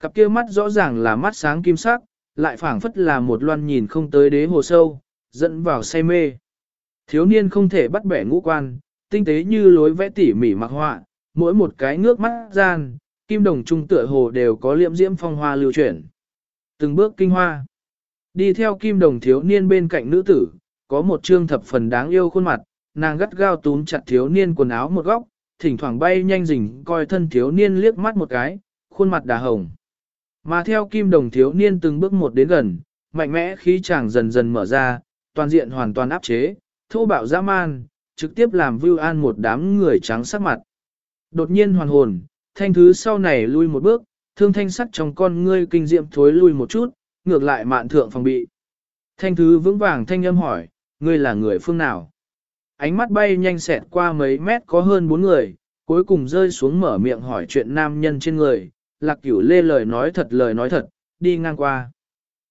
Cặp kia mắt rõ ràng là mắt sáng kim sắc, lại phảng phất là một loan nhìn không tới đế hồ sâu, dẫn vào say mê. Thiếu niên không thể bắt bẻ ngũ quan, tinh tế như lối vẽ tỉ mỉ mặc họa, mỗi một cái ngước mắt gian, kim đồng trung tựa hồ đều có liễm diễm phong hoa lưu chuyển. Từng bước kinh hoa. Đi theo kim đồng thiếu niên bên cạnh nữ tử, có một trương thập phần đáng yêu khuôn mặt, nàng gắt gao túm chặt thiếu niên quần áo một góc, thỉnh thoảng bay nhanh rình coi thân thiếu niên liếc mắt một cái, khuôn mặt đà hồng. Mà theo kim đồng thiếu niên từng bước một đến gần, mạnh mẽ khí chàng dần dần mở ra, toàn diện hoàn toàn áp chế, thô bạo dã man, trực tiếp làm Vưu An một đám người trắng sắc mặt. Đột nhiên hoàn hồn, thanh thứ sau này lui một bước, thương thanh sắc trong con ngươi kinh diệm thối lui một chút, ngược lại mạn thượng phòng bị. Thanh thứ vững vàng thanh âm hỏi, ngươi là người phương nào? Ánh mắt bay nhanh xẹt qua mấy mét có hơn bốn người, cuối cùng rơi xuống mở miệng hỏi chuyện nam nhân trên người, lạc cửu lê lời nói thật lời nói thật, đi ngang qua.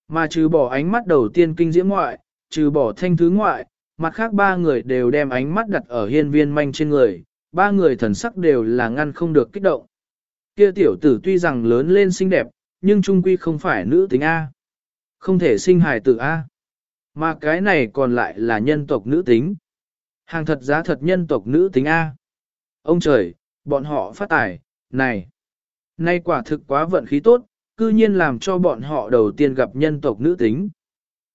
Mà trừ bỏ ánh mắt đầu tiên kinh diễm ngoại, trừ bỏ thanh thứ ngoại, mặt khác ba người đều đem ánh mắt đặt ở hiên viên manh trên người, ba người thần sắc đều là ngăn không được kích động. Kia tiểu tử tuy rằng lớn lên xinh đẹp, nhưng trung quy không phải nữ tính A. Không thể sinh hài tử A. Mà cái này còn lại là nhân tộc nữ tính. Hàng thật giá thật nhân tộc nữ tính A. Ông trời, bọn họ phát tài, này. Nay quả thực quá vận khí tốt, cư nhiên làm cho bọn họ đầu tiên gặp nhân tộc nữ tính.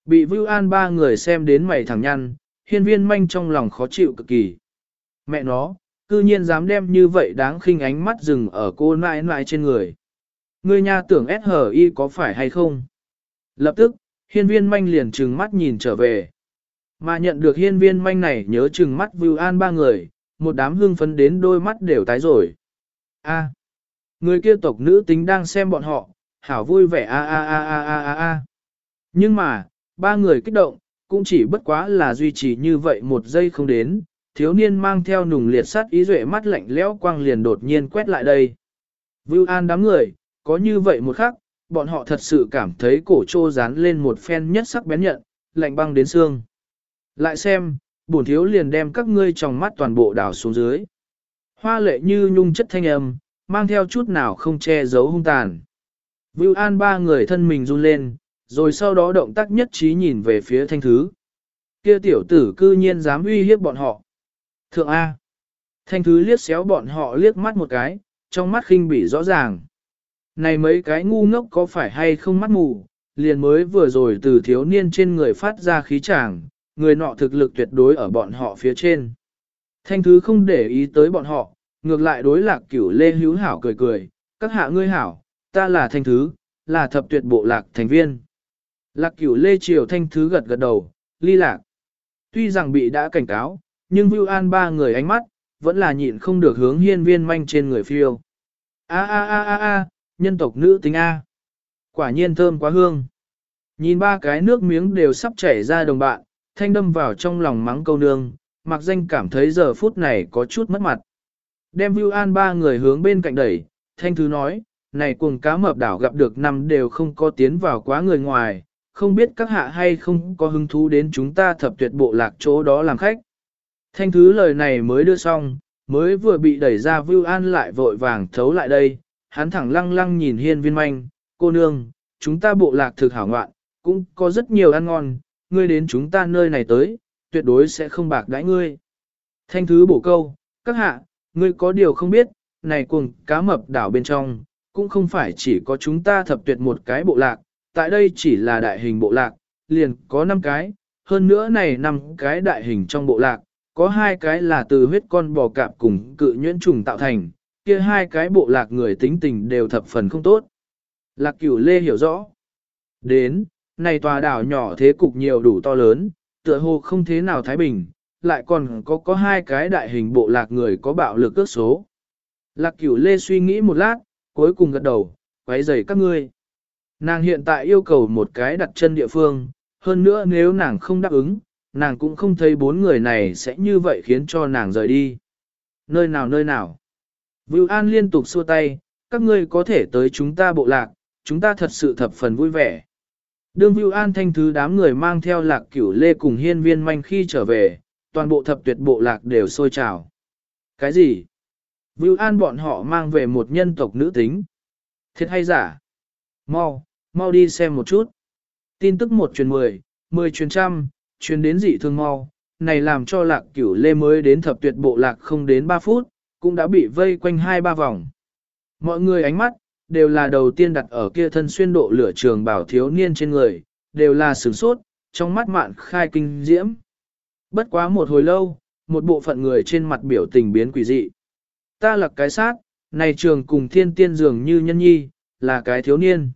Bị Vưu An ba người xem đến mày thẳng nhăn, hiên viên manh trong lòng khó chịu cực kỳ. Mẹ nó, cư nhiên dám đem như vậy đáng khinh ánh mắt dừng ở cô nãi nãi trên người. Người nhà tưởng SHI có phải hay không? Lập tức, hiên viên manh liền trừng mắt nhìn trở về. Mà nhận được hiên viên manh này nhớ trừng mắt Vưu An ba người, một đám hương phấn đến đôi mắt đều tái rồi. A, người kia tộc nữ tính đang xem bọn họ, hảo vui vẻ a a a a a a. Nhưng mà, ba người kích động, cũng chỉ bất quá là duy trì như vậy một giây không đến, thiếu niên mang theo nùng liệt sát ý duệ mắt lạnh lẽo quang liền đột nhiên quét lại đây. Vưu An đám người, có như vậy một khắc, bọn họ thật sự cảm thấy cổ trô dán lên một phen nhất sắc bén nhận, lạnh băng đến xương. Lại xem, bổn thiếu liền đem các ngươi trong mắt toàn bộ đảo xuống dưới. Hoa lệ như nhung chất thanh âm, mang theo chút nào không che giấu hung tàn. Vưu An ba người thân mình run lên, rồi sau đó động tác nhất trí nhìn về phía thanh thứ. Kia tiểu tử cư nhiên dám uy hiếp bọn họ. Thượng A. Thanh thứ liếc xéo bọn họ liếc mắt một cái, trong mắt khinh bỉ rõ ràng. Này mấy cái ngu ngốc có phải hay không mắt mù, liền mới vừa rồi từ thiếu niên trên người phát ra khí tràng, người nọ thực lực tuyệt đối ở bọn họ phía trên. Thanh thứ không để ý tới bọn họ, ngược lại đối lạc cửu lê hữu hảo cười cười, các hạ ngươi hảo, ta là thanh thứ, là thập tuyệt bộ lạc thành viên. Lạc cửu lê triều thanh thứ gật gật đầu, ly lạc. Tuy rằng bị đã cảnh cáo, nhưng Vưu An ba người ánh mắt, vẫn là nhịn không được hướng hiên viên manh trên người phiêu. A a a a a, nhân tộc nữ tính A. Quả nhiên thơm quá hương. Nhìn ba cái nước miếng đều sắp chảy ra đồng bạn, thanh đâm vào trong lòng mắng câu nương, mặc danh cảm thấy giờ phút này có chút mất mặt. Đem Vưu An ba người hướng bên cạnh đẩy, thanh thứ nói, này cuồng cá mập đảo gặp được năm đều không có tiến vào quá người ngoài, không biết các hạ hay không có hứng thú đến chúng ta thập tuyệt bộ lạc chỗ đó làm khách. Thanh thứ lời này mới đưa xong, mới vừa bị đẩy ra Vưu An lại vội vàng thấu lại đây, hắn thẳng lăng lăng nhìn hiên viên manh, cô nương, chúng ta bộ lạc thực hảo ngoạn, cũng có rất nhiều ăn ngon, ngươi đến chúng ta nơi này tới, tuyệt đối sẽ không bạc đãi ngươi. Thanh thứ bổ câu, các hạ, ngươi có điều không biết, này cuồng cá mập đảo bên trong, cũng không phải chỉ có chúng ta thập tuyệt một cái bộ lạc, tại đây chỉ là đại hình bộ lạc, liền có 5 cái, hơn nữa này 5 cái đại hình trong bộ lạc, có hai cái là từ huyết con bò cạp cùng cự nhuyễn trùng tạo thành, kia hai cái bộ lạc người tính tình đều thập phần không tốt. Lạc cửu lê hiểu rõ. Đến, này tòa đảo nhỏ thế cục nhiều đủ to lớn, tựa hồ không thế nào thái bình, lại còn có có hai cái đại hình bộ lạc người có bạo lực ước số. Lạc cửu lê suy nghĩ một lát, cuối cùng gật đầu, quấy rầy các ngươi. Nàng hiện tại yêu cầu một cái đặt chân địa phương, hơn nữa nếu nàng không đáp ứng, nàng cũng không thấy bốn người này sẽ như vậy khiến cho nàng rời đi. Nơi nào nơi nào. Vưu An liên tục xua tay, các ngươi có thể tới chúng ta bộ lạc, chúng ta thật sự thập phần vui vẻ. Đương Vưu An thanh thứ đám người mang theo lạc cửu lê cùng hiên viên manh khi trở về, toàn bộ thập tuyệt bộ lạc đều sôi trào. Cái gì? Vưu An bọn họ mang về một nhân tộc nữ tính. Thiệt hay giả? Mau, mau đi xem một chút. Tin tức một truyền mười, mười truyền trăm, truyền đến dị thương mau. Này làm cho lạc cửu lê mới đến thập tuyệt bộ lạc không đến 3 phút, cũng đã bị vây quanh hai ba vòng. Mọi người ánh mắt, đều là đầu tiên đặt ở kia thân xuyên độ lửa trường bảo thiếu niên trên người, đều là sửng sốt, trong mắt mạn khai kinh diễm. Bất quá một hồi lâu, một bộ phận người trên mặt biểu tình biến quỷ dị. Ta là cái sát, này trường cùng thiên tiên dường như nhân nhi, là cái thiếu niên.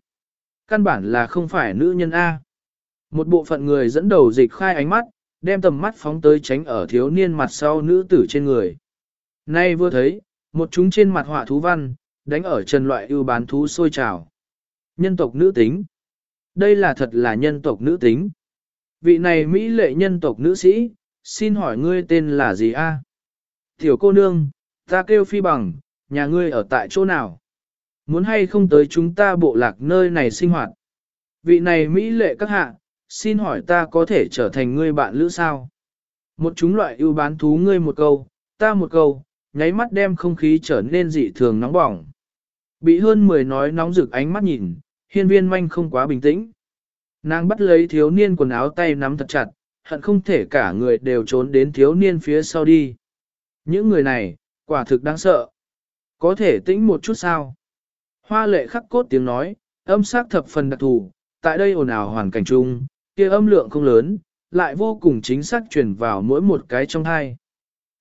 Căn bản là không phải nữ nhân A. Một bộ phận người dẫn đầu dịch khai ánh mắt, đem tầm mắt phóng tới tránh ở thiếu niên mặt sau nữ tử trên người. Nay vừa thấy, một chúng trên mặt họa thú văn, đánh ở trần loại ưu bán thú sôi trào. Nhân tộc nữ tính. Đây là thật là nhân tộc nữ tính. Vị này Mỹ lệ nhân tộc nữ sĩ, xin hỏi ngươi tên là gì a? Tiểu cô nương, ta kêu phi bằng, nhà ngươi ở tại chỗ nào? Muốn hay không tới chúng ta bộ lạc nơi này sinh hoạt? Vị này Mỹ lệ các hạ, xin hỏi ta có thể trở thành ngươi bạn lữ sao? Một chúng loại ưu bán thú ngươi một câu, ta một câu, nháy mắt đem không khí trở nên dị thường nóng bỏng. Bị hơn 10 nói nóng rực ánh mắt nhìn, hiên viên manh không quá bình tĩnh. Nàng bắt lấy thiếu niên quần áo tay nắm thật chặt, hận không thể cả người đều trốn đến thiếu niên phía sau đi. Những người này, quả thực đáng sợ. Có thể tĩnh một chút sao? Hoa lệ khắc cốt tiếng nói, âm sắc thập phần đặc thù, tại đây ồn ào hoàn cảnh chung, kia âm lượng không lớn, lại vô cùng chính xác truyền vào mỗi một cái trong hai.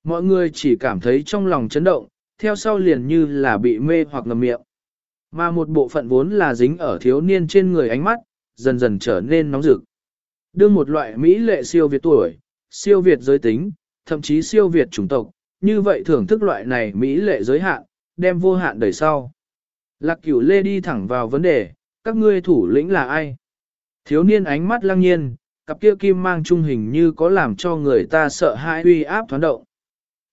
Mọi người chỉ cảm thấy trong lòng chấn động, theo sau liền như là bị mê hoặc ngầm miệng. Mà một bộ phận vốn là dính ở thiếu niên trên người ánh mắt, dần dần trở nên nóng rực. Đương một loại Mỹ lệ siêu việt tuổi, siêu việt giới tính, thậm chí siêu việt chủng tộc, như vậy thưởng thức loại này Mỹ lệ giới hạn, đem vô hạn đẩy sau. Lạc cửu lê đi thẳng vào vấn đề, các ngươi thủ lĩnh là ai? Thiếu niên ánh mắt lăng nhiên, cặp kia kim mang trung hình như có làm cho người ta sợ hãi uy áp thoáng động.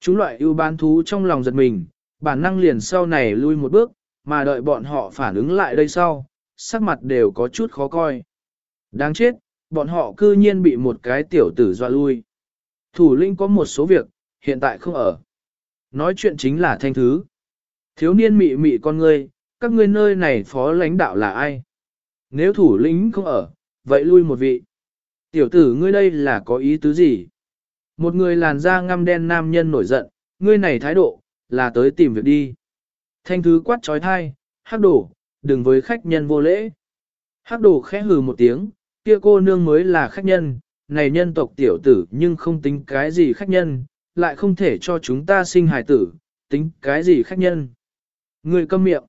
Chúng loại ưu bán thú trong lòng giật mình, bản năng liền sau này lui một bước, mà đợi bọn họ phản ứng lại đây sau, sắc mặt đều có chút khó coi. Đáng chết, bọn họ cư nhiên bị một cái tiểu tử dọa lui. Thủ lĩnh có một số việc, hiện tại không ở. Nói chuyện chính là thanh thứ. Thiếu niên mị mị con ngươi, các ngươi nơi này phó lãnh đạo là ai? Nếu thủ lĩnh không ở, vậy lui một vị. Tiểu tử ngươi đây là có ý tứ gì? Một người làn da ngăm đen nam nhân nổi giận, ngươi này thái độ, là tới tìm việc đi. Thanh thứ quát trói thai, hắc đổ, đừng với khách nhân vô lễ. Hắc đổ khẽ hừ một tiếng, kia cô nương mới là khách nhân, này nhân tộc tiểu tử nhưng không tính cái gì khách nhân, lại không thể cho chúng ta sinh hài tử, tính cái gì khách nhân. Người câm miệng.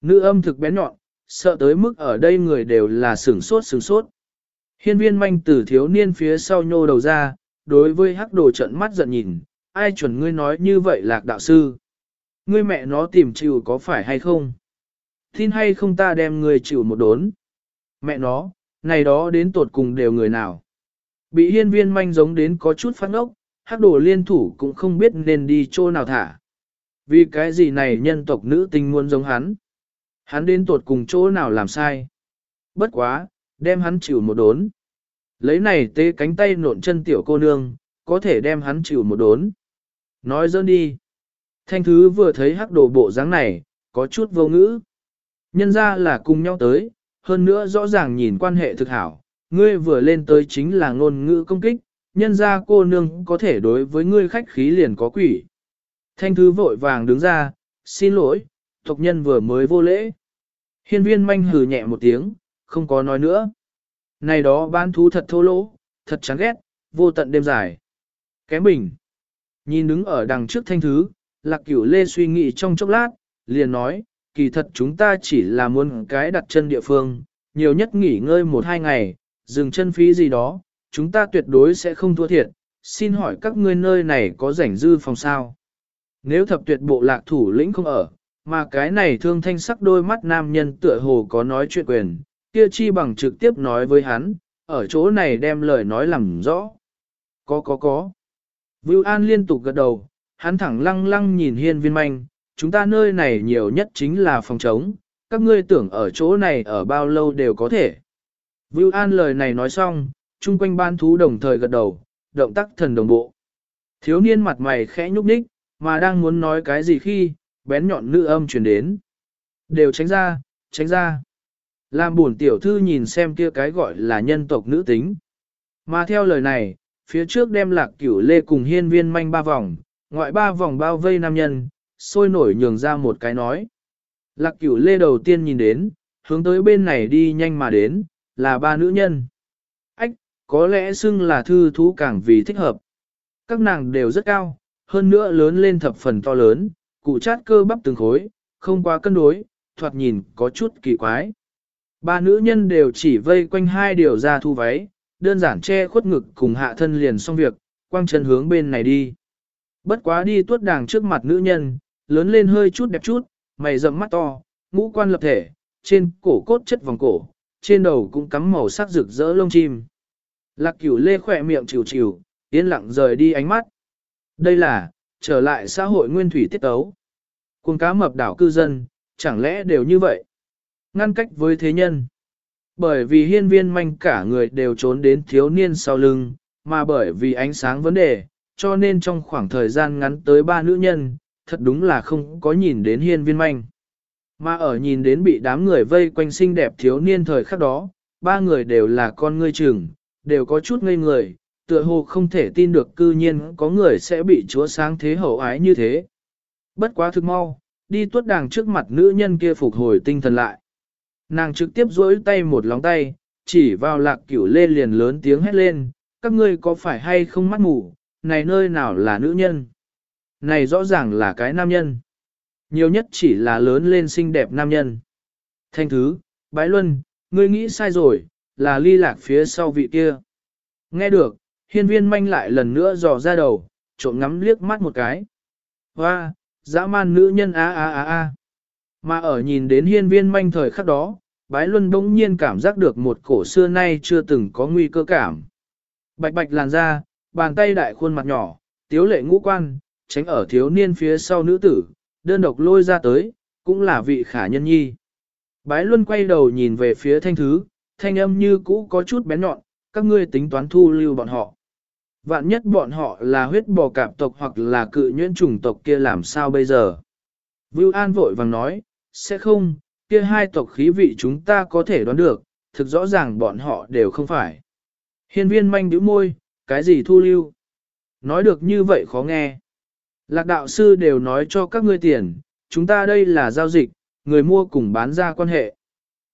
Nữ âm thực bén nhọn, sợ tới mức ở đây người đều là sửng sốt sửng sốt. Hiên viên manh tử thiếu niên phía sau nhô đầu ra, đối với hắc đồ trận mắt giận nhìn, ai chuẩn ngươi nói như vậy lạc đạo sư. Ngươi mẹ nó tìm chịu có phải hay không? Tin hay không ta đem ngươi chịu một đốn? Mẹ nó, này đó đến tột cùng đều người nào? Bị hiên viên manh giống đến có chút phát ốc, hắc đồ liên thủ cũng không biết nên đi chỗ nào thả. Vì cái gì này nhân tộc nữ tình muốn giống hắn? Hắn đến tột cùng chỗ nào làm sai? Bất quá, đem hắn chịu một đốn. Lấy này tê cánh tay nộn chân tiểu cô nương, có thể đem hắn chịu một đốn. Nói dơn đi. Thanh thứ vừa thấy hắc đồ bộ dáng này, có chút vô ngữ. Nhân ra là cùng nhau tới, hơn nữa rõ ràng nhìn quan hệ thực hảo, ngươi vừa lên tới chính là ngôn ngữ công kích, nhân ra cô nương có thể đối với ngươi khách khí liền có quỷ. Thanh thứ vội vàng đứng ra, xin lỗi, tộc nhân vừa mới vô lễ. Hiên viên manh hừ nhẹ một tiếng, không có nói nữa. Này đó bán thú thật thô lỗ, thật chán ghét, vô tận đêm dài. Kém bình. Nhìn đứng ở đằng trước thanh thứ, lạc cửu lê suy nghĩ trong chốc lát, liền nói, kỳ thật chúng ta chỉ là muốn cái đặt chân địa phương, nhiều nhất nghỉ ngơi một hai ngày, dừng chân phí gì đó, chúng ta tuyệt đối sẽ không thua thiệt, xin hỏi các ngươi nơi này có rảnh dư phòng sao? Nếu thập tuyệt bộ lạc thủ lĩnh không ở, mà cái này thương thanh sắc đôi mắt nam nhân tựa hồ có nói chuyện quyền, kia chi bằng trực tiếp nói với hắn, ở chỗ này đem lời nói làm rõ. Có có có. Vưu An liên tục gật đầu, hắn thẳng lăng lăng nhìn hiên viên manh, chúng ta nơi này nhiều nhất chính là phòng trống, các ngươi tưởng ở chỗ này ở bao lâu đều có thể. Vưu An lời này nói xong, chung quanh ban thú đồng thời gật đầu, động tác thần đồng bộ. Thiếu niên mặt mày khẽ nhúc nhích, mà đang muốn nói cái gì khi, bén nhọn nữ âm truyền đến. Đều tránh ra, tránh ra. Làm buồn tiểu thư nhìn xem kia cái gọi là nhân tộc nữ tính. Mà theo lời này, phía trước đem lạc cửu lê cùng hiên viên manh ba vòng, ngoại ba vòng bao vây nam nhân, sôi nổi nhường ra một cái nói. Lạc cửu lê đầu tiên nhìn đến, hướng tới bên này đi nhanh mà đến, là ba nữ nhân. Ách, có lẽ xưng là thư thú càng vì thích hợp. Các nàng đều rất cao, hơn nữa lớn lên thập phần to lớn, cụ chát cơ bắp từng khối, không quá cân đối, thoạt nhìn có chút kỳ quái. Ba nữ nhân đều chỉ vây quanh hai điều ra thu váy, đơn giản che khuất ngực cùng hạ thân liền xong việc, quang chân hướng bên này đi. Bất quá đi tuốt đàng trước mặt nữ nhân, lớn lên hơi chút đẹp chút, mày rậm mắt to, ngũ quan lập thể, trên cổ cốt chất vòng cổ, trên đầu cũng cắm màu sắc rực rỡ lông chim. Lạc cửu lê khỏe miệng chịu chịu, yên lặng rời đi ánh mắt. Đây là, trở lại xã hội nguyên thủy tiết tấu. Cuồng cá mập đảo cư dân, chẳng lẽ đều như vậy? Ngăn cách với thế nhân. Bởi vì hiên viên manh cả người đều trốn đến thiếu niên sau lưng, mà bởi vì ánh sáng vấn đề, cho nên trong khoảng thời gian ngắn tới ba nữ nhân, thật đúng là không có nhìn đến hiên viên manh. Mà ở nhìn đến bị đám người vây quanh xinh đẹp thiếu niên thời khắc đó, ba người đều là con ngươi chừng, đều có chút ngây người, tựa hồ không thể tin được cư nhiên có người sẽ bị chúa sáng thế hậu ái như thế. Bất quá thực mau, đi tuốt đàng trước mặt nữ nhân kia phục hồi tinh thần lại. Nàng trực tiếp duỗi tay một lóng tay, chỉ vào lạc cửu lê liền lớn tiếng hét lên, các ngươi có phải hay không mắt mù, này nơi nào là nữ nhân? Này rõ ràng là cái nam nhân. Nhiều nhất chỉ là lớn lên xinh đẹp nam nhân. Thanh thứ, bái luân, ngươi nghĩ sai rồi, là ly lạc phía sau vị kia. Nghe được, hiên viên manh lại lần nữa dò ra đầu, trộm ngắm liếc mắt một cái. Hoa, dã man nữ nhân a a a a. Mà ở nhìn đến hiên viên manh thời khắc đó, bái luân bỗng nhiên cảm giác được một cổ xưa nay chưa từng có nguy cơ cảm. Bạch bạch làn da, bàn tay đại khuôn mặt nhỏ, tiếu lệ ngũ quan, tránh ở thiếu niên phía sau nữ tử, đơn độc lôi ra tới, cũng là vị khả nhân nhi. Bái luân quay đầu nhìn về phía thanh thứ, thanh âm như cũ có chút bén nhọn, các ngươi tính toán thu lưu bọn họ. Vạn nhất bọn họ là huyết bò cạp tộc hoặc là cự nhuyễn trùng tộc kia làm sao bây giờ? Vưu An vội vàng nói, sẽ không, kia hai tộc khí vị chúng ta có thể đoán được, thực rõ ràng bọn họ đều không phải. Hiên viên manh đứa môi, cái gì thu lưu? Nói được như vậy khó nghe. Lạc đạo sư đều nói cho các ngươi tiền, chúng ta đây là giao dịch, người mua cùng bán ra quan hệ.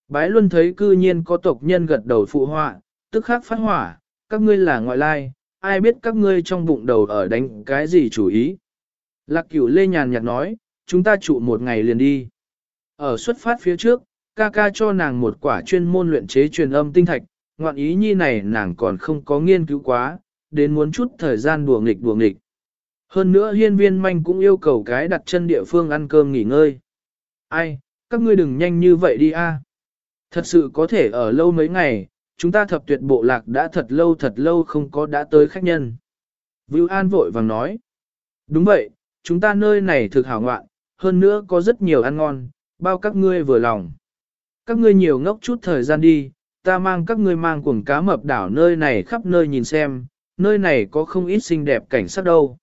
Bái Luân thấy cư nhiên có tộc nhân gật đầu phụ họa, tức khắc phát hỏa, các ngươi là ngoại lai, ai biết các ngươi trong bụng đầu ở đánh cái gì chủ ý. Lạc cửu lê nhàn nhạt nói, chúng ta trụ một ngày liền đi. Ở xuất phát phía trước, ca ca cho nàng một quả chuyên môn luyện chế truyền âm tinh thạch, ngoạn ý nhi này nàng còn không có nghiên cứu quá, đến muốn chút thời gian đùa nghịch đùa nghịch. Hơn nữa hiên viên manh cũng yêu cầu cái đặt chân địa phương ăn cơm nghỉ ngơi. Ai, các ngươi đừng nhanh như vậy đi a. Thật sự có thể ở lâu mấy ngày, chúng ta thập tuyệt bộ lạc đã thật lâu thật lâu không có đã tới khách nhân. Vưu An vội vàng nói. Đúng vậy, chúng ta nơi này thực hảo ngoạn, hơn nữa có rất nhiều ăn ngon, bao các ngươi vừa lòng. Các ngươi nhiều ngốc chút thời gian đi, ta mang các ngươi mang cuồng cá mập đảo nơi này khắp nơi nhìn xem, nơi này có không ít xinh đẹp cảnh sắc đâu.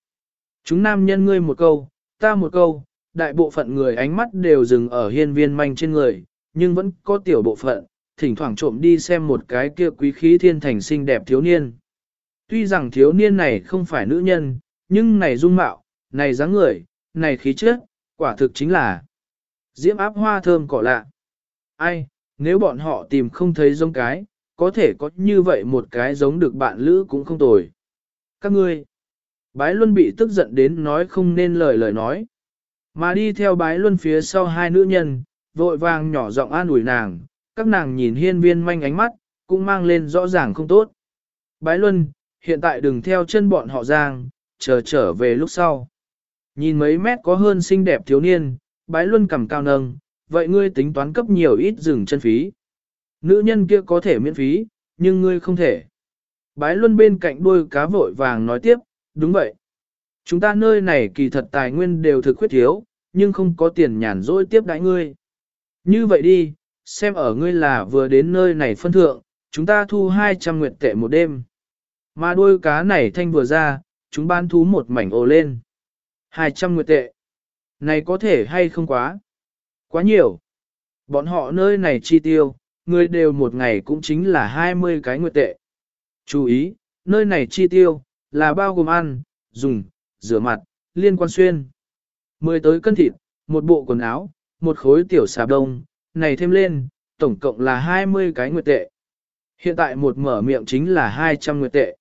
Chúng nam nhân ngươi một câu, ta một câu, đại bộ phận người ánh mắt đều dừng ở hiên viên manh trên người, nhưng vẫn có tiểu bộ phận, thỉnh thoảng trộm đi xem một cái kia quý khí thiên thành xinh đẹp thiếu niên. Tuy rằng thiếu niên này không phải nữ nhân, nhưng này dung mạo, này dáng người, này khí chất, quả thực chính là diễm áp hoa thơm cỏ lạ. Ai, nếu bọn họ tìm không thấy giống cái, có thể có như vậy một cái giống được bạn lữ cũng không tồi. Các ngươi, bái luân bị tức giận đến nói không nên lời lời nói. Mà đi theo bái luân phía sau hai nữ nhân, vội vàng nhỏ giọng an ủi nàng, các nàng nhìn hiên viên manh ánh mắt, cũng mang lên rõ ràng không tốt. Bái luân, hiện tại đừng theo chân bọn họ giang, chờ trở về lúc sau. Nhìn mấy mét có hơn xinh đẹp thiếu niên, bái luân cầm cao nâng, vậy ngươi tính toán cấp nhiều ít rừng chân phí. Nữ nhân kia có thể miễn phí, nhưng ngươi không thể. Bái luân bên cạnh đuôi cá vội vàng nói tiếp, đúng vậy. Chúng ta nơi này kỳ thật tài nguyên đều thực khuyết thiếu, nhưng không có tiền nhàn rỗi tiếp đãi ngươi. Như vậy đi, xem ở ngươi là vừa đến nơi này phân thượng, chúng ta thu 200 nguyệt tệ một đêm. Mà đôi cá này thanh vừa ra, chúng ban thú một mảnh ồ lên. 200 nguyệt tệ. Này có thể hay không quá? Quá nhiều. Bọn họ nơi này chi tiêu, người đều một ngày cũng chính là 20 cái nguyệt tệ. Chú ý, nơi này chi tiêu, là bao gồm ăn, dùng, rửa mặt, liên quan xuyên. Mười tới cân thịt, một bộ quần áo, một khối tiểu xà đông, này thêm lên, tổng cộng là 20 cái nguyệt tệ. Hiện tại một mở miệng chính là 200 nguyệt tệ.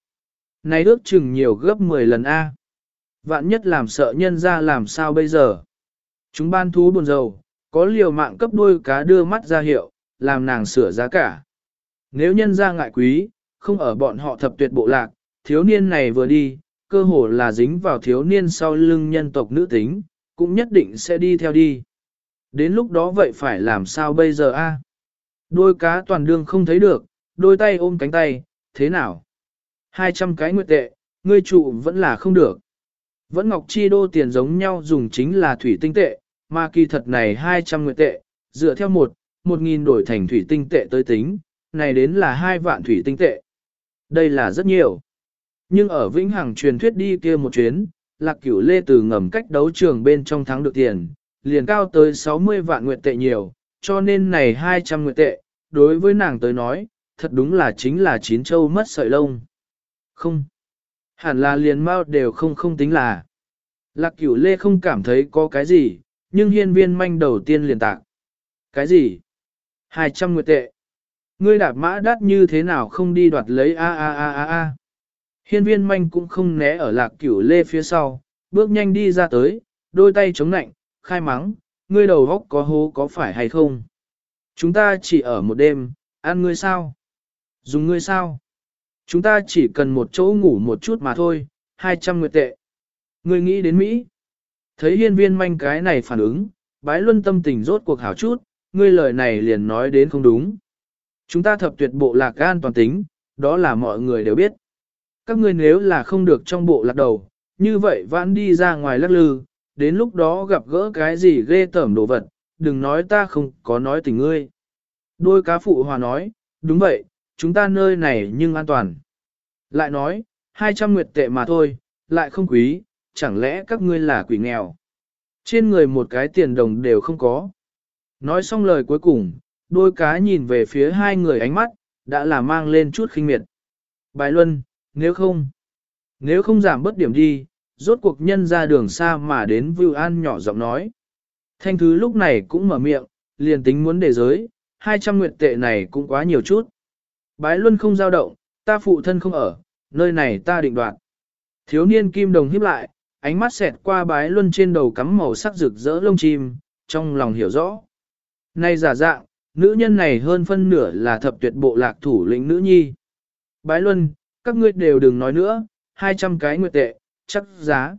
Này ước chừng nhiều gấp 10 lần A. Vạn nhất làm sợ nhân ra làm sao bây giờ. Chúng ban thú buồn rầu, có liều mạng cấp đuôi cá đưa mắt ra hiệu, làm nàng sửa giá cả. Nếu nhân ra ngại quý, không ở bọn họ thập tuyệt bộ lạc, thiếu niên này vừa đi, cơ hồ là dính vào thiếu niên sau lưng nhân tộc nữ tính, cũng nhất định sẽ đi theo đi. Đến lúc đó vậy phải làm sao bây giờ a? Đôi cá toàn đương không thấy được, đôi tay ôm cánh tay, thế nào? 200 cái nguyệt tệ, ngươi trụ vẫn là không được. Vẫn ngọc chi đô tiền giống nhau dùng chính là thủy tinh tệ, mà kỳ thật này 200 nguyệt tệ, dựa theo một, 1.000 đổi thành thủy tinh tệ tới tính, này đến là 2 vạn thủy tinh tệ. Đây là rất nhiều. Nhưng ở Vĩnh Hằng truyền thuyết đi kia một chuyến, lạc cửu lê từ ngầm cách đấu trường bên trong thắng được tiền, liền cao tới 60 vạn nguyệt tệ nhiều, cho nên này 200 nguyệt tệ, đối với nàng tới nói, thật đúng là chính là chín châu mất sợi lông. Không. Hẳn là liền mau đều không không tính là. Lạc cửu lê không cảm thấy có cái gì, nhưng hiên viên manh đầu tiên liền tạc. Cái gì? 200 nguyệt tệ. Ngươi đạp mã đắt như thế nào không đi đoạt lấy a a a a a. Hiên viên manh cũng không né ở lạc cửu lê phía sau, bước nhanh đi ra tới, đôi tay chống nạnh, khai mắng, ngươi đầu góc có hố có phải hay không? Chúng ta chỉ ở một đêm, ăn ngươi sao? Dùng ngươi sao? Chúng ta chỉ cần một chỗ ngủ một chút mà thôi, 200 nguyệt tệ. Ngươi nghĩ đến Mỹ? Thấy hiên viên manh cái này phản ứng, bái luân tâm tình rốt cuộc hảo chút, ngươi lời này liền nói đến không đúng. Chúng ta thập tuyệt bộ lạc an toàn tính, đó là mọi người đều biết. Các ngươi nếu là không được trong bộ lạc đầu, như vậy vãn đi ra ngoài lắc lư, đến lúc đó gặp gỡ cái gì ghê tởm đồ vật, đừng nói ta không có nói tình ngươi. Đôi cá phụ hòa nói, đúng vậy, chúng ta nơi này nhưng an toàn. Lại nói, 200 nguyệt tệ mà thôi, lại không quý, chẳng lẽ các ngươi là quỷ nghèo. Trên người một cái tiền đồng đều không có. Nói xong lời cuối cùng, đôi cá nhìn về phía hai người ánh mắt, đã là mang lên chút khinh miệt. Bài luân, nếu không, nếu không giảm bớt điểm đi, rốt cuộc nhân ra đường xa mà đến Vưu An nhỏ giọng nói. Thanh thứ lúc này cũng mở miệng, liền tính muốn để giới, 200 nguyện tệ này cũng quá nhiều chút. Bái luân không dao động, ta phụ thân không ở, nơi này ta định đoạt. Thiếu niên kim đồng híp lại, ánh mắt xẹt qua bái luân trên đầu cắm màu sắc rực rỡ lông chim, trong lòng hiểu rõ. Này giả dạng, nữ nhân này hơn phân nửa là thập tuyệt bộ lạc thủ lĩnh nữ nhi. Bái luân, các ngươi đều đừng nói nữa, 200 cái nguyệt tệ, chắc giá.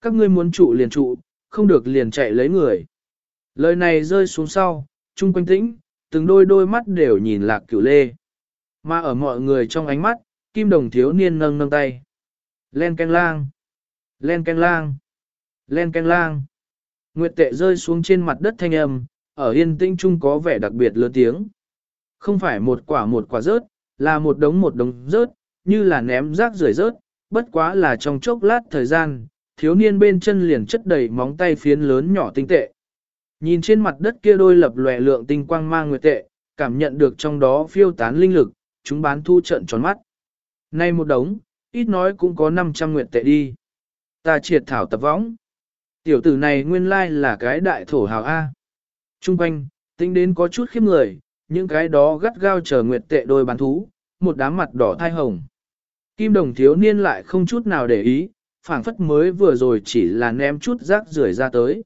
Các ngươi muốn trụ liền trụ, không được liền chạy lấy người. Lời này rơi xuống sau, chung quanh tĩnh, từng đôi đôi mắt đều nhìn lạc cửu lê. Mà ở mọi người trong ánh mắt, kim đồng thiếu niên nâng nâng tay. Len canh lang. Len canh lang. Len canh lang. Nguyệt tệ rơi xuống trên mặt đất thanh âm, ở yên tĩnh chung có vẻ đặc biệt lớn tiếng. Không phải một quả một quả rớt, là một đống một đống rớt, như là ném rác rưởi rớt, bất quá là trong chốc lát thời gian, thiếu niên bên chân liền chất đầy móng tay phiến lớn nhỏ tinh tệ. Nhìn trên mặt đất kia đôi lập lòe lượng tinh quang mang nguyệt tệ, cảm nhận được trong đó phiêu tán linh lực, chúng bán thu trận tròn mắt. Nay một đống, ít nói cũng có 500 nguyệt tệ đi. Ta triệt thảo tập võng. Tiểu tử này nguyên lai là cái đại thổ hào A. Trung quanh, tính đến có chút khiếp người, những cái đó gắt gao chờ nguyệt tệ đôi bán thú, một đám mặt đỏ thai hồng. Kim đồng thiếu niên lại không chút nào để ý, phảng phất mới vừa rồi chỉ là ném chút rác rưởi ra tới.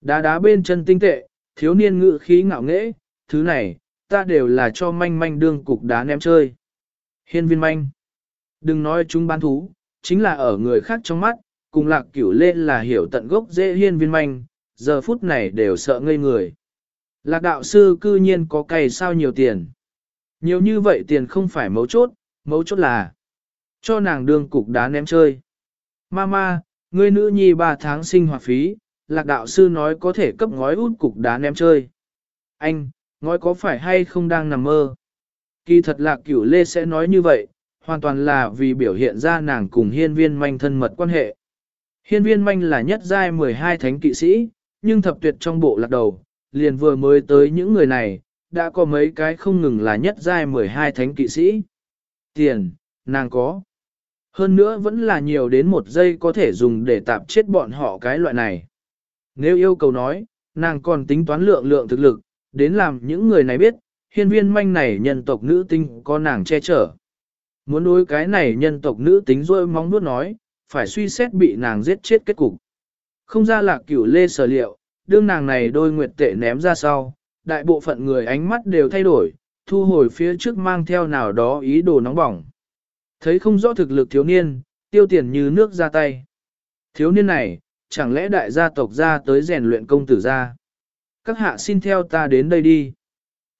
Đá đá bên chân tinh tệ, thiếu niên ngự khí ngạo nghễ, thứ này, ta đều là cho manh manh đương cục đá ném chơi. Hiên viên manh. Đừng nói chúng bán thú, chính là ở người khác trong mắt, cùng lạc cửu lên là hiểu tận gốc dễ hiên viên manh, giờ phút này đều sợ ngây người. Lạc đạo sư cư nhiên có cày sao nhiều tiền. Nhiều như vậy tiền không phải mấu chốt, mấu chốt là cho nàng đương cục đá ném chơi. Mama, ngươi nữ nhi 3 tháng sinh hoạt phí, lạc đạo sư nói có thể cấp ngói út cục đá ném chơi. Anh, ngói có phải hay không đang nằm mơ? Kỳ thật lạc cửu lê sẽ nói như vậy, hoàn toàn là vì biểu hiện ra nàng cùng hiên viên manh thân mật quan hệ. Hiên viên manh là nhất giai 12 thánh kỵ sĩ, nhưng thập tuyệt trong bộ lạc đầu, liền vừa mới tới những người này, đã có mấy cái không ngừng là nhất giai 12 thánh kỵ sĩ. Tiền, nàng có. Hơn nữa vẫn là nhiều đến một giây có thể dùng để tạp chết bọn họ cái loại này. Nếu yêu cầu nói, nàng còn tính toán lượng lượng thực lực, đến làm những người này biết, hiên viên manh này nhân tộc nữ tinh có nàng che chở. Muốn đối cái này nhân tộc nữ tính rôi mong nuốt nói, phải suy xét bị nàng giết chết kết cục. Không ra lạc cửu lê sở liệu, đương nàng này đôi nguyệt tệ ném ra sau, đại bộ phận người ánh mắt đều thay đổi, thu hồi phía trước mang theo nào đó ý đồ nóng bỏng. Thấy không rõ thực lực thiếu niên, tiêu tiền như nước ra tay. Thiếu niên này, chẳng lẽ đại gia tộc ra tới rèn luyện công tử ra. Các hạ xin theo ta đến đây đi.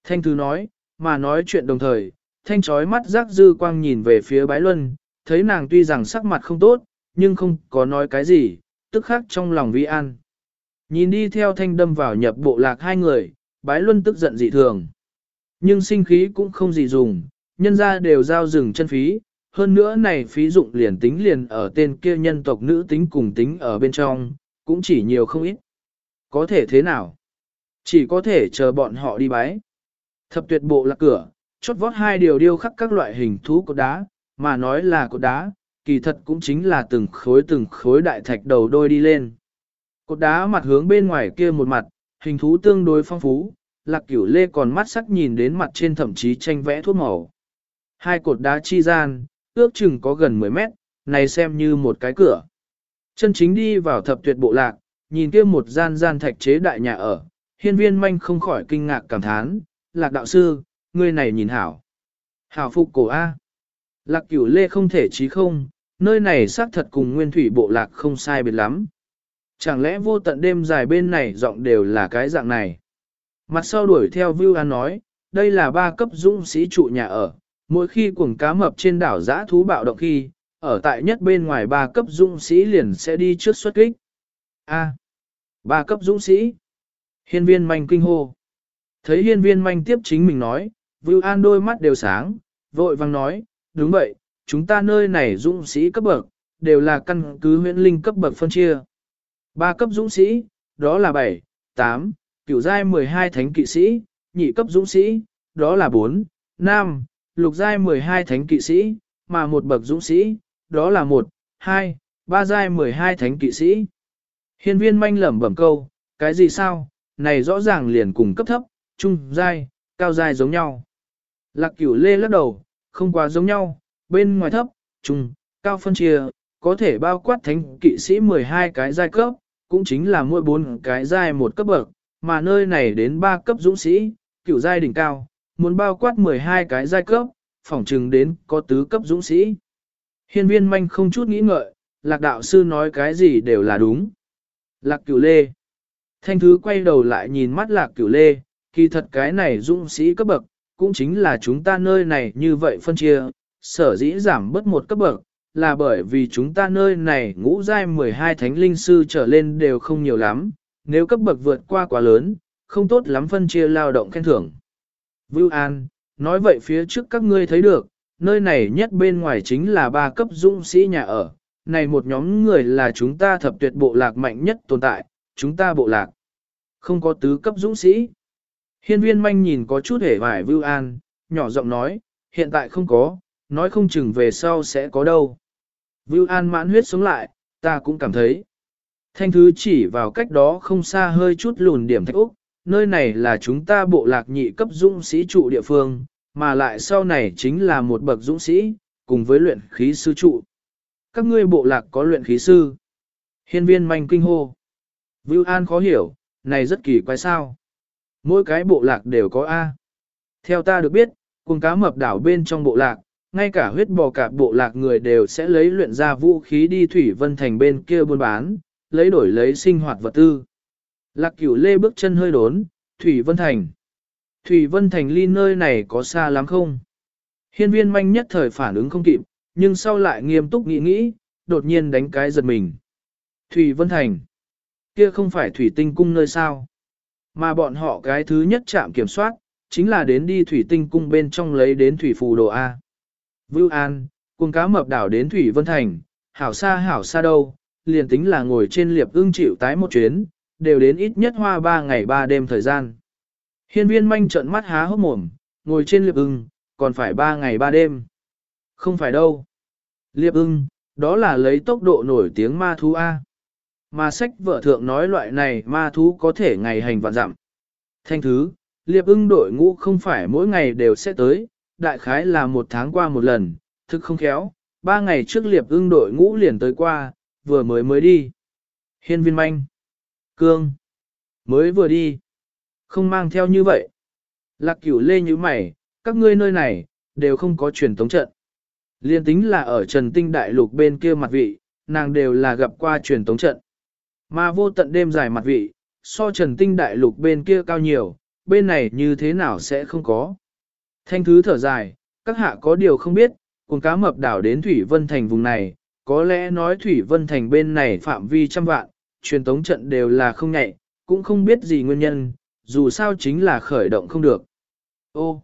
Thanh Thứ nói, mà nói chuyện đồng thời, thanh trói mắt rác dư quang nhìn về phía bái luân, thấy nàng tuy rằng sắc mặt không tốt, nhưng không có nói cái gì, tức khắc trong lòng vi an. Nhìn đi theo thanh đâm vào nhập bộ lạc hai người, bái luân tức giận dị thường. Nhưng sinh khí cũng không gì dùng, nhân ra đều giao rừng chân phí, hơn nữa này phí dụng liền tính liền ở tên kia nhân tộc nữ tính cùng tính ở bên trong, cũng chỉ nhiều không ít. Có thể thế nào? Chỉ có thể chờ bọn họ đi bái. Thập tuyệt bộ là cửa, chốt vót hai điều điêu khắc các loại hình thú cột đá, mà nói là cột đá, kỳ thật cũng chính là từng khối từng khối đại thạch đầu đôi đi lên. Cột đá mặt hướng bên ngoài kia một mặt, hình thú tương đối phong phú, lạc cửu lê còn mắt sắc nhìn đến mặt trên thậm chí tranh vẽ thuốc màu. Hai cột đá chi gian, ước chừng có gần 10 mét, này xem như một cái cửa. Chân chính đi vào thập tuyệt bộ lạc, nhìn kia một gian gian thạch chế đại nhà ở, hiên viên manh không khỏi kinh ngạc cảm thán, lạc đạo sư, ngươi này nhìn hảo. Hảo phục cổ A. Lạc cửu lê không thể chí không, nơi này xác thật cùng nguyên thủy bộ lạc không sai biệt lắm. Chẳng lẽ vô tận đêm dài bên này giọng đều là cái dạng này. Mặt sau đuổi theo Vưu An nói, đây là ba cấp dũng sĩ trụ nhà ở, mỗi khi cuồng cá mập trên đảo giã thú bạo động khi, ở tại nhất bên ngoài ba cấp dũng sĩ liền sẽ đi trước xuất kích. A. ba cấp dũng sĩ. Hiên viên manh kinh hô. Thấy hiên viên manh tiếp chính mình nói, Vưu An đôi mắt đều sáng, vội vang nói, đúng vậy, chúng ta nơi này dũng sĩ cấp bậc, đều là căn cứ huyện linh cấp bậc phân chia. Ba cấp dũng sĩ, đó là 7, 8, cửu giai 12 thánh kỵ sĩ, nhị cấp dũng sĩ, đó là 4, 5, lục giai 12 thánh kỵ sĩ, mà một bậc dũng sĩ, đó là một, hai, ba giai 12 thánh kỵ sĩ. Hiên viên manh lẩm bẩm câu, cái gì sao, này rõ ràng liền cùng cấp thấp, trung, giai, cao giai giống nhau. Lạc cửu lê lắc đầu, không quá giống nhau, bên ngoài thấp, trung, cao phân chia, có thể bao quát thánh kỵ sĩ 12 cái giai cấp, cũng chính là mỗi bốn cái giai một cấp bậc, mà nơi này đến 3 cấp dũng sĩ, cửu giai đỉnh cao, muốn bao quát 12 cái giai cấp, phỏng chừng đến có tứ cấp dũng sĩ. Hiên viên manh không chút nghĩ ngợi, lạc đạo sư nói cái gì đều là đúng. Lạc cửu lê. Thanh thứ quay đầu lại nhìn mắt lạc cửu lê, kỳ thật cái này dũng sĩ cấp bậc, cũng chính là chúng ta nơi này như vậy phân chia, sở dĩ giảm bớt một cấp bậc, là bởi vì chúng ta nơi này ngũ giai 12 thánh linh sư trở lên đều không nhiều lắm, nếu cấp bậc vượt qua quá lớn, không tốt lắm phân chia lao động khen thưởng. Vưu An, nói vậy phía trước các ngươi thấy được, nơi này nhất bên ngoài chính là ba cấp dũng sĩ nhà ở, này một nhóm người là chúng ta thập tuyệt bộ lạc mạnh nhất tồn tại, chúng ta bộ lạc. Không có tứ cấp dũng sĩ. Hiên viên manh nhìn có chút hề vải Vưu An, nhỏ giọng nói, hiện tại không có, nói không chừng về sau sẽ có đâu. Vưu An mãn huyết sống lại, ta cũng cảm thấy. Thanh thứ chỉ vào cách đó không xa hơi chút lùn điểm thạch Úc, nơi này là chúng ta bộ lạc nhị cấp dũng sĩ trụ địa phương, mà lại sau này chính là một bậc dũng sĩ, cùng với luyện khí sư trụ. Các ngươi bộ lạc có luyện khí sư. Hiên viên manh kinh hô. Vưu An khó hiểu, này rất kỳ quái sao. Mỗi cái bộ lạc đều có A. Theo ta được biết, cùng cá mập đảo bên trong bộ lạc, ngay cả huyết bò cạp bộ lạc người đều sẽ lấy luyện ra vũ khí đi Thủy Vân Thành bên kia buôn bán, lấy đổi lấy sinh hoạt vật tư. Lạc cửu lê bước chân hơi đốn, Thủy Vân Thành. Thủy Vân Thành ly nơi này có xa lắm không? Hiên viên manh nhất thời phản ứng không kịp, nhưng sau lại nghiêm túc nghĩ nghĩ, đột nhiên đánh cái giật mình. Thủy Vân Thành. Kia không phải Thủy Tinh Cung nơi sao? Mà bọn họ cái thứ nhất chạm kiểm soát, chính là đến đi Thủy Tinh Cung bên trong lấy đến Thủy Phù Đồ A. Vưu An, cùng cá mập đảo đến Thủy Vân Thành, hảo xa hảo xa đâu, liền tính là ngồi trên liệp ưng chịu tái một chuyến, đều đến ít nhất hoa ba ngày ba đêm thời gian. Hiên viên manh trợn mắt há hốc mồm, ngồi trên liệp ưng, còn phải ba ngày ba đêm. Không phải đâu. Liệp ưng, đó là lấy tốc độ nổi tiếng ma thú A. Mà sách vợ thượng nói loại này ma thú có thể ngày hành vạn dặm. Thanh thứ, liệp ưng đội ngũ không phải mỗi ngày đều sẽ tới, đại khái là một tháng qua một lần, thực không khéo, ba ngày trước liệp ưng đội ngũ liền tới qua, vừa mới mới đi. Hiên viên manh. Cương. Mới vừa đi. Không mang theo như vậy. Lạc cửu lê như mày, các ngươi nơi này, đều không có truyền tống trận. Liên tính là ở Trần Tinh Đại Lục bên kia mặt vị, nàng đều là gặp qua truyền tống trận. Mà vô tận đêm dài mặt vị, so Trần Tinh Đại Lục bên kia cao nhiều, bên này như thế nào sẽ không có. Thanh thứ thở dài, các hạ có điều không biết, cùng cá mập đảo đến Thủy Vân Thành vùng này, có lẽ nói Thủy Vân Thành bên này phạm vi trăm vạn, truyền tống trận đều là không nhạy, cũng không biết gì nguyên nhân, dù sao chính là khởi động không được. Ô,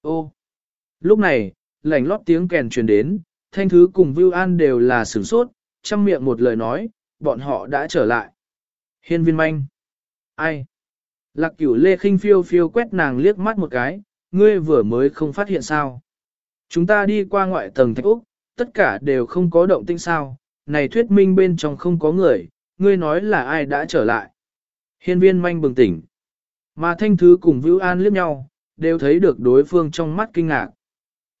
ô, lúc này, lảnh lót tiếng kèn truyền đến, thanh thứ cùng Vưu An đều là sửng sốt, chăm miệng một lời nói, bọn họ đã trở lại. Hiên viên manh. Ai? Lạc cửu lê khinh phiêu phiêu quét nàng liếc mắt một cái, ngươi vừa mới không phát hiện sao. Chúng ta đi qua ngoại tầng thạch Úc, tất cả đều không có động tinh sao, này thuyết minh bên trong không có người, ngươi nói là ai đã trở lại. Hiên viên manh bừng tỉnh. Mà thanh thứ cùng Vưu An liếc nhau, đều thấy được đối phương trong mắt kinh ngạc.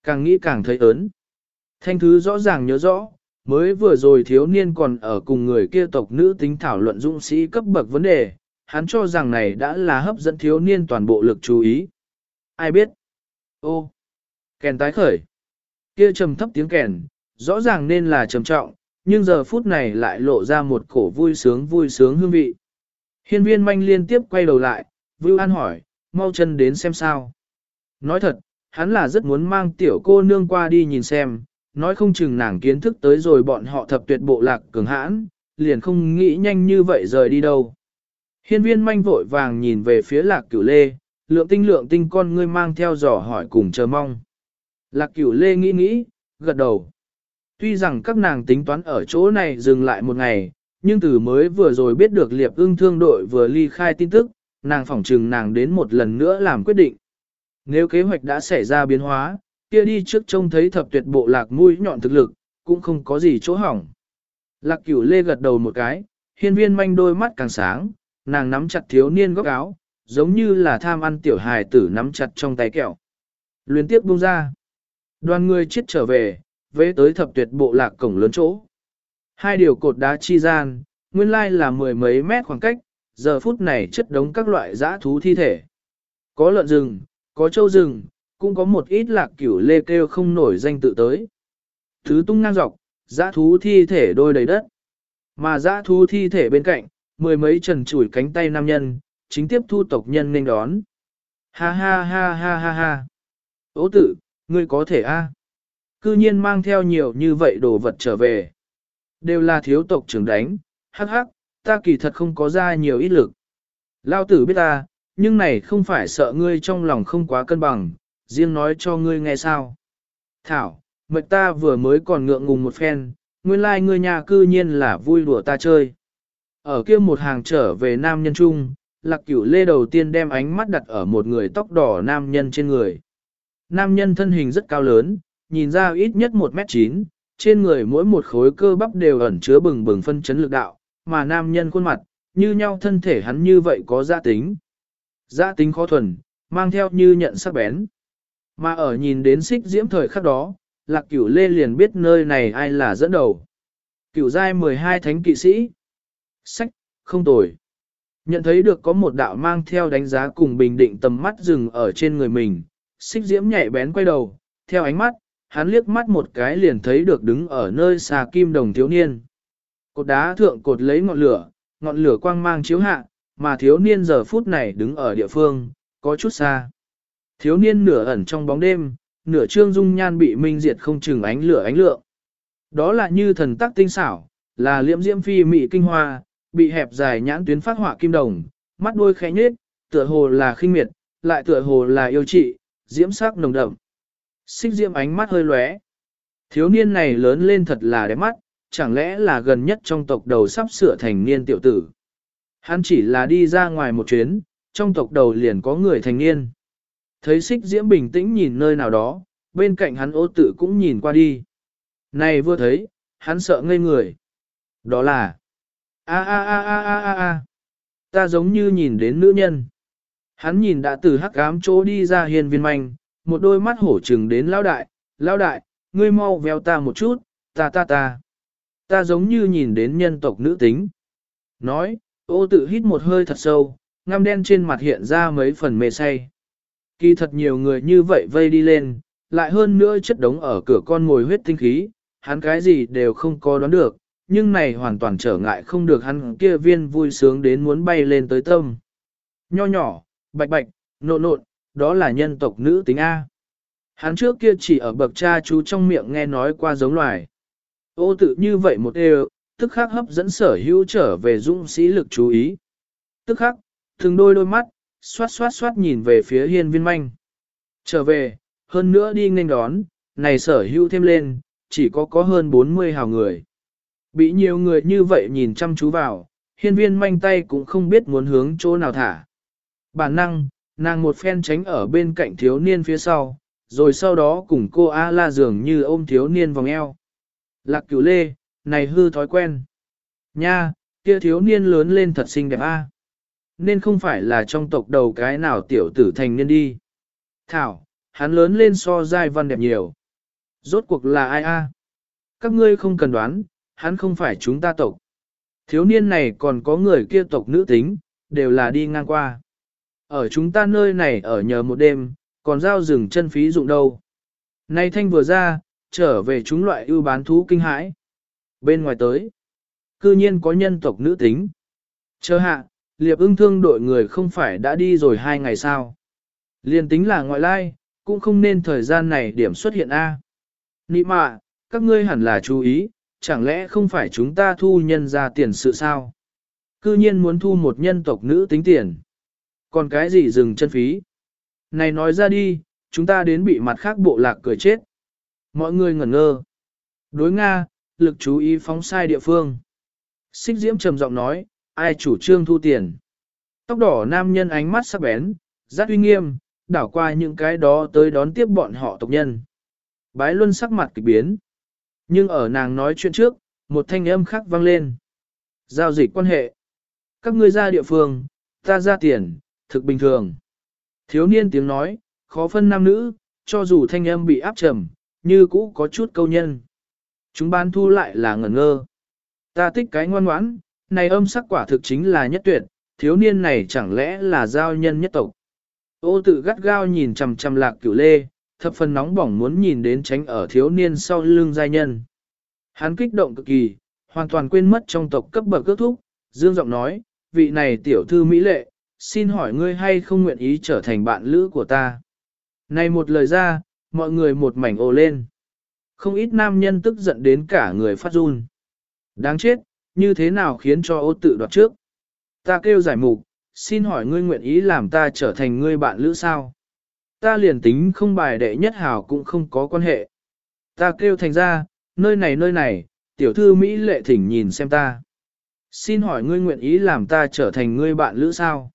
Càng nghĩ càng thấy ớn. Thanh thứ rõ ràng nhớ rõ, mới vừa rồi thiếu niên còn ở cùng người kia tộc nữ tính thảo luận dũng sĩ cấp bậc vấn đề, hắn cho rằng này đã là hấp dẫn thiếu niên toàn bộ lực chú ý. Ai biết? Ô! Kèn tái khởi. Kia trầm thấp tiếng kèn, rõ ràng nên là trầm trọng, nhưng giờ phút này lại lộ ra một cổ vui sướng vui sướng hương vị. Hiên viên manh liên tiếp quay đầu lại, Vưu An hỏi, mau chân đến xem sao. Nói thật, hắn là rất muốn mang tiểu cô nương qua đi nhìn xem, nói không chừng nàng kiến thức tới rồi bọn họ thập tuyệt bộ lạc cường hãn, liền không nghĩ nhanh như vậy rời đi đâu. Hiên viên manh vội vàng nhìn về phía lạc cửu lê, lượng tinh lượng tinh con ngươi mang theo dò hỏi cùng chờ mong. Lạc cửu lê nghĩ nghĩ, gật đầu. Tuy rằng các nàng tính toán ở chỗ này dừng lại một ngày, nhưng từ mới vừa rồi biết được liệp ưng thương đội vừa ly khai tin tức, nàng phỏng trừng nàng đến một lần nữa làm quyết định. Nếu kế hoạch đã xảy ra biến hóa, kia đi trước trông thấy thập tuyệt bộ lạc mũi nhọn thực lực, cũng không có gì chỗ hỏng. Lạc cửu lê gật đầu một cái, hiên viên manh đôi mắt càng sáng, nàng nắm chặt thiếu niên góc áo, giống như là tham ăn tiểu hài tử nắm chặt trong tay kẹo. Luyến tiếp buông ra. Đoàn người chết trở về, vế tới thập tuyệt bộ lạc cổng lớn chỗ. Hai điều cột đá chi gian, nguyên lai là mười mấy mét khoảng cách, giờ phút này chất đống các loại dã thú thi thể. Có lợn rừng, có trâu rừng, cũng có một ít lạc cửu lê kêu không nổi danh tự tới. Thứ tung ngang dọc, dã thú thi thể đôi đầy đất. Mà dã thú thi thể bên cạnh, mười mấy trần chủi cánh tay nam nhân, chính tiếp thu tộc nhân nên đón. Ha ha ha ha ha ha. Ô tử ngươi có thể a? Cư nhiên mang theo nhiều như vậy đồ vật trở về. Đều là thiếu tộc trưởng đánh, hắc hắc, ta kỳ thật không có ra nhiều ít lực. Lao tử biết ta, nhưng này không phải sợ ngươi trong lòng không quá cân bằng, riêng nói cho ngươi nghe sao. Thảo, mệt ta vừa mới còn ngượng ngùng một phen, nguyên lai like ngươi nhà cư nhiên là vui đùa ta chơi. Ở kia một hàng trở về nam nhân trung, lạc cửu lê đầu tiên đem ánh mắt đặt ở một người tóc đỏ nam nhân trên người. Nam nhân thân hình rất cao lớn, nhìn ra ít nhất 1m9, trên người mỗi một khối cơ bắp đều ẩn chứa bừng bừng phân chấn lực đạo, mà nam nhân khuôn mặt, như nhau thân thể hắn như vậy có gia tính. Gia tính khó thuần, mang theo như nhận sắc bén. Mà ở nhìn đến xích diễm thời khắc đó, lạc cửu lê liền biết nơi này ai là dẫn đầu. Cửu giai 12 thánh kỵ sĩ. Sách, không tồi. Nhận thấy được có một đạo mang theo đánh giá cùng bình định tầm mắt dừng ở trên người mình, xích diễm nhạy bén quay đầu, theo ánh mắt, hắn liếc mắt một cái liền thấy được đứng ở nơi xà kim đồng thiếu niên. Cột đá thượng cột lấy ngọn lửa, ngọn lửa quang mang chiếu hạ, mà thiếu niên giờ phút này đứng ở địa phương, có chút xa. Thiếu niên nửa ẩn trong bóng đêm, nửa trương dung nhan bị minh diệt không chừng ánh lửa ánh lượng. Đó là như thần tắc tinh xảo, là liễm diễm phi mị kinh hoa, bị hẹp dài nhãn tuyến phát họa kim đồng, mắt đôi khẽ nhếch, tựa hồ là khinh miệt, lại tựa hồ là yêu trị, diễm sắc nồng đậm. Xích diễm ánh mắt hơi lóe. Thiếu niên này lớn lên thật là đẹp mắt, chẳng lẽ là gần nhất trong tộc đầu sắp sửa thành niên tiểu tử. Hắn chỉ là đi ra ngoài một chuyến, trong tộc đầu liền có người thành niên. Thấy xích diễm bình tĩnh nhìn nơi nào đó, bên cạnh hắn ô tự cũng nhìn qua đi. Này vừa thấy, hắn sợ ngây người. Đó là... a a a a a a a ta giống như nhìn đến nữ nhân. Hắn nhìn đã từ hắc ám chỗ đi ra hiền viên manh, một đôi mắt hổ trừng đến lão đại, lão đại, ngươi mau véo ta một chút, ta ta ta. Ta giống như nhìn đến nhân tộc nữ tính. Nói, ô tự hít một hơi thật sâu, ngăm đen trên mặt hiện ra mấy phần mê say. Kỳ thật nhiều người như vậy vây đi lên, lại hơn nữa chất đống ở cửa con ngồi huyết tinh khí, hắn cái gì đều không có đoán được, nhưng này hoàn toàn trở ngại không được hắn kia viên vui sướng đến muốn bay lên tới tâm. Nho nhỏ, bạch bạch, nộn nộn, đó là nhân tộc nữ tính A. Hắn trước kia chỉ ở bậc cha chú trong miệng nghe nói qua giống loài. Ô tự như vậy một đều, tức khắc hấp dẫn sở hữu trở về dũng sĩ lực chú ý. Tức khắc, thường đôi đôi mắt, xoát xoát xoát nhìn về phía hiên viên manh. Trở về, hơn nữa đi nghênh đón, này sở hữu thêm lên, chỉ có có hơn 40 hào người. Bị nhiều người như vậy nhìn chăm chú vào, hiên viên manh tay cũng không biết muốn hướng chỗ nào thả. Bản năng, nàng một phen tránh ở bên cạnh thiếu niên phía sau, rồi sau đó cùng cô A-la dường như ôm thiếu niên vòng eo. Lạc cửu lê, này hư thói quen. Nha, kia thiếu niên lớn lên thật xinh đẹp a. Nên không phải là trong tộc đầu cái nào tiểu tử thành niên đi. Thảo, hắn lớn lên so giai văn đẹp nhiều. Rốt cuộc là ai a? Các ngươi không cần đoán, hắn không phải chúng ta tộc. Thiếu niên này còn có người kia tộc nữ tính, đều là đi ngang qua. Ở chúng ta nơi này ở nhờ một đêm, còn giao rừng chân phí dụng đâu. Nay thanh vừa ra, trở về chúng loại ưu bán thú kinh hãi. Bên ngoài tới, cư nhiên có nhân tộc nữ tính. Chờ hạ, liệp ưng thương đội người không phải đã đi rồi hai ngày sao. Liên tính là ngoại lai, cũng không nên thời gian này điểm xuất hiện A. Nị mạ, các ngươi hẳn là chú ý, chẳng lẽ không phải chúng ta thu nhân ra tiền sự sao? Cư nhiên muốn thu một nhân tộc nữ tính tiền. Còn cái gì dừng chân phí? Này nói ra đi, chúng ta đến bị mặt khác bộ lạc cười chết. Mọi người ngẩn ngơ. Đối Nga, lực chú ý phóng sai địa phương. Xích diễm trầm giọng nói, ai chủ trương thu tiền. Tóc đỏ nam nhân ánh mắt sắc bén, rất uy nghiêm, đảo qua những cái đó tới đón tiếp bọn họ tộc nhân. Bái Luân sắc mặt kịch biến. Nhưng ở nàng nói chuyện trước, một thanh âm khác vang lên. Giao dịch quan hệ. Các ngươi ra địa phương, ta ra tiền, thực bình thường. Thiếu niên tiếng nói, khó phân nam nữ, cho dù thanh âm bị áp trầm, như cũ có chút câu nhân. Chúng ban thu lại là ngẩn ngơ. Ta thích cái ngoan ngoãn, này âm sắc quả thực chính là nhất tuyệt, thiếu niên này chẳng lẽ là giao nhân nhất tộc. Ô tự gắt gao nhìn chằm chằm lạc cửu lê, thập phần nóng bỏng muốn nhìn đến tránh ở thiếu niên sau lưng giai nhân. Hắn kích động cực kỳ, hoàn toàn quên mất trong tộc cấp bậc cước thúc, dương giọng nói, vị này tiểu thư mỹ lệ, xin hỏi ngươi hay không nguyện ý trở thành bạn lữ của ta. Này một lời ra, mọi người một mảnh ồ lên. Không ít nam nhân tức giận đến cả người phát run. Đáng chết, như thế nào khiến cho ô tự đoạt trước? Ta kêu giải mục, xin hỏi ngươi nguyện ý làm ta trở thành ngươi bạn lữ sao? Ta liền tính không bài đệ nhất hào cũng không có quan hệ. Ta kêu thành ra, nơi này nơi này, tiểu thư Mỹ lệ thỉnh nhìn xem ta. Xin hỏi ngươi nguyện ý làm ta trở thành ngươi bạn lữ sao?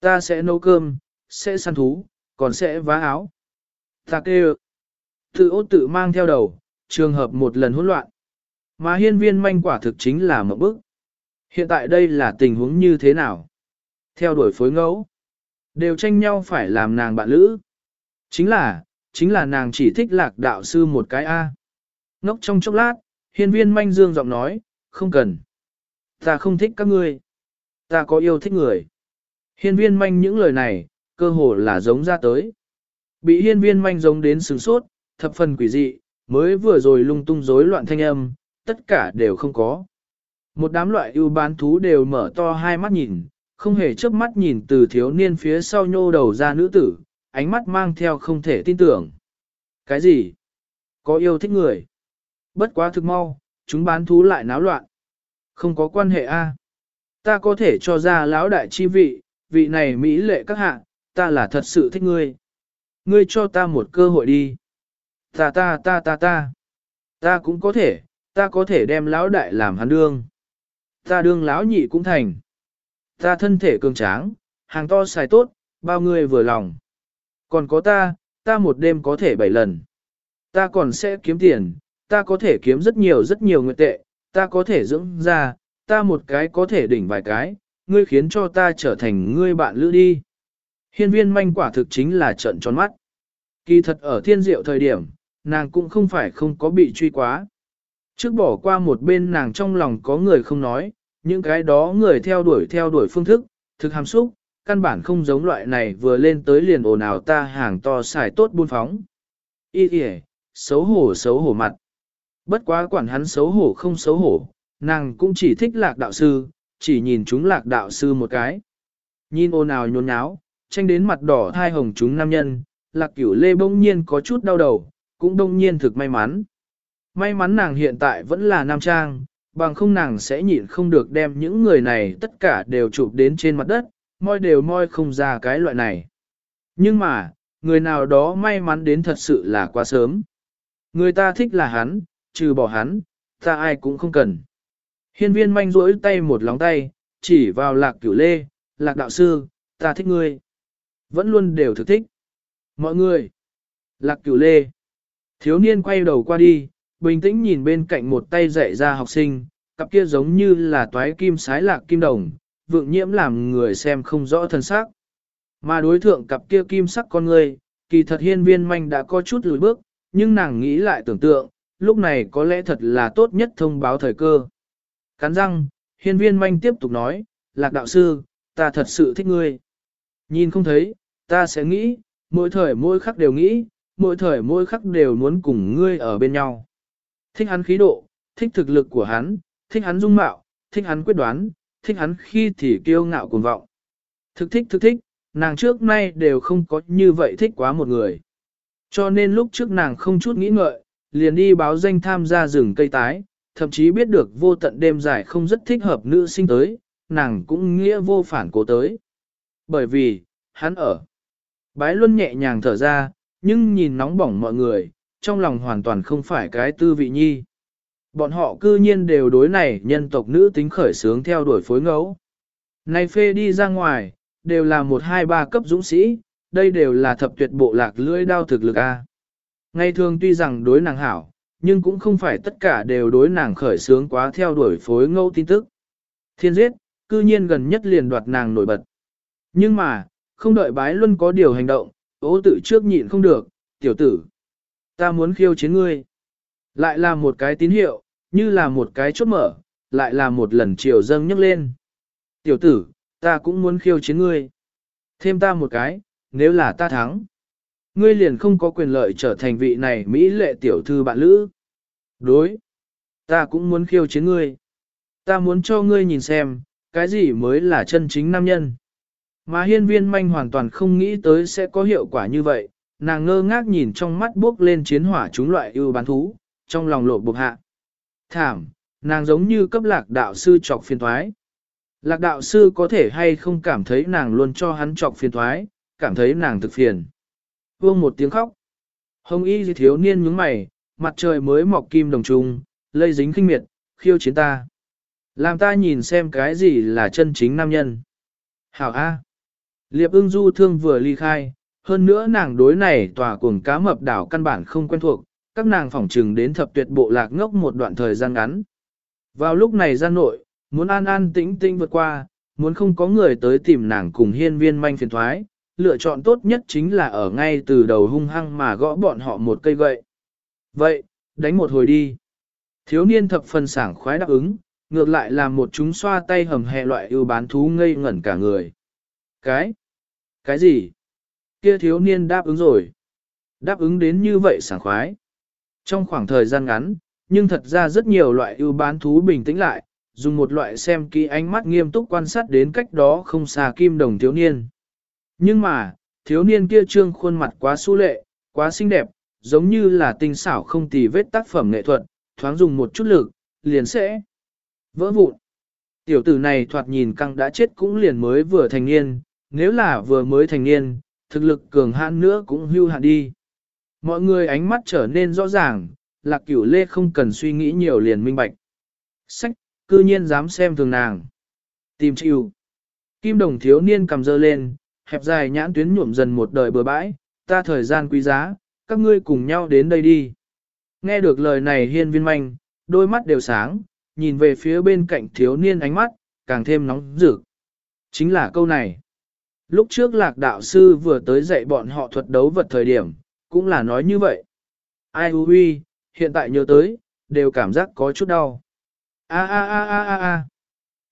Ta sẽ nấu cơm, sẽ săn thú, còn sẽ vá áo. Ta kêu. Tự ô tự mang theo đầu, trường hợp một lần hỗn loạn. Mà hiên viên manh quả thực chính là một bức. Hiện tại đây là tình huống như thế nào? Theo đuổi phối ngẫu. Đều tranh nhau phải làm nàng bạn lữ. Chính là, chính là nàng chỉ thích lạc đạo sư một cái A. Ngốc trong chốc lát, hiên viên manh dương giọng nói, không cần. Ta không thích các ngươi. Ta có yêu thích người. Hiên viên manh những lời này, cơ hồ là giống ra tới. Bị hiên viên manh giống đến sừng sốt, thập phần quỷ dị, mới vừa rồi lung tung rối loạn thanh âm, tất cả đều không có. Một đám loại ưu bán thú đều mở to hai mắt nhìn, không hề chớp mắt nhìn từ thiếu niên phía sau nhô đầu ra nữ tử, ánh mắt mang theo không thể tin tưởng. Cái gì? Có yêu thích người? Bất quá thực mau, chúng bán thú lại náo loạn. Không có quan hệ a. Ta có thể cho ra lão đại chi vị, vị này mỹ lệ các hạ, ta là thật sự thích ngươi. Ngươi cho ta một cơ hội đi. Ta ta ta ta ta. Ta cũng có thể, ta có thể đem lão đại làm hắn đương. Ta đương lão nhị cũng thành. Ta thân thể cường tráng, hàng to xài tốt, bao người vừa lòng. Còn có ta, ta một đêm có thể bảy lần. Ta còn sẽ kiếm tiền, ta có thể kiếm rất nhiều rất nhiều nguyện tệ, ta có thể dưỡng ra, ta một cái có thể đỉnh vài cái, ngươi khiến cho ta trở thành ngươi bạn lữ đi. Hiên viên manh quả thực chính là trận tròn mắt. Kỳ thật ở thiên diệu thời điểm, nàng cũng không phải không có bị truy quá. Trước bỏ qua một bên nàng trong lòng có người không nói, những cái đó người theo đuổi theo đuổi phương thức, thực hàm xúc, căn bản không giống loại này vừa lên tới liền ồn ào ta hàng to xài tốt buôn phóng. Ý kìa, xấu hổ xấu hổ mặt. Bất quá quản hắn xấu hổ không xấu hổ, nàng cũng chỉ thích lạc đạo sư, chỉ nhìn chúng lạc đạo sư một cái. Nhìn ô nào nhốn nháo, tranh đến mặt đỏ thai hồng chúng nam nhân, lạc cửu lê bỗng nhiên có chút đau đầu, cũng đông nhiên thực may mắn. May mắn nàng hiện tại vẫn là nam trang, bằng không nàng sẽ nhịn không được đem những người này tất cả đều chụp đến trên mặt đất, moi đều moi không ra cái loại này. Nhưng mà, người nào đó may mắn đến thật sự là quá sớm. Người ta thích là hắn, trừ bỏ hắn, ta ai cũng không cần. Hiên viên manh rỗi tay một lóng tay, chỉ vào lạc cửu lê, lạc đạo sư, ta thích ngươi. Vẫn luôn đều thực thích. Mọi người. Lạc cửu lê. Thiếu niên quay đầu qua đi, bình tĩnh nhìn bên cạnh một tay dạy ra học sinh, cặp kia giống như là toái kim sái lạc kim đồng, vượng nhiễm làm người xem không rõ thân xác. Mà đối thượng cặp kia kim sắc con người, kỳ thật hiên viên manh đã có chút lùi bước, nhưng nàng nghĩ lại tưởng tượng, lúc này có lẽ thật là tốt nhất thông báo thời cơ. Cắn răng, hiên viên manh tiếp tục nói, lạc đạo sư, ta thật sự thích ngươi. Nhìn không thấy, ta sẽ nghĩ, mỗi thời mỗi khắc đều nghĩ, mỗi thời mỗi khắc đều muốn cùng ngươi ở bên nhau. Thích hắn khí độ, thích thực lực của hắn, thích hắn dung mạo, thích hắn quyết đoán, thích hắn khi thì kiêu ngạo cuồng vọng. Thực thích thực thích, nàng trước nay đều không có như vậy thích quá một người. Cho nên lúc trước nàng không chút nghĩ ngợi, liền đi báo danh tham gia rừng cây tái, thậm chí biết được vô tận đêm dài không rất thích hợp nữ sinh tới, nàng cũng nghĩa vô phản cố tới. Bởi vì, hắn ở. Bái Luân nhẹ nhàng thở ra, nhưng nhìn nóng bỏng mọi người, trong lòng hoàn toàn không phải cái tư vị nhi. Bọn họ cư nhiên đều đối này nhân tộc nữ tính khởi sướng theo đuổi phối ngẫu. Này phê đi ra ngoài, đều là một hai ba cấp dũng sĩ, đây đều là thập tuyệt bộ lạc lưỡi đao thực lực A. Ngày thường tuy rằng đối nàng hảo, nhưng cũng không phải tất cả đều đối nàng khởi sướng quá theo đuổi phối ngẫu tin tức. Thiên giết, cư nhiên gần nhất liền đoạt nàng nổi bật. Nhưng mà, không đợi bái luân có điều hành động, ố tự trước nhịn không được, tiểu tử. Ta muốn khiêu chiến ngươi. Lại là một cái tín hiệu, như là một cái chốt mở, lại là một lần chiều dâng nhấc lên. Tiểu tử, ta cũng muốn khiêu chiến ngươi. Thêm ta một cái, nếu là ta thắng. Ngươi liền không có quyền lợi trở thành vị này Mỹ lệ tiểu thư bạn lữ. Đối. Ta cũng muốn khiêu chiến ngươi. Ta muốn cho ngươi nhìn xem, cái gì mới là chân chính nam nhân. Mà hiên viên manh hoàn toàn không nghĩ tới sẽ có hiệu quả như vậy, nàng ngơ ngác nhìn trong mắt bước lên chiến hỏa chúng loại ưu bán thú, trong lòng lộ bục hạ. Thảm, nàng giống như cấp lạc đạo sư trọc phiền thoái. Lạc đạo sư có thể hay không cảm thấy nàng luôn cho hắn trọc phiền thoái, cảm thấy nàng thực phiền. Vương một tiếng khóc. Hồng y thiếu niên nhướng mày, mặt trời mới mọc kim đồng trùng, lây dính khinh miệt, khiêu chiến ta. Làm ta nhìn xem cái gì là chân chính nam nhân. Hảo A. Liệp ưng du thương vừa ly khai, hơn nữa nàng đối này tòa cuồng cá mập đảo căn bản không quen thuộc, các nàng phỏng trừng đến thập tuyệt bộ lạc ngốc một đoạn thời gian ngắn. Vào lúc này ra nội, muốn an an tĩnh tĩnh vượt qua, muốn không có người tới tìm nàng cùng hiên viên manh phiền thoái, lựa chọn tốt nhất chính là ở ngay từ đầu hung hăng mà gõ bọn họ một cây gậy. Vậy, đánh một hồi đi. Thiếu niên thập phần sảng khoái đáp ứng, ngược lại làm một chúng xoa tay hầm hè loại ưu bán thú ngây ngẩn cả người. Cái? Cái gì? Kia thiếu niên đáp ứng rồi. Đáp ứng đến như vậy sảng khoái. Trong khoảng thời gian ngắn, nhưng thật ra rất nhiều loại ưu bán thú bình tĩnh lại, dùng một loại xem kỹ ánh mắt nghiêm túc quan sát đến cách đó không xa kim đồng thiếu niên. Nhưng mà, thiếu niên kia trương khuôn mặt quá su lệ, quá xinh đẹp, giống như là tinh xảo không tì vết tác phẩm nghệ thuật, thoáng dùng một chút lực, liền sẽ vỡ vụn. Tiểu tử này thoạt nhìn căng đã chết cũng liền mới vừa thành niên, nếu là vừa mới thành niên, thực lực cường hãn nữa cũng hưu hạn đi. Mọi người ánh mắt trở nên rõ ràng, lạc cửu lê không cần suy nghĩ nhiều liền minh bạch. Sách, cư nhiên dám xem thường nàng. Tìm chịu. Kim đồng thiếu niên cầm dơ lên, hẹp dài nhãn tuyến nhuộm dần một đời bừa bãi, ta thời gian quý giá, các ngươi cùng nhau đến đây đi. Nghe được lời này hiên viên manh, đôi mắt đều sáng, nhìn về phía bên cạnh thiếu niên ánh mắt, càng thêm nóng rực. Chính là câu này. Lúc trước lạc đạo sư vừa tới dạy bọn họ thuật đấu vật thời điểm, cũng là nói như vậy. Ai hư huy, hiện tại nhớ tới, đều cảm giác có chút đau. A a a a a a.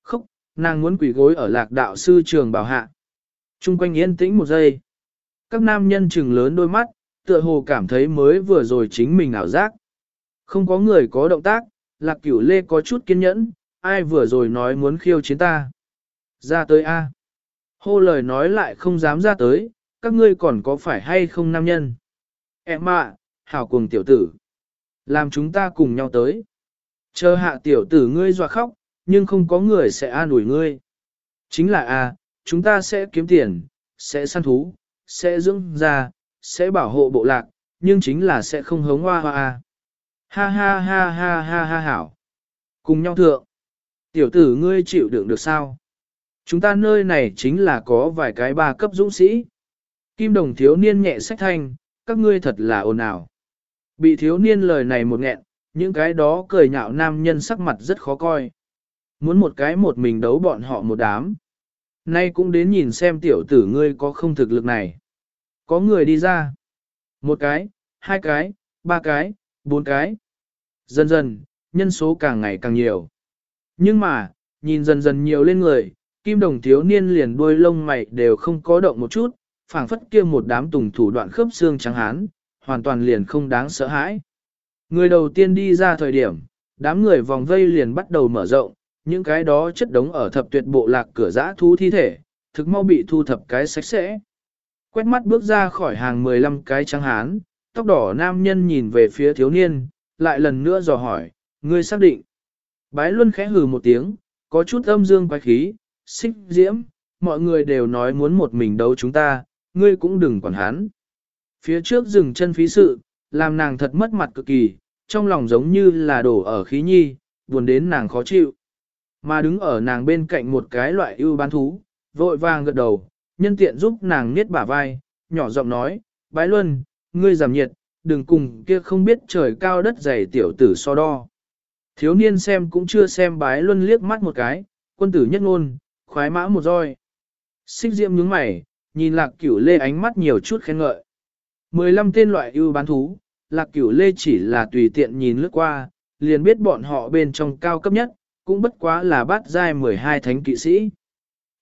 Khóc, nàng muốn quỷ gối ở lạc đạo sư trường bảo hạ. Trung quanh yên tĩnh một giây. Các nam nhân trừng lớn đôi mắt, tựa hồ cảm thấy mới vừa rồi chính mình ảo giác. Không có người có động tác, lạc cửu lê có chút kiên nhẫn, ai vừa rồi nói muốn khiêu chiến ta. Ra tới A. Hô lời nói lại không dám ra tới, các ngươi còn có phải hay không nam nhân. Em ạ, hảo cùng tiểu tử. Làm chúng ta cùng nhau tới. Chờ hạ tiểu tử ngươi dọa khóc, nhưng không có người sẽ an ủi ngươi. Chính là A, chúng ta sẽ kiếm tiền, sẽ săn thú, sẽ dưỡng ra, sẽ bảo hộ bộ lạc, nhưng chính là sẽ không hống hoa hoa. Ha ha ha ha ha ha hảo. Cùng nhau thượng. Tiểu tử ngươi chịu đựng được sao? Chúng ta nơi này chính là có vài cái ba cấp dũng sĩ. Kim đồng thiếu niên nhẹ sách thanh, các ngươi thật là ồn ào. Bị thiếu niên lời này một nghẹn, những cái đó cười nhạo nam nhân sắc mặt rất khó coi. Muốn một cái một mình đấu bọn họ một đám. Nay cũng đến nhìn xem tiểu tử ngươi có không thực lực này. Có người đi ra. Một cái, hai cái, ba cái, bốn cái. Dần dần, nhân số càng ngày càng nhiều. Nhưng mà, nhìn dần dần nhiều lên người, kim đồng thiếu niên liền đuôi lông mày đều không có động một chút, phảng phất kia một đám tùng thủ đoạn khớp xương trắng hán, hoàn toàn liền không đáng sợ hãi. Người đầu tiên đi ra thời điểm, đám người vòng vây liền bắt đầu mở rộng, những cái đó chất đống ở thập tuyệt bộ lạc cửa giã thú thi thể, thực mau bị thu thập cái sạch sẽ. Quét mắt bước ra khỏi hàng 15 cái trắng hán, tóc đỏ nam nhân nhìn về phía thiếu niên, lại lần nữa dò hỏi, ngươi xác định. Bái Luân khẽ hừ một tiếng, có chút âm dương quái khí, xích diễm, mọi người đều nói muốn một mình đấu chúng ta, ngươi cũng đừng quản hắn. Phía trước dừng chân phí sự, làm nàng thật mất mặt cực kỳ, trong lòng giống như là đổ ở khí nhi, buồn đến nàng khó chịu. Mà đứng ở nàng bên cạnh một cái loại ưu bán thú, vội vàng gật đầu, nhân tiện giúp nàng niết bả vai, nhỏ giọng nói, bái luân, ngươi giảm nhiệt, đừng cùng kia không biết trời cao đất dày tiểu tử so đo. Thiếu niên xem cũng chưa xem bái luân liếc mắt một cái, quân tử nhất ngôn, khoái mã một roi. Xích diệm nhướng mày, nhìn lạc cửu lê ánh mắt nhiều chút khen ngợi. 15 tên loại ưu bán thú, lạc cửu lê chỉ là tùy tiện nhìn lướt qua, liền biết bọn họ bên trong cao cấp nhất, cũng bất quá là bát giai 12 thánh kỵ sĩ.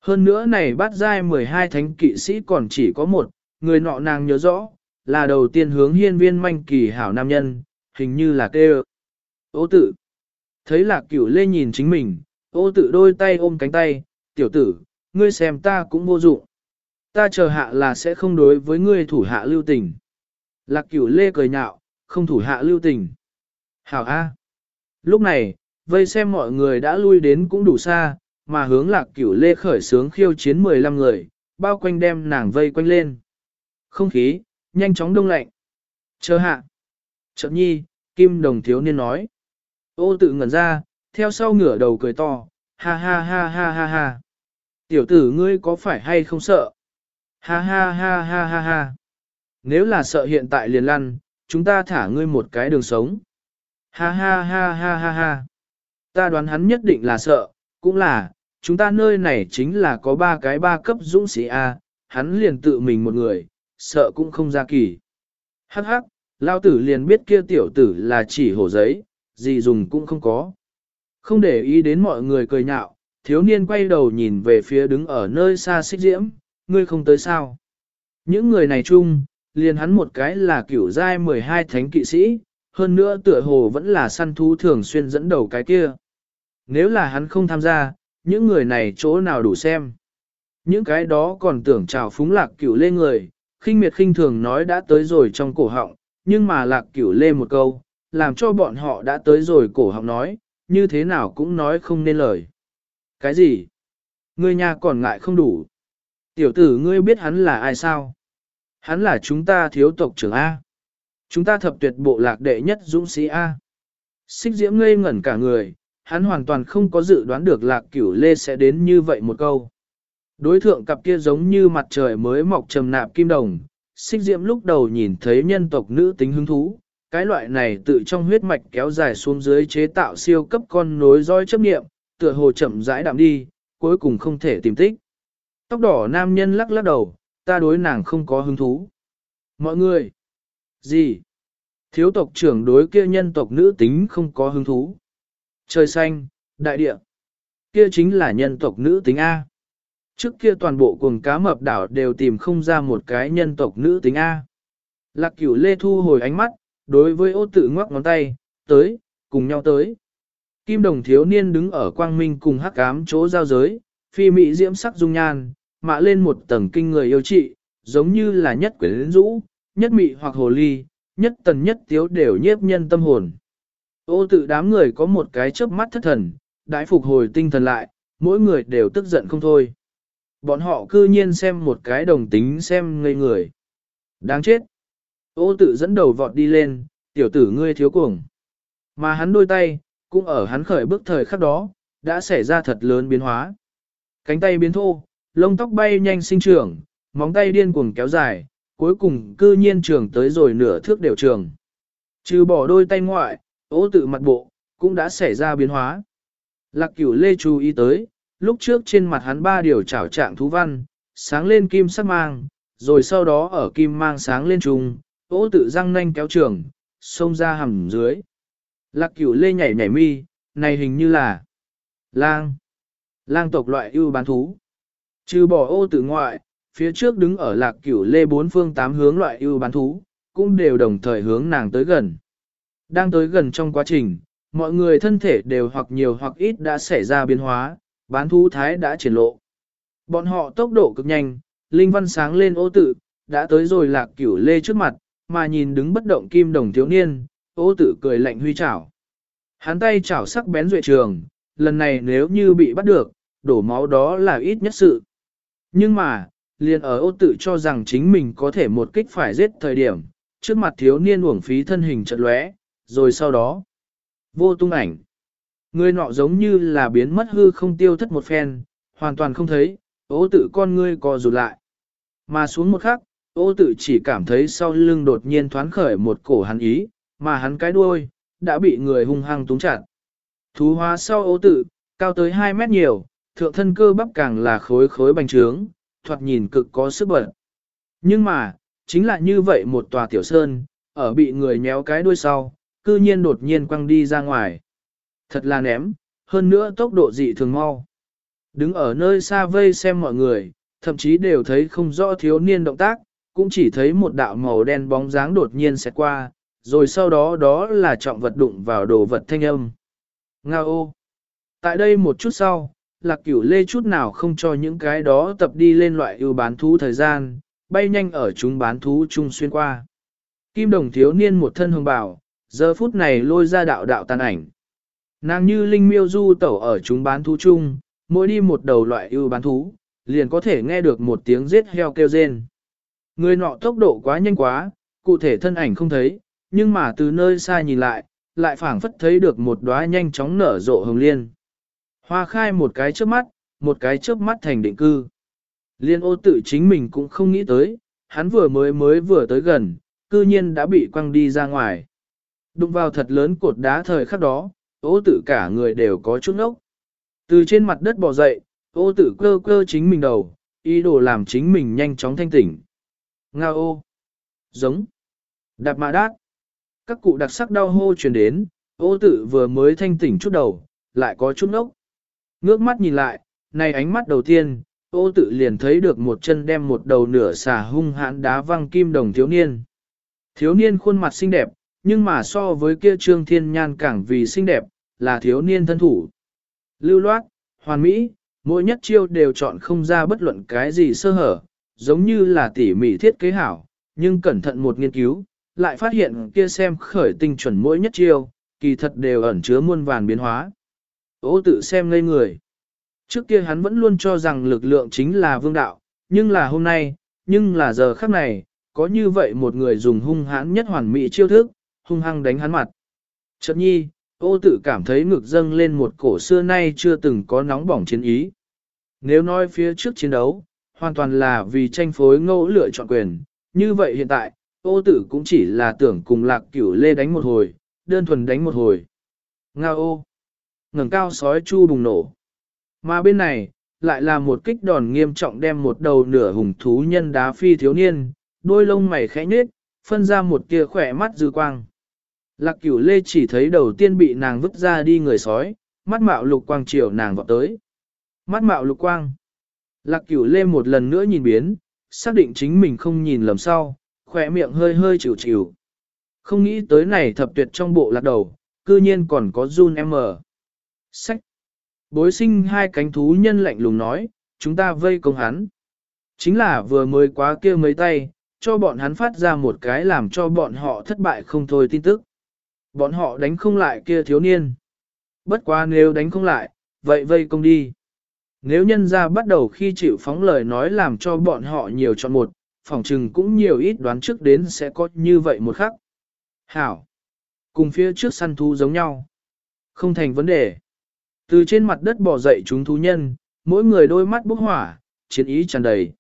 Hơn nữa này bát giai 12 thánh kỵ sĩ còn chỉ có một, người nọ nàng nhớ rõ, là đầu tiên hướng hiên viên manh kỳ hảo nam nhân, hình như là kê Ô tự. Thấy lạc cửu lê nhìn chính mình, ô tự đôi tay ôm cánh tay, tiểu tử, ngươi xem ta cũng vô dụng. Ta chờ hạ là sẽ không đối với ngươi thủ hạ lưu tình. Lạc cửu lê cười nhạo, không thủ hạ lưu tình. Hảo A. Lúc này, vây xem mọi người đã lui đến cũng đủ xa, mà hướng lạc cửu lê khởi sướng khiêu chiến 15 người, bao quanh đem nàng vây quanh lên. Không khí, nhanh chóng đông lạnh. Chờ hạ. Chậm nhi, kim đồng thiếu niên nói. Ô tự ngẩn ra, theo sau ngửa đầu cười to, ha ha ha ha ha ha. Tiểu tử ngươi có phải hay không sợ? Ha ha ha ha ha ha. Nếu là sợ hiện tại liền lăn, chúng ta thả ngươi một cái đường sống. Ha ha ha ha ha ha. Ta đoán hắn nhất định là sợ, cũng là, chúng ta nơi này chính là có ba cái ba cấp dũng sĩ A, hắn liền tự mình một người, sợ cũng không ra kỳ. Hắc hắc, lao tử liền biết kia tiểu tử là chỉ hổ giấy, gì dùng cũng không có. Không để ý đến mọi người cười nhạo, thiếu niên quay đầu nhìn về phía đứng ở nơi xa xích diễm, ngươi không tới sao. Những người này chung, liền hắn một cái là cửu giai 12 thánh kỵ sĩ, hơn nữa tựa hồ vẫn là săn thú thường xuyên dẫn đầu cái kia. Nếu là hắn không tham gia, những người này chỗ nào đủ xem. Những cái đó còn tưởng chào phúng lạc cửu lê người, khinh miệt khinh thường nói đã tới rồi trong cổ họng, nhưng mà lạc cửu lê một câu, làm cho bọn họ đã tới rồi cổ họng nói, như thế nào cũng nói không nên lời. Cái gì? Ngươi nhà còn ngại không đủ. Tiểu tử ngươi biết hắn là ai sao? Hắn là chúng ta thiếu tộc trưởng A. Chúng ta thập tuyệt bộ lạc đệ nhất dũng sĩ A. Xích diễm ngây ngẩn cả người, hắn hoàn toàn không có dự đoán được lạc cửu lê sẽ đến như vậy một câu. Đối thượng cặp kia giống như mặt trời mới mọc trầm nạp kim đồng, xích diễm lúc đầu nhìn thấy nhân tộc nữ tính hứng thú, cái loại này tự trong huyết mạch kéo dài xuống dưới chế tạo siêu cấp con nối roi chấp nghiệm, tựa hồ chậm rãi đạm đi, cuối cùng không thể tìm tích. Tóc đỏ nam nhân lắc lắc đầu, ta đối nàng không có hứng thú. Mọi người! Gì? Thiếu tộc trưởng đối kia nhân tộc nữ tính không có hứng thú. Trời xanh, đại địa. Kia chính là nhân tộc nữ tính A. Trước kia toàn bộ cuồng cá mập đảo đều tìm không ra một cái nhân tộc nữ tính A. Lạc cửu lê thu hồi ánh mắt, đối với ô tự ngoắc ngón tay, tới, cùng nhau tới. Kim đồng thiếu niên đứng ở quang minh cùng hắc ám chỗ giao giới, phi mị diễm sắc dung nhan, mạ lên một tầng kinh người yêu trị, giống như là nhất quyến rũ, nhất mị hoặc hồ ly, nhất tần nhất tiếu đều nhiếp nhân tâm hồn. Ô tự đám người có một cái chớp mắt thất thần, đãi phục hồi tinh thần lại, mỗi người đều tức giận không thôi. Bọn họ cư nhiên xem một cái đồng tính xem ngây người. Đáng chết. Ô tự dẫn đầu vọt đi lên, tiểu tử ngươi thiếu cuồng. Mà hắn đôi tay, cũng ở hắn khởi bước thời khắc đó, đã xảy ra thật lớn biến hóa. Cánh tay biến thô, lông tóc bay nhanh sinh trưởng, móng tay điên cuồng kéo dài, cuối cùng cư nhiên trường tới rồi nửa thước đều trường. Trừ bỏ đôi tay ngoại, ô tự mặt bộ, cũng đã xảy ra biến hóa. Lạc cửu lê chú ý tới, lúc trước trên mặt hắn ba điều trảo trạng thú văn, sáng lên kim sắc mang, rồi sau đó ở kim mang sáng lên trùng, ô tự răng nanh kéo trường, xông ra hầm dưới. Lạc cửu lê nhảy nhảy mi, này hình như là lang. Lang tộc loại ưu bán thú. Trừ bỏ ô tự ngoại, phía trước đứng ở lạc cửu lê bốn phương tám hướng loại ưu bán thú, cũng đều đồng thời hướng nàng tới gần. Đang tới gần trong quá trình, mọi người thân thể đều hoặc nhiều hoặc ít đã xảy ra biến hóa, bán thú thái đã triển lộ. Bọn họ tốc độ cực nhanh, linh văn sáng lên ô tự, đã tới rồi lạc cửu lê trước mặt, mà nhìn đứng bất động kim đồng thiếu niên, ô tự cười lạnh huy chảo. Hắn tay chảo sắc bén duệ trường, lần này nếu như bị bắt được, đổ máu đó là ít nhất sự. Nhưng mà, liền ở ô tự cho rằng chính mình có thể một kích phải giết thời điểm, trước mặt thiếu niên uổng phí thân hình chật lóe, rồi sau đó, vô tung ảnh. Người nọ giống như là biến mất hư không tiêu thất một phen, hoàn toàn không thấy, ố tự con ngươi co rụt lại. Mà xuống một khắc, ô tự chỉ cảm thấy sau lưng đột nhiên thoáng khởi một cổ hắn ý, mà hắn cái đuôi, đã bị người hung hăng túng chặt. Thú hóa sau ô tự, cao tới 2 mét nhiều, thượng thân cơ bắp càng là khối khối bành trướng, thoạt nhìn cực có sức bật. Nhưng mà, chính là như vậy một tòa tiểu sơn, ở bị người nhéo cái đuôi sau, cư nhiên đột nhiên quăng đi ra ngoài. Thật là ném, hơn nữa tốc độ dị thường mau. Đứng ở nơi xa vây xem mọi người, thậm chí đều thấy không rõ thiếu niên động tác, cũng chỉ thấy một đạo màu đen bóng dáng đột nhiên sẽ qua, rồi sau đó đó là trọng vật đụng vào đồ vật thanh âm. Nga ô! Tại đây một chút sau, lạc cửu lê chút nào không cho những cái đó tập đi lên loại ưu bán thú thời gian, bay nhanh ở chúng bán thú chung xuyên qua. Kim đồng thiếu niên một thân hương bảo, giờ phút này lôi ra đạo đạo tàn ảnh. Nàng như linh miêu du tẩu ở chúng bán thú chung, mỗi đi một đầu loại ưu bán thú, liền có thể nghe được một tiếng giết heo kêu rên. Người nọ tốc độ quá nhanh quá, cụ thể thân ảnh không thấy, nhưng mà từ nơi xa nhìn lại, lại phảng phất thấy được một đóa nhanh chóng nở rộ hồng liên. Hoa khai một cái trước mắt, một cái trước mắt thành định cư. Liên ô tự chính mình cũng không nghĩ tới, hắn vừa mới mới vừa tới gần, cư nhiên đã bị quăng đi ra ngoài. Đụng vào thật lớn cột đá thời khắc đó, ô Tử cả người đều có chút ốc. Từ trên mặt đất bò dậy, ô Tử cơ cơ chính mình đầu, ý đồ làm chính mình nhanh chóng thanh tỉnh. Nga ô. Giống. Đạp mạ đát. Các cụ đặc sắc đau hô truyền đến, ô Tử vừa mới thanh tỉnh chút đầu, lại có chút ốc. Ngước mắt nhìn lại, này ánh mắt đầu tiên, ô tự liền thấy được một chân đem một đầu nửa xà hung hãn đá văng kim đồng thiếu niên. Thiếu niên khuôn mặt xinh đẹp, nhưng mà so với kia trương thiên nhan càng vì xinh đẹp, là thiếu niên thân thủ. Lưu loát, hoàn mỹ, mỗi nhất chiêu đều chọn không ra bất luận cái gì sơ hở, giống như là tỉ mỉ thiết kế hảo, nhưng cẩn thận một nghiên cứu, lại phát hiện kia xem khởi tinh chuẩn mỗi nhất chiêu, kỳ thật đều ẩn chứa muôn vàn biến hóa. Ô tự xem ngây người. Trước kia hắn vẫn luôn cho rằng lực lượng chính là vương đạo, nhưng là hôm nay, nhưng là giờ khắc này, có như vậy một người dùng hung hãn nhất hoàn mỹ chiêu thức, hung hăng đánh hắn mặt. Chợt nhi, ô tự cảm thấy ngực dâng lên một cổ xưa nay chưa từng có nóng bỏng chiến ý. Nếu nói phía trước chiến đấu, hoàn toàn là vì tranh phối ngẫu lựa chọn quyền, như vậy hiện tại, ô tử cũng chỉ là tưởng cùng lạc cửu lê đánh một hồi, đơn thuần đánh một hồi. Nga ô! ngẩng cao sói chu bùng nổ. Mà bên này, lại là một kích đòn nghiêm trọng đem một đầu nửa hùng thú nhân đá phi thiếu niên, đôi lông mày khẽ nhếch, phân ra một tia khỏe mắt dư quang. Lạc cửu lê chỉ thấy đầu tiên bị nàng vứt ra đi người sói, mắt mạo lục quang chiều nàng vọt tới. Mắt mạo lục quang. Lạc cửu lê một lần nữa nhìn biến, xác định chính mình không nhìn lầm sau, khỏe miệng hơi hơi chịu chịu. Không nghĩ tới này thập tuyệt trong bộ lạc đầu, cư nhiên còn có run em mờ. Sách. Bối sinh hai cánh thú nhân lạnh lùng nói, chúng ta vây công hắn. Chính là vừa mới quá kia mấy tay, cho bọn hắn phát ra một cái làm cho bọn họ thất bại không thôi tin tức. Bọn họ đánh không lại kia thiếu niên. Bất quá nếu đánh không lại, vậy vây công đi. Nếu nhân ra bắt đầu khi chịu phóng lời nói làm cho bọn họ nhiều chọn một, phỏng trừng cũng nhiều ít đoán trước đến sẽ có như vậy một khắc. Hảo. Cùng phía trước săn thú giống nhau. Không thành vấn đề. Từ trên mặt đất bò dậy chúng thú nhân, mỗi người đôi mắt bốc hỏa, chiến ý tràn đầy.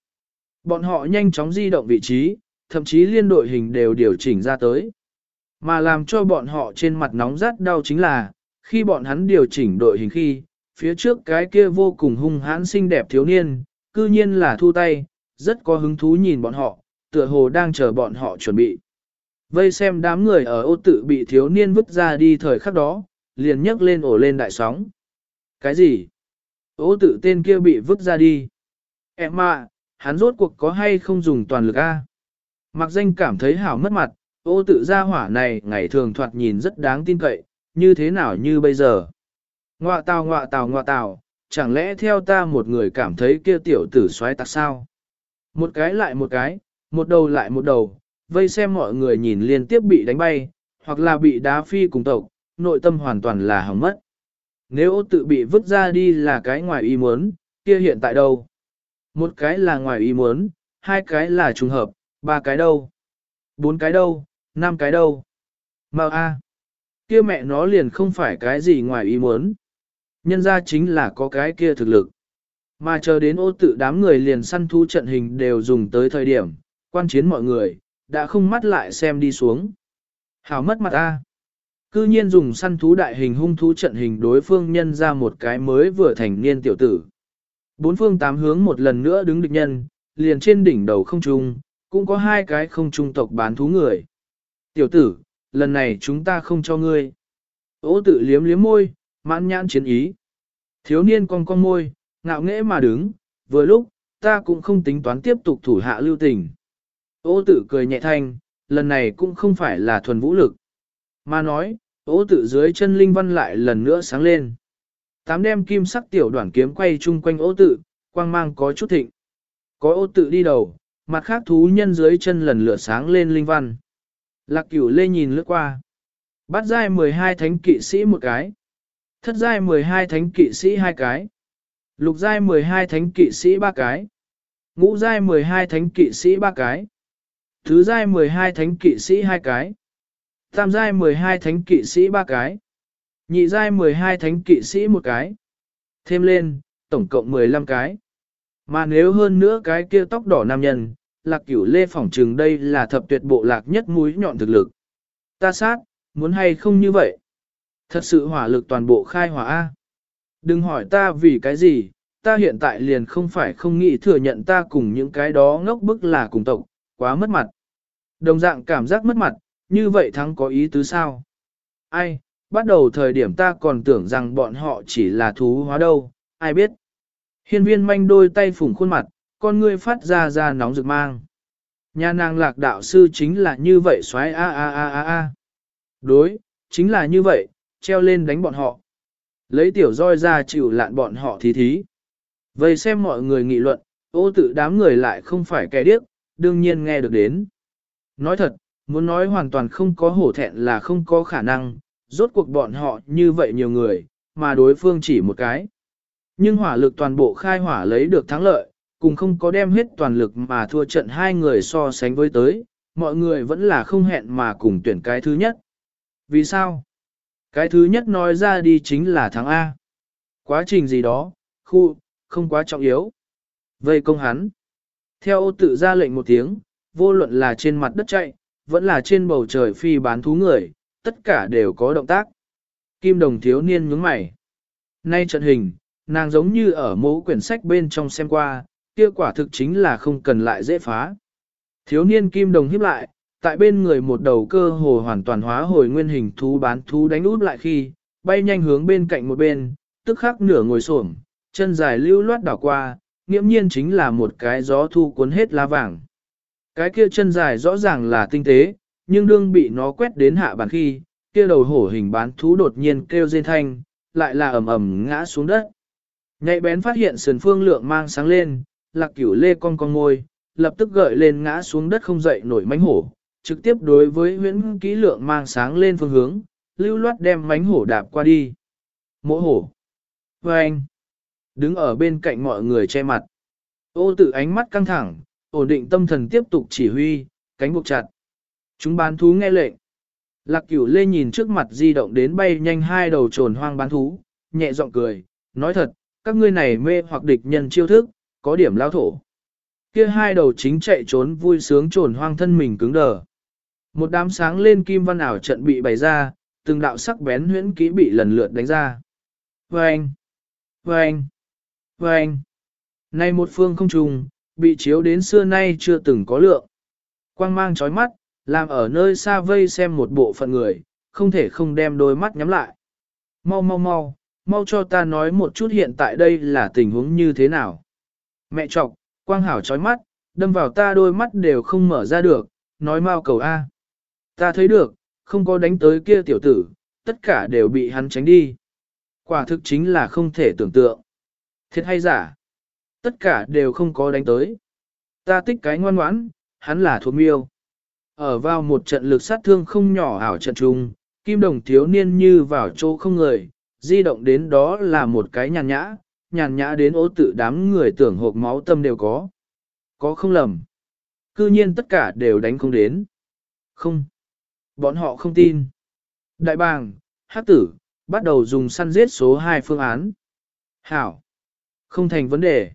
Bọn họ nhanh chóng di động vị trí, thậm chí liên đội hình đều điều chỉnh ra tới. Mà làm cho bọn họ trên mặt nóng rát đau chính là, khi bọn hắn điều chỉnh đội hình khi, phía trước cái kia vô cùng hung hãn xinh đẹp thiếu niên, cư nhiên là thu tay, rất có hứng thú nhìn bọn họ, tựa hồ đang chờ bọn họ chuẩn bị. Vây xem đám người ở ô tự bị thiếu niên vứt ra đi thời khắc đó, liền nhấc lên ổ lên đại sóng. Cái gì? Ô tự tên kia bị vứt ra đi. Em à, hắn rốt cuộc có hay không dùng toàn lực A? Mặc danh cảm thấy hảo mất mặt, ô tự gia hỏa này ngày thường thoạt nhìn rất đáng tin cậy, như thế nào như bây giờ? Ngoạ tào ngoạ tào ngoạ tào, chẳng lẽ theo ta một người cảm thấy kia tiểu tử xoáy tạc sao? Một cái lại một cái, một đầu lại một đầu, vây xem mọi người nhìn liên tiếp bị đánh bay, hoặc là bị đá phi cùng tộc, nội tâm hoàn toàn là hỏng mất. Nếu ô tự bị vứt ra đi là cái ngoài ý muốn, kia hiện tại đâu? Một cái là ngoài ý muốn, hai cái là trùng hợp, ba cái đâu? Bốn cái đâu? Năm cái đâu? Mà a, kia mẹ nó liền không phải cái gì ngoài ý muốn. Nhân ra chính là có cái kia thực lực. Mà chờ đến ô tự đám người liền săn thu trận hình đều dùng tới thời điểm, Quan chiến mọi người, đã không mắt lại xem đi xuống. Hảo mất mặt a, Cư nhiên dùng săn thú đại hình hung thú trận hình đối phương nhân ra một cái mới vừa thành niên tiểu tử. Bốn phương tám hướng một lần nữa đứng địch nhân, liền trên đỉnh đầu không trung, cũng có hai cái không trung tộc bán thú người. Tiểu tử, lần này chúng ta không cho ngươi. Ô tự liếm liếm môi, mãn nhãn chiến ý. Thiếu niên con con môi, ngạo nghễ mà đứng, vừa lúc, ta cũng không tính toán tiếp tục thủ hạ lưu tình. Ô tự cười nhẹ thanh, lần này cũng không phải là thuần vũ lực. Mà nói, ô tự dưới chân linh văn lại lần nữa sáng lên. Tám đem kim sắc tiểu đoạn kiếm quay chung quanh ô tự, quang mang có chút thịnh. Có ô tự đi đầu, mặt khác thú nhân dưới chân lần lửa sáng lên linh văn. Lạc cửu lê nhìn lướt qua. Bắt giai 12 thánh kỵ sĩ một cái. Thất giai 12 thánh kỵ sĩ hai cái. Lục giai 12 thánh kỵ sĩ ba cái. Ngũ giai 12 thánh kỵ sĩ ba cái. Thứ giai 12 thánh kỵ sĩ hai cái. Tam giai 12 thánh kỵ sĩ ba cái. Nhị giai 12 thánh kỵ sĩ một cái. Thêm lên, tổng cộng 15 cái. Mà nếu hơn nữa cái kia tóc đỏ nam nhân, lạc cửu lê phỏng trừng đây là thập tuyệt bộ lạc nhất mũi nhọn thực lực. Ta sát, muốn hay không như vậy? Thật sự hỏa lực toàn bộ khai hỏa A. Đừng hỏi ta vì cái gì, ta hiện tại liền không phải không nghĩ thừa nhận ta cùng những cái đó ngốc bức là cùng tộc, quá mất mặt. Đồng dạng cảm giác mất mặt, như vậy thắng có ý tứ sao? Ai, bắt đầu thời điểm ta còn tưởng rằng bọn họ chỉ là thú hóa đâu, ai biết. Hiên viên manh đôi tay phủng khuôn mặt, con ngươi phát ra ra nóng rực mang. Nhà nàng lạc đạo sư chính là như vậy xoáy a a a a a. Đối, chính là như vậy, treo lên đánh bọn họ. Lấy tiểu roi ra chịu lạn bọn họ thí thí. Vậy xem mọi người nghị luận, ô tự đám người lại không phải kẻ điếc, đương nhiên nghe được đến. Nói thật, muốn nói hoàn toàn không có hổ thẹn là không có khả năng, rốt cuộc bọn họ như vậy nhiều người, mà đối phương chỉ một cái. Nhưng hỏa lực toàn bộ khai hỏa lấy được thắng lợi, cùng không có đem hết toàn lực mà thua trận hai người so sánh với tới, mọi người vẫn là không hẹn mà cùng tuyển cái thứ nhất. Vì sao? Cái thứ nhất nói ra đi chính là thắng A. Quá trình gì đó, khu, không quá trọng yếu. Vây công hắn. Theo ô tự ra lệnh một tiếng, vô luận là trên mặt đất chạy, vẫn là trên bầu trời phi bán thú người, tất cả đều có động tác. Kim đồng thiếu niên nhướng mày. Nay trận hình, nàng giống như ở mẫu quyển sách bên trong xem qua, kia quả thực chính là không cần lại dễ phá. Thiếu niên kim đồng hiếp lại, tại bên người một đầu cơ hồ hoàn toàn hóa hồi nguyên hình thú bán thú đánh út lại khi, bay nhanh hướng bên cạnh một bên, tức khắc nửa ngồi xổm, chân dài lưu loát đảo qua, nghiễm nhiên chính là một cái gió thu cuốn hết lá vàng. Cái kia chân dài rõ ràng là tinh tế, nhưng đương bị nó quét đến hạ bàn khi, kia đầu hổ hình bán thú đột nhiên kêu rên thanh, lại là ầm ầm ngã xuống đất. Nhạy bén phát hiện sườn phương lượng mang sáng lên, lạc cửu lê con con ngôi, lập tức gợi lên ngã xuống đất không dậy nổi mánh hổ, trực tiếp đối với huyễn kỹ lượng mang sáng lên phương hướng, lưu loát đem mánh hổ đạp qua đi. Mỗ hổ. Và anh. Đứng ở bên cạnh mọi người che mặt. Ô tự ánh mắt căng thẳng, ổn định tâm thần tiếp tục chỉ huy, cánh buộc chặt. Chúng bán thú nghe lệnh. Lạc cửu lê nhìn trước mặt di động đến bay nhanh hai đầu trồn hoang bán thú, nhẹ giọng cười, nói thật, các ngươi này mê hoặc địch nhân chiêu thức, có điểm lao thổ. Kia hai đầu chính chạy trốn vui sướng trồn hoang thân mình cứng đờ. Một đám sáng lên kim văn ảo trận bị bày ra, từng đạo sắc bén huyễn kỹ bị lần lượt đánh ra. Vâng! Vâng! Vâng! Nay một phương không trùng, bị chiếu đến xưa nay chưa từng có lượng. Quang mang chói mắt, làm ở nơi xa vây xem một bộ phận người, không thể không đem đôi mắt nhắm lại. Mau mau mau, mau cho ta nói một chút hiện tại đây là tình huống như thế nào. Mẹ chọc, quang hảo chói mắt, đâm vào ta đôi mắt đều không mở ra được, nói mau cầu A. Ta thấy được, không có đánh tới kia tiểu tử, tất cả đều bị hắn tránh đi. Quả thực chính là không thể tưởng tượng. Thiệt hay giả? Tất cả đều không có đánh tới. Ta tích cái ngoan ngoãn, hắn là thuộc miêu. Ở vào một trận lực sát thương không nhỏ ảo trận trung, kim đồng thiếu niên như vào chỗ không người, di động đến đó là một cái nhàn nhã, nhàn nhã đến ố tự đám người tưởng hộp máu tâm đều có. Có không lầm. Cư nhiên tất cả đều đánh không đến. Không. Bọn họ không tin. Đại bàng, hát tử, bắt đầu dùng săn giết số 2 phương án. Hảo. Không thành vấn đề.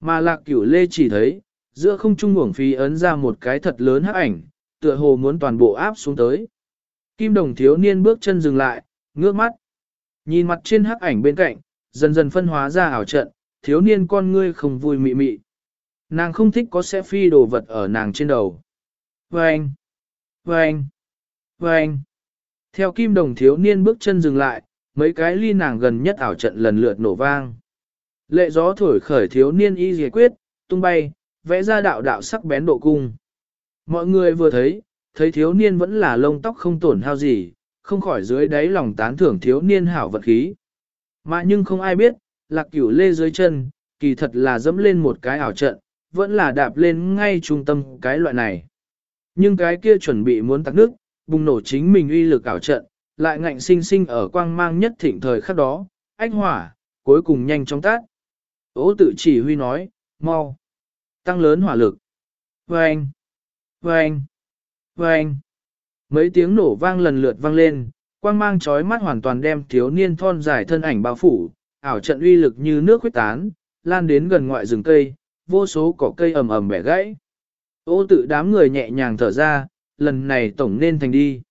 Mà lạc cửu lê chỉ thấy, giữa không trung uổng phí ấn ra một cái thật lớn hắc ảnh, tựa hồ muốn toàn bộ áp xuống tới. Kim đồng thiếu niên bước chân dừng lại, ngước mắt. Nhìn mặt trên hắc ảnh bên cạnh, dần dần phân hóa ra ảo trận, thiếu niên con ngươi không vui mị mị. Nàng không thích có sẽ phi đồ vật ở nàng trên đầu. Vâng! Vâng! Vâng! Theo kim đồng thiếu niên bước chân dừng lại, mấy cái ly nàng gần nhất ảo trận lần lượt nổ vang. Lệ gió thổi khởi thiếu niên y dề quyết, tung bay, vẽ ra đạo đạo sắc bén độ cung. Mọi người vừa thấy, thấy thiếu niên vẫn là lông tóc không tổn hao gì, không khỏi dưới đáy lòng tán thưởng thiếu niên hảo vật khí. Mà nhưng không ai biết, lạc cửu lê dưới chân, kỳ thật là dẫm lên một cái ảo trận, vẫn là đạp lên ngay trung tâm cái loại này. Nhưng cái kia chuẩn bị muốn tắc nước, bùng nổ chính mình uy lực ảo trận, lại ngạnh sinh sinh ở quang mang nhất thịnh thời khắc đó, ánh hỏa, cuối cùng nhanh chóng tát. Ô tự chỉ huy nói, mau, tăng lớn hỏa lực. Vâng, vâng, vâng. Mấy tiếng nổ vang lần lượt vang lên, quang mang chói mắt hoàn toàn đem thiếu niên thon dài thân ảnh bao phủ, ảo trận uy lực như nước huyết tán, lan đến gần ngoại rừng cây, vô số cỏ cây ầm ầm bẻ gãy. Ô tự đám người nhẹ nhàng thở ra, lần này tổng nên thành đi.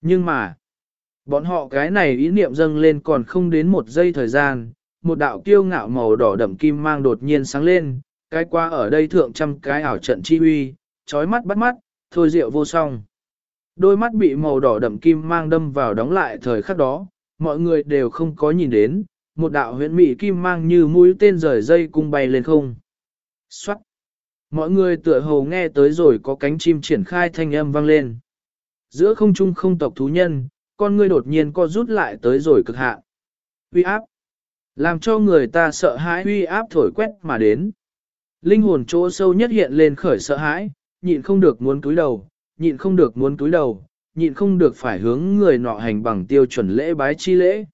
Nhưng mà, bọn họ cái này ý niệm dâng lên còn không đến một giây thời gian, một đạo kiêu ngạo màu đỏ đậm kim mang đột nhiên sáng lên, cái qua ở đây thượng trăm cái ảo trận chi uy, chói mắt bắt mắt, thôi rượu vô song. Đôi mắt bị màu đỏ đậm kim mang đâm vào đóng lại thời khắc đó, mọi người đều không có nhìn đến, một đạo huyễn mị kim mang như mũi tên rời dây cung bay lên không. Xoát! Mọi người tựa hồ nghe tới rồi có cánh chim triển khai thanh âm vang lên. Giữa không trung không tộc thú nhân, con ngươi đột nhiên co rút lại tới rồi cực hạn. Uy áp! Làm cho người ta sợ hãi uy áp thổi quét mà đến. Linh hồn chỗ sâu nhất hiện lên khởi sợ hãi, nhịn không được muốn cúi đầu, nhịn không được muốn cúi đầu, nhịn không được phải hướng người nọ hành bằng tiêu chuẩn lễ bái chi lễ.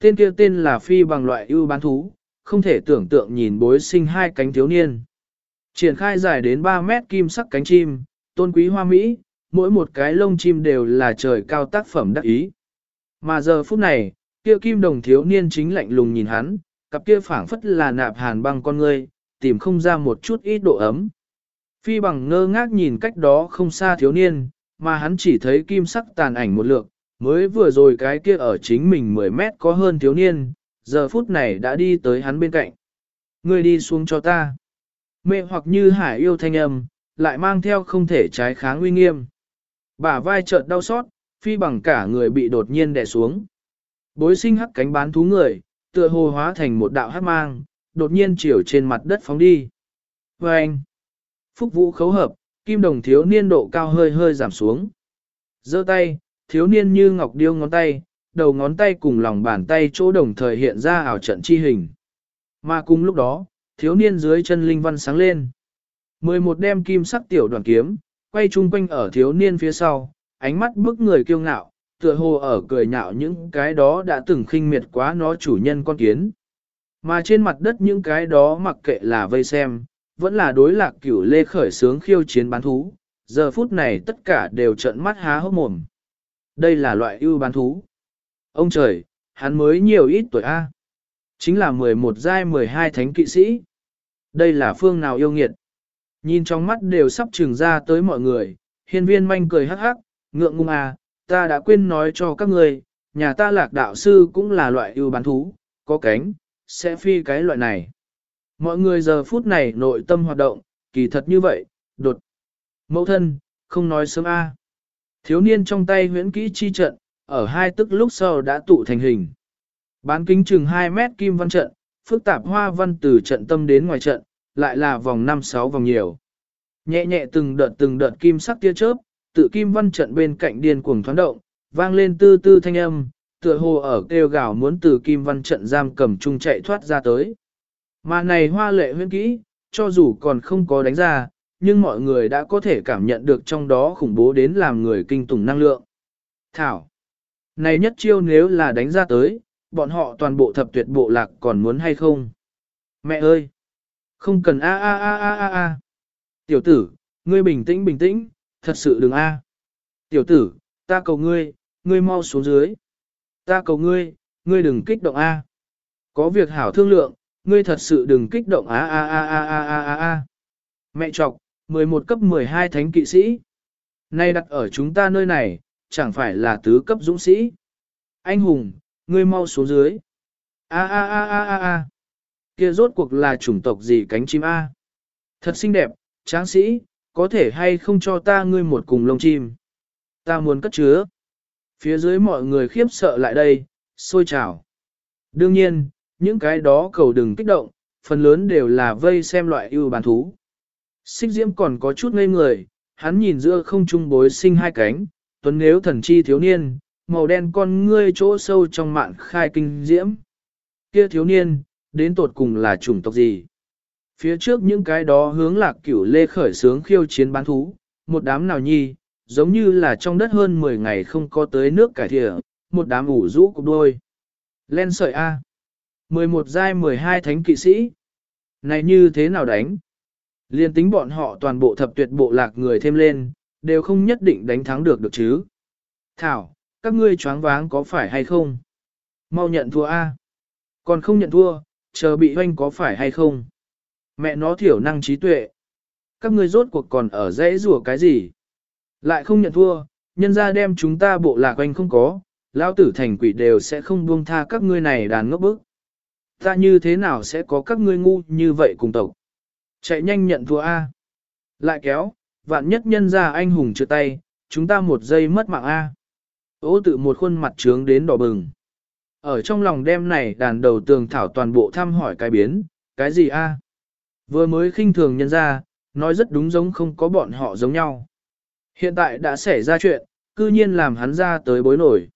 Tên kia tên là phi bằng loại ưu bán thú, không thể tưởng tượng nhìn bối sinh hai cánh thiếu niên. Triển khai dài đến 3 mét kim sắc cánh chim, tôn quý hoa mỹ, mỗi một cái lông chim đều là trời cao tác phẩm đắc ý. Mà giờ phút này, kia kim đồng thiếu niên chính lạnh lùng nhìn hắn, cặp kia phảng phất là nạp hàn băng con ngươi, tìm không ra một chút ít độ ấm. Phi bằng ngơ ngác nhìn cách đó không xa thiếu niên, mà hắn chỉ thấy kim sắc tàn ảnh một lượng, mới vừa rồi cái kia ở chính mình 10 mét có hơn thiếu niên, giờ phút này đã đi tới hắn bên cạnh. Người đi xuống cho ta. Mẹ hoặc như hải yêu thanh âm, lại mang theo không thể trái kháng uy nghiêm. Bả vai chợt đau xót, phi bằng cả người bị đột nhiên đè xuống. Bối sinh hắc cánh bán thú người, tựa hồ hóa thành một đạo hắc mang, đột nhiên chiều trên mặt đất phóng đi. Và anh, phúc vũ khấu hợp, kim đồng thiếu niên độ cao hơi hơi giảm xuống. giơ tay, thiếu niên như ngọc điêu ngón tay, đầu ngón tay cùng lòng bàn tay chỗ đồng thời hiện ra ảo trận chi hình. Mà cùng lúc đó, thiếu niên dưới chân linh văn sáng lên. 11 đem kim sắc tiểu đoàn kiếm, quay chung quanh ở thiếu niên phía sau, ánh mắt bức người kiêu ngạo, tựa hồ ở cười nhạo những cái đó đã từng khinh miệt quá nó chủ nhân con kiến. Mà trên mặt đất những cái đó mặc kệ là vây xem, vẫn là đối lạc cửu lê khởi sướng khiêu chiến bán thú, giờ phút này tất cả đều trợn mắt há hốc mồm. Đây là loại ưu bán thú. Ông trời, hắn mới nhiều ít tuổi A. Chính là 11 giai 12 thánh kỵ sĩ. Đây là phương nào yêu nghiệt. Nhìn trong mắt đều sắp trừng ra tới mọi người, hiên viên manh cười hắc hắc, ngượng ngung à, ta đã quên nói cho các người, nhà ta lạc đạo sư cũng là loại ưu bán thú, có cánh, sẽ phi cái loại này. Mọi người giờ phút này nội tâm hoạt động, kỳ thật như vậy, đột. Mẫu thân, không nói sớm a. Thiếu niên trong tay huyễn kỹ chi trận, ở hai tức lúc sau đã tụ thành hình. Bán kính chừng 2 mét kim văn trận, phức tạp hoa văn từ trận tâm đến ngoài trận, lại là vòng 5-6 vòng nhiều. Nhẹ nhẹ từng đợt từng đợt kim sắc tia chớp, tự kim văn trận bên cạnh điên cuồng thoáng động, vang lên tư tư thanh âm, tựa hồ ở kêu gào muốn từ kim văn trận giam cầm chung chạy thoát ra tới. Mà này hoa lệ huyên kỹ, cho dù còn không có đánh ra, nhưng mọi người đã có thể cảm nhận được trong đó khủng bố đến làm người kinh tủng năng lượng. Thảo, này nhất chiêu nếu là đánh ra tới, bọn họ toàn bộ thập tuyệt bộ lạc còn muốn hay không? Mẹ ơi! Không cần a a a a a a. Tiểu tử, ngươi bình tĩnh bình tĩnh, thật sự đừng a. Tiểu tử, ta cầu ngươi, ngươi mau xuống dưới. Ta cầu ngươi, ngươi đừng kích động a. Có việc hảo thương lượng, ngươi thật sự đừng kích động a a a a a a a a. Mẹ chọc, 11 cấp 12 thánh kỵ sĩ. Nay đặt ở chúng ta nơi này, chẳng phải là tứ cấp dũng sĩ. Anh hùng, ngươi mau xuống dưới. A a a a a a. Kia rốt cuộc là chủng tộc gì cánh chim A. Thật xinh đẹp, tráng sĩ, có thể hay không cho ta ngươi một cùng lông chim. Ta muốn cất chứa. Phía dưới mọi người khiếp sợ lại đây, sôi trào. Đương nhiên, những cái đó cầu đừng kích động, phần lớn đều là vây xem loại ưu bán thú. Xích diễm còn có chút ngây người, hắn nhìn giữa không trung bối sinh hai cánh, tuấn nếu thần chi thiếu niên, màu đen con ngươi chỗ sâu trong mạn khai kinh diễm. Kia thiếu niên, đến tột cùng là chủng tộc gì? Phía trước những cái đó hướng lạc cửu lê khởi sướng khiêu chiến bán thú, một đám nào nhi, giống như là trong đất hơn 10 ngày không có tới nước cải thịa, một đám ủ rũ cục đôi. Len sợi A. 11 giai 12 thánh kỵ sĩ. Này như thế nào đánh? Liên tính bọn họ toàn bộ thập tuyệt bộ lạc người thêm lên, đều không nhất định đánh thắng được được chứ. Thảo, các ngươi choáng váng có phải hay không? Mau nhận thua A. Còn không nhận thua, chờ bị hoanh có phải hay không? Mẹ nó thiểu năng trí tuệ. Các ngươi rốt cuộc còn ở dãy rùa cái gì? Lại không nhận thua, nhân ra đem chúng ta bộ lạc hoanh không có, lão tử thành quỷ đều sẽ không buông tha các ngươi này đàn ngốc bức. Ta như thế nào sẽ có các ngươi ngu như vậy cùng tộc? Chạy nhanh nhận thua A. Lại kéo, vạn nhất nhân ra anh hùng chưa tay, chúng ta một giây mất mạng A. Ô tự một khuôn mặt trướng đến đỏ bừng. Ở trong lòng đêm này đàn đầu tường thảo toàn bộ thăm hỏi cái biến, cái gì A? Vừa mới khinh thường nhân ra, nói rất đúng giống không có bọn họ giống nhau. Hiện tại đã xảy ra chuyện, cư nhiên làm hắn ra tới bối nổi.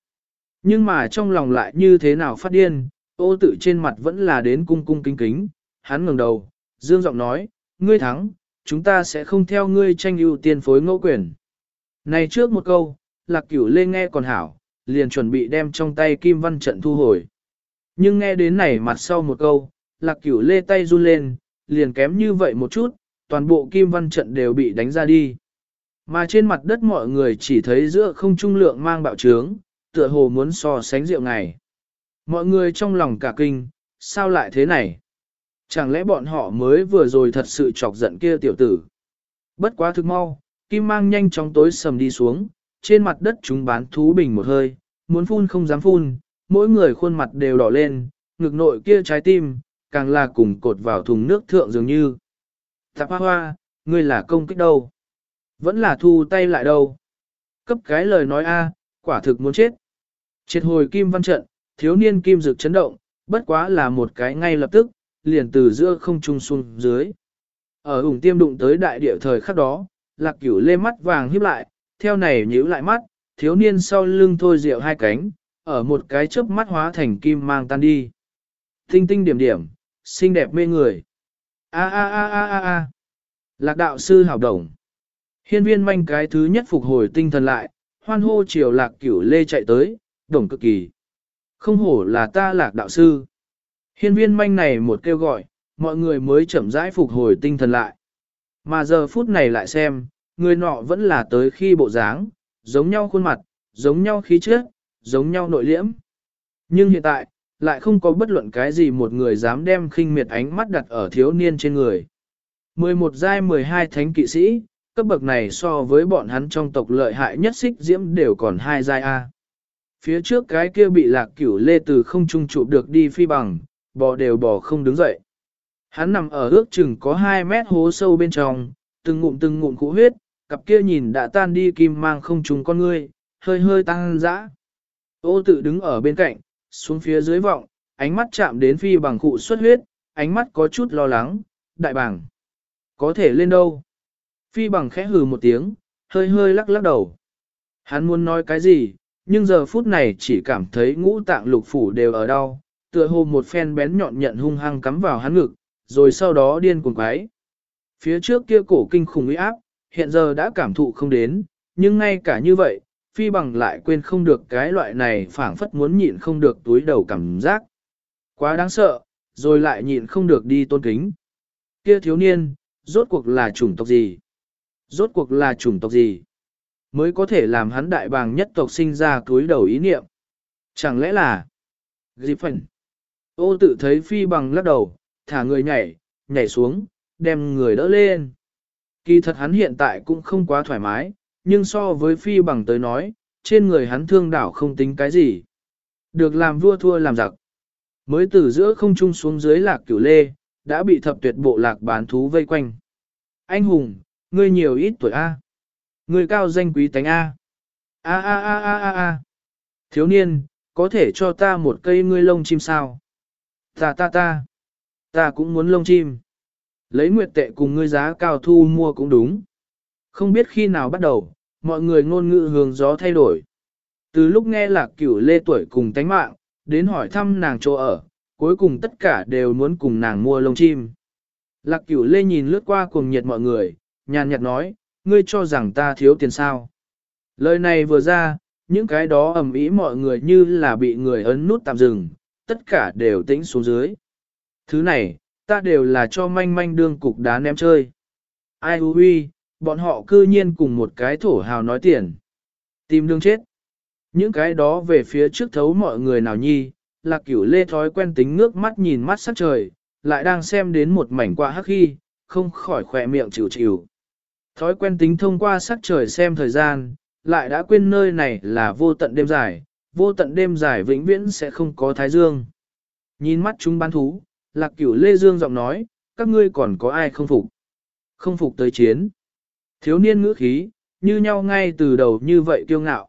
Nhưng mà trong lòng lại như thế nào phát điên, ô tự trên mặt vẫn là đến cung cung kính kính, hắn ngẩng đầu, dương giọng nói, ngươi thắng, chúng ta sẽ không theo ngươi tranh ưu tiên phối ngẫu quyền. Này trước một câu, lạc cửu lê nghe còn hảo, liền chuẩn bị đem trong tay kim văn trận thu hồi. Nhưng nghe đến này mặt sau một câu, lạc cửu lê tay run lên, liền kém như vậy một chút, toàn bộ kim văn trận đều bị đánh ra đi. Mà trên mặt đất mọi người chỉ thấy giữa không trung lượng mang bạo trướng, tựa hồ muốn so sánh rượu ngày. Mọi người trong lòng cả kinh, sao lại thế này? Chẳng lẽ bọn họ mới vừa rồi thật sự chọc giận kia tiểu tử? Bất quá thực mau, kim mang nhanh chóng tối sầm đi xuống, trên mặt đất chúng bán thú bình một hơi, muốn phun không dám phun, mỗi người khuôn mặt đều đỏ lên, ngực nội kia trái tim, càng là cùng cột vào thùng nước thượng dường như. Tạp hoa hoa, ngươi là công kích đâu? Vẫn là thu tay lại đâu? Cấp cái lời nói a, quả thực muốn chết. Triệt hồi kim văn trận, thiếu niên kim dược chấn động, bất quá là một cái ngay lập tức, liền từ giữa không trung xuống dưới. Ở ủng tiêm đụng tới đại địa thời khắc đó, lạc cửu lê mắt vàng híp lại, theo này nhíu lại mắt, thiếu niên sau lưng thôi rượu hai cánh, ở một cái chớp mắt hóa thành kim mang tan đi. Tinh tinh điểm điểm, xinh đẹp mê người. A a a a a a. Lạc đạo sư hảo đồng. Hiên viên manh cái thứ nhất phục hồi tinh thần lại, hoan hô chiều lạc cửu lê chạy tới, đồng cực kỳ. Không hổ là ta lạc đạo sư. Hiên viên manh này một kêu gọi, mọi người mới chậm rãi phục hồi tinh thần lại. Mà giờ phút này lại xem, người nọ vẫn là tới khi bộ dáng, giống nhau khuôn mặt, giống nhau khí chất, giống nhau nội liễm. Nhưng hiện tại, lại không có bất luận cái gì một người dám đem khinh miệt ánh mắt đặt ở thiếu niên trên người. 11 giai 12 thánh kỵ sĩ, cấp bậc này so với bọn hắn trong tộc lợi hại nhất xích diễm đều còn hai giai A. Phía trước cái kia bị lạc cửu lê từ không trung chụp được đi phi bằng, bò đều bò không đứng dậy. Hắn nằm ở ước chừng có 2 mét hố sâu bên trong, từng ngụm từng ngụm cũ huyết, cặp kia nhìn đã tan đi kim mang không trùng con ngươi, hơi hơi tăng dã. Ô tự đứng ở bên cạnh, xuống phía dưới vọng, ánh mắt chạm đến phi bằng cụ xuất huyết, ánh mắt có chút lo lắng, đại bảng. Có thể lên đâu? Phi bằng khẽ hừ một tiếng, hơi hơi lắc lắc đầu. Hắn muốn nói cái gì, nhưng giờ phút này chỉ cảm thấy ngũ tạng lục phủ đều ở đau, tựa hồ một phen bén nhọn nhận hung hăng cắm vào hắn ngực, rồi sau đó điên cuồng quái. Phía trước kia cổ kinh khủng uy áp, hiện giờ đã cảm thụ không đến, nhưng ngay cả như vậy, phi bằng lại quên không được cái loại này phảng phất muốn nhịn không được túi đầu cảm giác. Quá đáng sợ, rồi lại nhịn không được đi tôn kính. Kia thiếu niên, rốt cuộc là chủng tộc gì? Rốt cuộc là chủng tộc gì? Mới có thể làm hắn đại bàng nhất tộc sinh ra túi đầu ý niệm. Chẳng lẽ là... Dịp phần. Ô tự thấy phi bằng lắc đầu, thả người nhảy, nhảy xuống, đem người đỡ lên. Kỳ thật hắn hiện tại cũng không quá thoải mái, nhưng so với phi bằng tới nói, trên người hắn thương đảo không tính cái gì. Được làm vua thua làm giặc. Mới từ giữa không trung xuống dưới lạc cửu lê, đã bị thập tuyệt bộ lạc bán thú vây quanh. Anh hùng, ngươi nhiều ít tuổi A. Ngươi cao danh quý tánh A. A a a a a a. Thiếu niên, có thể cho ta một cây ngươi lông chim sao? Ta ta ta. Ta cũng muốn lông chim. Lấy nguyệt tệ cùng ngươi giá cao thu mua cũng đúng. Không biết khi nào bắt đầu, mọi người ngôn ngữ hướng gió thay đổi. Từ lúc nghe lạc cửu lê tuổi cùng tánh mạng, đến hỏi thăm nàng chỗ ở, cuối cùng tất cả đều muốn cùng nàng mua lông chim. Lạc cửu lê nhìn lướt qua cùng nhiệt mọi người, nhàn nhạt nói, ngươi cho rằng ta thiếu tiền sao. Lời này vừa ra, những cái đó ầm ý mọi người như là bị người ấn nút tạm dừng, tất cả đều tĩnh xuống dưới. Thứ này, ta đều là cho manh manh đương cục đá ném chơi. Ai hư huy, bọn họ cư nhiên cùng một cái thổ hào nói tiền. Tìm đương chết. Những cái đó về phía trước thấu mọi người nào nhi, lạc cửu lê thói quen tính ngước mắt nhìn mắt sắc trời, lại đang xem đến một mảnh qua hắc khi, không khỏi khỏe miệng chịu chịu. Thói quen tính thông qua sắc trời xem thời gian, lại đã quên nơi này là vô tận đêm dài, vô tận đêm dài vĩnh viễn sẽ không có thái dương. Nhìn mắt chúng bán thú, lạc cửu lê dương giọng nói, các ngươi còn có ai không phục? Không phục tới chiến. Thiếu niên ngữ khí, như nhau ngay từ đầu như vậy kiêu ngạo.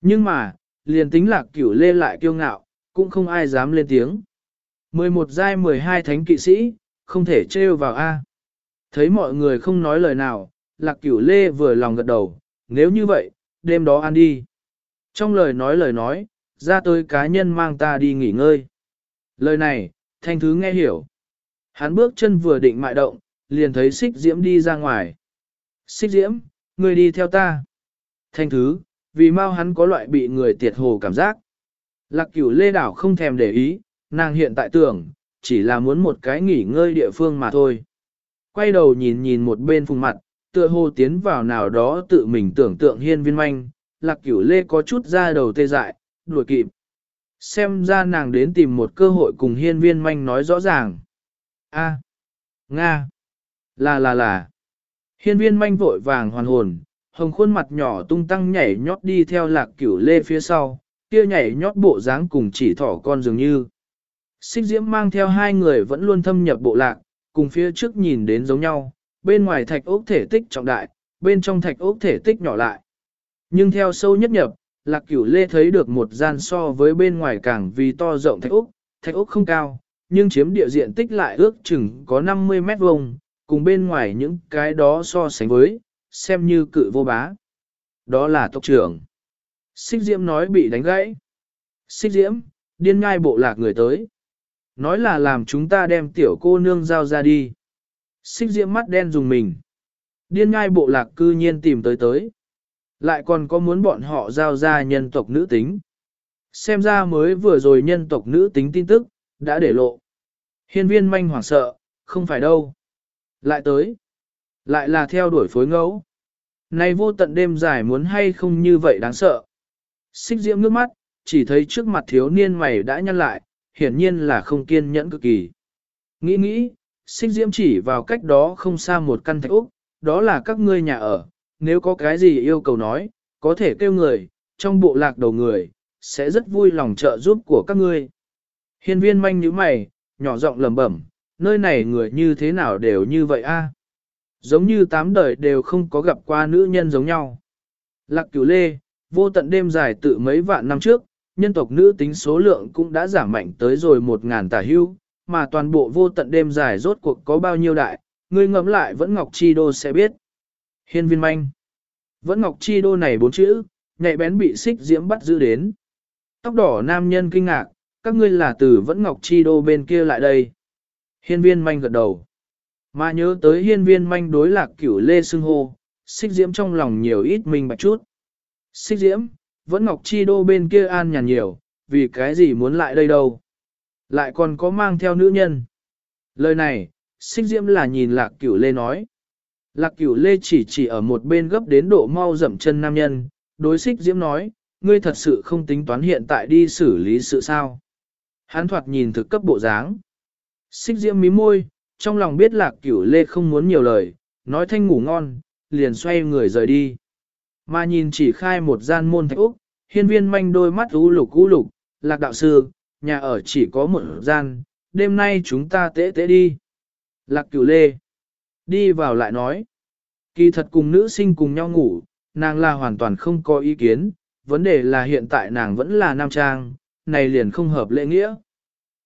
Nhưng mà, liền tính lạc cửu lê lại kiêu ngạo, cũng không ai dám lên tiếng. 11 giai 12 thánh kỵ sĩ, không thể trêu vào A. Thấy mọi người không nói lời nào, lạc cửu lê vừa lòng gật đầu, nếu như vậy, đêm đó ăn đi. Trong lời nói lời nói, ra tới cá nhân mang ta đi nghỉ ngơi. Lời này, thanh thứ nghe hiểu. Hắn bước chân vừa định mại động, liền thấy xích diễm đi ra ngoài. Xích diễm, người đi theo ta. Thanh thứ, vì mau hắn có loại bị người tiệt hồ cảm giác. Lạc cửu lê đảo không thèm để ý, nàng hiện tại tưởng, chỉ là muốn một cái nghỉ ngơi địa phương mà thôi. Quay đầu nhìn nhìn một bên phùng mặt, tựa hồ tiến vào nào đó tự mình tưởng tượng hiên viên manh, lạc cửu lê có chút ra đầu tê dại, đuổi kịp. Xem ra nàng đến tìm một cơ hội cùng hiên viên manh nói rõ ràng. A. Nga. Là là là. Hiên viên manh vội vàng hoàn hồn, hồng khuôn mặt nhỏ tung tăng nhảy nhót đi theo lạc cửu lê phía sau, kia nhảy nhót bộ dáng cùng chỉ thỏ con dường như. Xích diễm mang theo hai người vẫn luôn thâm nhập bộ lạc, cùng phía trước nhìn đến giống nhau, bên ngoài thạch ốc thể tích trọng đại, bên trong thạch ốc thể tích nhỏ lại. Nhưng theo sâu nhất nhập, lạc cửu lê thấy được một gian so với bên ngoài càng vì to rộng thạch ốc, thạch ốc không cao, nhưng chiếm địa diện tích lại ước chừng có 50 mét vuông, cùng bên ngoài những cái đó so sánh với, xem như cự vô bá. Đó là tộc trưởng. Xích diễm nói bị đánh gãy. Xích diễm, điên ngai bộ lạc người tới. Nói là làm chúng ta đem tiểu cô nương giao ra đi. Xích diễm mắt đen dùng mình. Điên ngai bộ lạc cư nhiên tìm tới tới. Lại còn có muốn bọn họ giao ra nhân tộc nữ tính. Xem ra mới vừa rồi nhân tộc nữ tính tin tức, đã để lộ. Hiên viên manh hoảng sợ, không phải đâu. Lại tới. Lại là theo đuổi phối ngẫu. Này vô tận đêm dài muốn hay không như vậy đáng sợ. Xích diễm nước mắt, chỉ thấy trước mặt thiếu niên mày đã nhăn lại, hiển nhiên là không kiên nhẫn cực kỳ. Nghĩ nghĩ, xích diễm chỉ vào cách đó không xa một căn thạch úc, đó là các ngươi nhà ở, nếu có cái gì yêu cầu nói, có thể kêu người, trong bộ lạc đầu người, sẽ rất vui lòng trợ giúp của các ngươi. Hiên viên manh như mày, nhỏ giọng lẩm bẩm, nơi này người như thế nào đều như vậy a? Giống như tám đời đều không có gặp qua nữ nhân giống nhau. Lạc cửu lê, vô tận đêm dài tự mấy vạn năm trước, nhân tộc nữ tính số lượng cũng đã giảm mạnh tới rồi một ngàn tả hưu, mà toàn bộ vô tận đêm dài rốt cuộc có bao nhiêu đại, người ngẫm lại vẫn Ngọc Chi Đô sẽ biết. Hiên viên manh. Vẫn Ngọc Chi Đô này bốn chữ, nhạy bén bị xích diễm bắt giữ đến. Tóc đỏ nam nhân kinh ngạc, các ngươi là từ Vẫn Ngọc Chi Đô bên kia lại đây. Hiên viên manh gật đầu. Mà nhớ tới hiên viên manh đối lạc cửu lê xưng hô, xích diễm trong lòng nhiều ít mình bạch chút. Xích diễm, vẫn Ngọc Chi Đô bên kia an nhàn nhiều, vì cái gì muốn lại đây đâu. Lại còn có mang theo nữ nhân. Lời này, xích diễm là nhìn lạc cửu lê nói. Lạc cửu lê chỉ chỉ ở một bên gấp đến độ mau dậm chân nam nhân, đối xích diễm nói, ngươi thật sự không tính toán hiện tại đi xử lý sự sao. hán thoạt nhìn thực cấp bộ dáng. Xích diễm mí môi, trong lòng biết lạc cửu lê không muốn nhiều lời, nói thanh ngủ ngon, liền xoay người rời đi. Mà nhìn chỉ khai một gian môn thạch úc, hiên viên manh đôi mắt u lục u lục, lạc đạo sư, nhà ở chỉ có một gian, đêm nay chúng ta tế tế đi. Lạc cửu lê, đi vào lại nói, kỳ thật cùng nữ sinh cùng nhau ngủ, nàng là hoàn toàn không có ý kiến, vấn đề là hiện tại nàng vẫn là nam trang, này liền không hợp lễ nghĩa.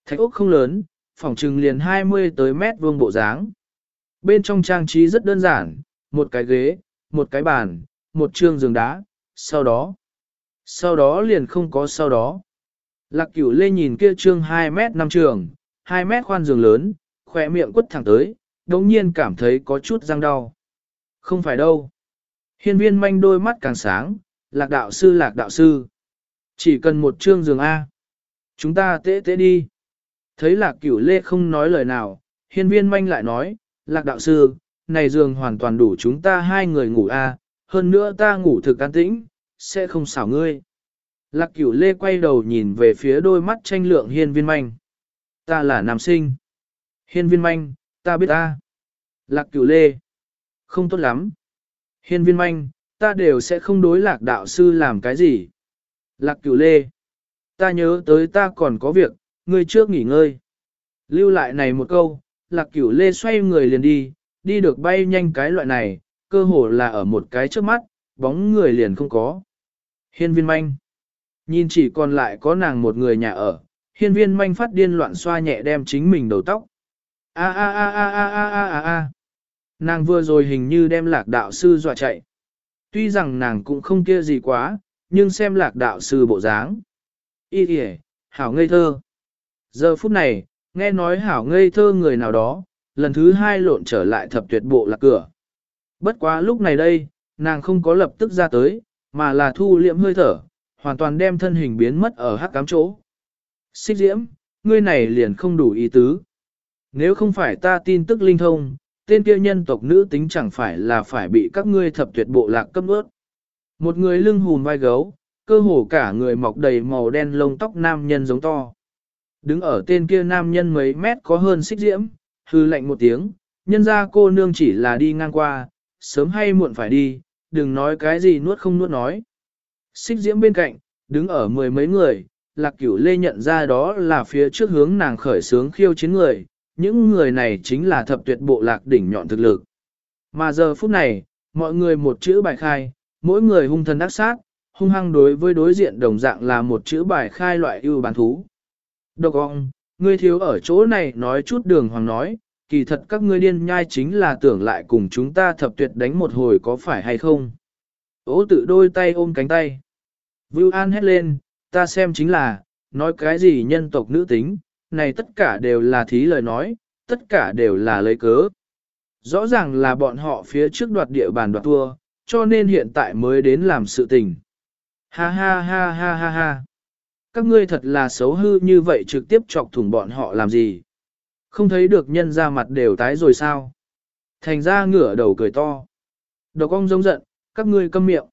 Thạch ốc không lớn, phòng trừng liền 20 tới mét vuông bộ dáng. Bên trong trang trí rất đơn giản, một cái ghế, một cái bàn, một trương giường đá, sau đó. Sau đó liền không có sau đó. Lạc cửu lê nhìn kia trương 2 mét năm trường, 2 mét khoan giường lớn, khỏe miệng quất thẳng tới, đồng nhiên cảm thấy có chút răng đau. Không phải đâu. Hiên viên manh đôi mắt càng sáng, lạc đạo sư lạc đạo sư. Chỉ cần một trương giường A. Chúng ta tễ tễ đi. Thấy lạc cửu lê không nói lời nào, hiên viên manh lại nói, lạc đạo sư, này giường hoàn toàn đủ chúng ta hai người ngủ A, hơn nữa ta ngủ thực an tĩnh, sẽ không xảo ngươi. Lạc cửu lê quay đầu nhìn về phía đôi mắt tranh lượng hiên viên manh. Ta là nam sinh. Hiên viên manh, ta biết ta. Lạc cửu lê. Không tốt lắm. Hiên viên manh, ta đều sẽ không đối lạc đạo sư làm cái gì. Lạc cửu lê. Ta nhớ tới ta còn có việc, ngươi trước nghỉ ngơi. Lưu lại này một câu, lạc cửu lê xoay người liền đi, đi được bay nhanh cái loại này, cơ hồ là ở một cái trước mắt, bóng người liền không có. Hiên viên manh. Nhìn chỉ còn lại có nàng một người nhà ở, hiên viên manh phát điên loạn xoa nhẹ đem chính mình đầu tóc. A a a a a a a a a. Nàng vừa rồi hình như đem lạc đạo sư dọa chạy. Tuy rằng nàng cũng không kia gì quá, nhưng xem lạc đạo sư bộ dáng. Y kìa, hảo ngây thơ. Giờ phút này, nghe nói hảo ngây thơ người nào đó, lần thứ hai lộn trở lại thập tuyệt bộ lạc cửa. Bất quá lúc này đây, nàng không có lập tức ra tới, mà là thu liệm hơi thở, hoàn toàn đem thân hình biến mất ở hắc cám chỗ. Xích diễm, ngươi này liền không đủ ý tứ. Nếu không phải ta tin tức linh thông, tên kia nhân tộc nữ tính chẳng phải là phải bị các ngươi thập tuyệt bộ lạc cấp ướt. Một người lưng hùn vai gấu, cơ hồ cả người mọc đầy màu đen lông tóc nam nhân giống to. Đứng ở tên kia nam nhân mấy mét có hơn xích diễm, hư lạnh một tiếng, nhân ra cô nương chỉ là đi ngang qua, sớm hay muộn phải đi, đừng nói cái gì nuốt không nuốt nói. Xích diễm bên cạnh, đứng ở mười mấy người, lạc cửu lê nhận ra đó là phía trước hướng nàng khởi sướng khiêu chiến người, những người này chính là thập tuyệt bộ lạc đỉnh nhọn thực lực. Mà giờ phút này, mọi người một chữ bài khai, mỗi người hung thần đắc sát, hung hăng đối với đối diện đồng dạng là một chữ bài khai loại ưu bán thú. Độc ông, ngươi thiếu ở chỗ này nói chút đường hoàng nói, kỳ thật các ngươi điên nhai chính là tưởng lại cùng chúng ta thập tuyệt đánh một hồi có phải hay không. Ô tự đôi tay ôm cánh tay. Vưu An hét lên, ta xem chính là, nói cái gì nhân tộc nữ tính, này tất cả đều là thí lời nói, tất cả đều là lấy cớ. Rõ ràng là bọn họ phía trước đoạt địa bàn đoạt thua, cho nên hiện tại mới đến làm sự tình. Ha ha ha ha ha ha. Các ngươi thật là xấu hư như vậy trực tiếp chọc thủng bọn họ làm gì. Không thấy được nhân ra mặt đều tái rồi sao. Thành ra ngửa đầu cười to. Độc ong giống giận, các ngươi câm miệng.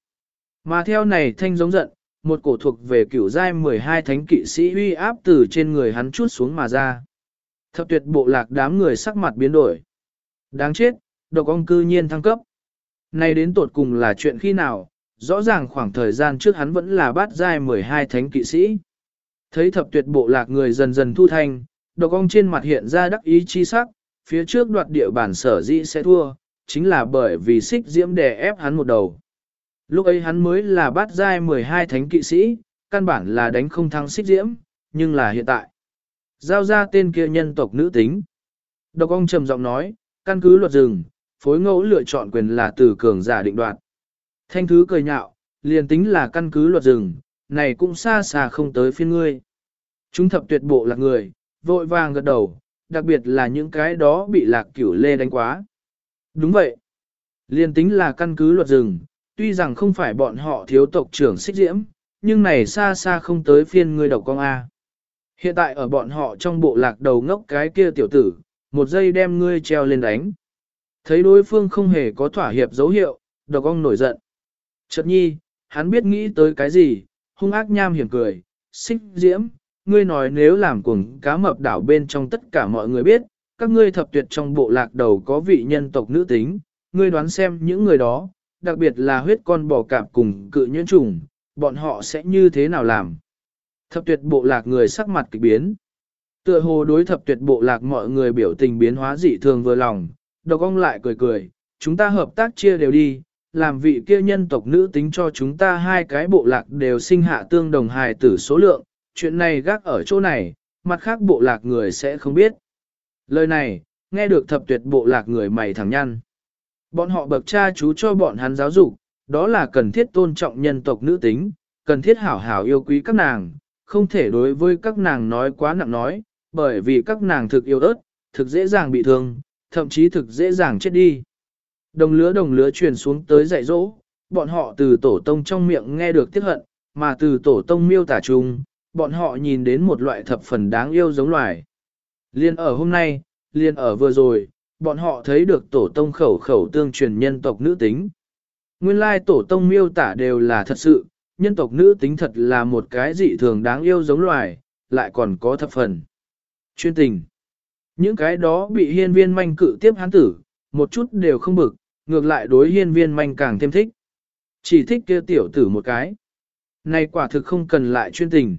Mà theo này thanh giống giận, một cổ thuộc về cửu giai 12 thánh kỵ sĩ uy áp từ trên người hắn chút xuống mà ra. Thập tuyệt bộ lạc đám người sắc mặt biến đổi. Đáng chết, độc ong cư nhiên thăng cấp. Này đến tột cùng là chuyện khi nào, rõ ràng khoảng thời gian trước hắn vẫn là bát giai 12 thánh kỵ sĩ. Thấy thập tuyệt bộ lạc người dần dần thu thanh, độc ong trên mặt hiện ra đắc ý chi sắc, phía trước đoạt địa bản sở dĩ sẽ thua, chính là bởi vì xích diễm đè ép hắn một đầu. Lúc ấy hắn mới là bát giai 12 thánh kỵ sĩ, căn bản là đánh không thắng xích diễm, nhưng là hiện tại. Giao ra tên kia nhân tộc nữ tính. Độc ông trầm giọng nói, căn cứ luật rừng, phối ngẫu lựa chọn quyền là từ cường giả định đoạt. Thanh thứ cười nhạo, liền tính là căn cứ luật rừng, này cũng xa xa không tới phiên ngươi. Chúng thập tuyệt bộ là người, vội vàng gật đầu, đặc biệt là những cái đó bị lạc cửu lê đánh quá. Đúng vậy. Liên tính là căn cứ luật rừng, tuy rằng không phải bọn họ thiếu tộc trưởng xích diễm, nhưng này xa xa không tới phiên ngươi độc con A. Hiện tại ở bọn họ trong bộ lạc đầu ngốc cái kia tiểu tử, một giây đem ngươi treo lên đánh. Thấy đối phương không hề có thỏa hiệp dấu hiệu, độc con nổi giận. Chợt nhi, hắn biết nghĩ tới cái gì, hung ác nham hiểm cười, xích diễm, ngươi nói nếu làm cuồng cá mập đảo bên trong tất cả mọi người biết, các ngươi thập tuyệt trong bộ lạc đầu có vị nhân tộc nữ tính, ngươi đoán xem những người đó, đặc biệt là huyết con bò cạp cùng cự nhuyễn trùng, bọn họ sẽ như thế nào làm. Thập tuyệt bộ lạc người sắc mặt kịch biến. Tựa hồ đối thập tuyệt bộ lạc mọi người biểu tình biến hóa dị thường vừa lòng, độc ông lại cười cười, chúng ta hợp tác chia đều đi, làm vị kia nhân tộc nữ tính cho chúng ta hai cái bộ lạc đều sinh hạ tương đồng hài tử số lượng, chuyện này gác ở chỗ này, mặt khác bộ lạc người sẽ không biết. Lời này, nghe được thập tuyệt bộ lạc người mày thẳng nhăn. Bọn họ bậc cha chú cho bọn hắn giáo dục, đó là cần thiết tôn trọng nhân tộc nữ tính, cần thiết hảo hảo yêu quý các nàng, không thể đối với các nàng nói quá nặng nói, bởi vì các nàng thực yêu ớt, thực dễ dàng bị thương, thậm chí thực dễ dàng chết đi. Đồng lứa đồng lứa truyền xuống tới dạy dỗ, bọn họ từ tổ tông trong miệng nghe được tiếc hận, mà từ tổ tông miêu tả chung, bọn họ nhìn đến một loại thập phần đáng yêu giống loài. Liên ở hôm nay, liên ở vừa rồi, bọn họ thấy được tổ tông khẩu khẩu tương truyền nhân tộc nữ tính. Nguyên lai tổ tông miêu tả đều là thật sự, nhân tộc nữ tính thật là một cái dị thường đáng yêu giống loài, lại còn có thập phần. Chuyên tình. Những cái đó bị hiên viên manh cự tiếp hán tử, một chút đều không bực, ngược lại đối hiên viên manh càng thêm thích. Chỉ thích kia tiểu tử một cái. Này quả thực không cần lại chuyên tình.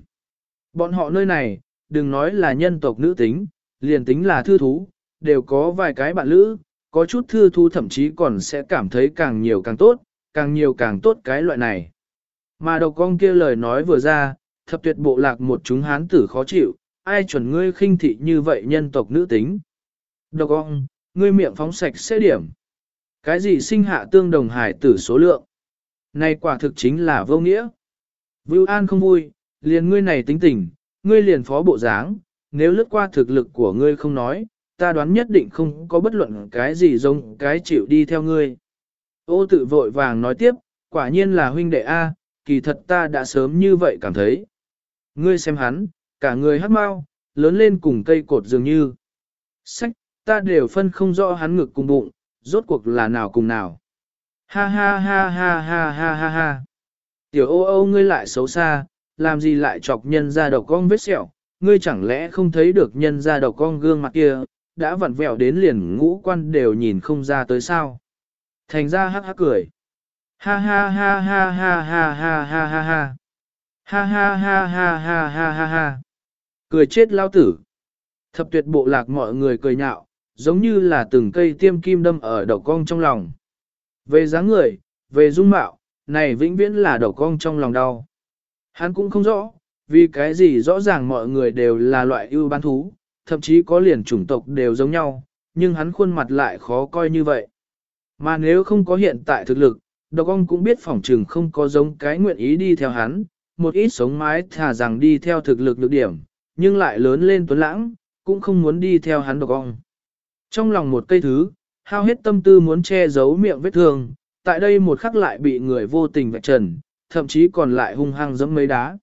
Bọn họ nơi này, đừng nói là nhân tộc nữ tính, liền tính là thư thú, đều có vài cái bạn lữ, có chút thư thu thậm chí còn sẽ cảm thấy càng nhiều càng tốt, càng nhiều càng tốt cái loại này. Mà độc con kia lời nói vừa ra, thập tuyệt bộ lạc một chúng hán tử khó chịu, ai chuẩn ngươi khinh thị như vậy nhân tộc nữ tính. Độc con, ngươi miệng phóng sạch sẽ điểm. Cái gì sinh hạ tương đồng hải tử số lượng? Này quả thực chính là vô nghĩa. Vưu An không vui, liền ngươi này tính tình, ngươi liền phó bộ dáng, nếu lướt qua thực lực của ngươi không nói, ta đoán nhất định không có bất luận cái gì giống cái chịu đi theo ngươi. Ô tự vội vàng nói tiếp, quả nhiên là huynh đệ A, kỳ thật ta đã sớm như vậy cảm thấy. Ngươi xem hắn, cả người hát mau, lớn lên cùng cây cột dường như. Sách, ta đều phân không rõ hắn ngực cùng bụng, rốt cuộc là nào cùng nào. Ha ha ha ha ha ha ha ha. Tiểu ô ô ngươi lại xấu xa, làm gì lại chọc nhân ra đầu con vết sẹo, ngươi chẳng lẽ không thấy được nhân ra đầu con gương mặt kia, đã vặn vẹo đến liền ngũ quan đều nhìn không ra tới sao. Thành ra hắc hắc cười. Ha ha ha ha ha ha ha ha ha ha. Ha ha ha ha ha ha ha ha. Cười chết lao tử. Thập tuyệt bộ lạc mọi người cười nhạo, giống như là từng cây tiêm kim đâm ở đầu cong trong lòng. Về dáng người, về dung mạo, này vĩnh viễn là đầu cong trong lòng đau. Hắn cũng không rõ, vì cái gì rõ ràng mọi người đều là loại ưu bán thú, thậm chí có liền chủng tộc đều giống nhau, nhưng hắn khuôn mặt lại khó coi như vậy. Mà nếu không có hiện tại thực lực, độc ông cũng biết phỏng trừng không có giống cái nguyện ý đi theo hắn, một ít sống mái thà rằng đi theo thực lực được điểm, nhưng lại lớn lên tuấn lãng, cũng không muốn đi theo hắn độc ông. Trong lòng một cây thứ, hao hết tâm tư muốn che giấu miệng vết thương, tại đây một khắc lại bị người vô tình vạch trần, thậm chí còn lại hung hăng giẫm mấy đá.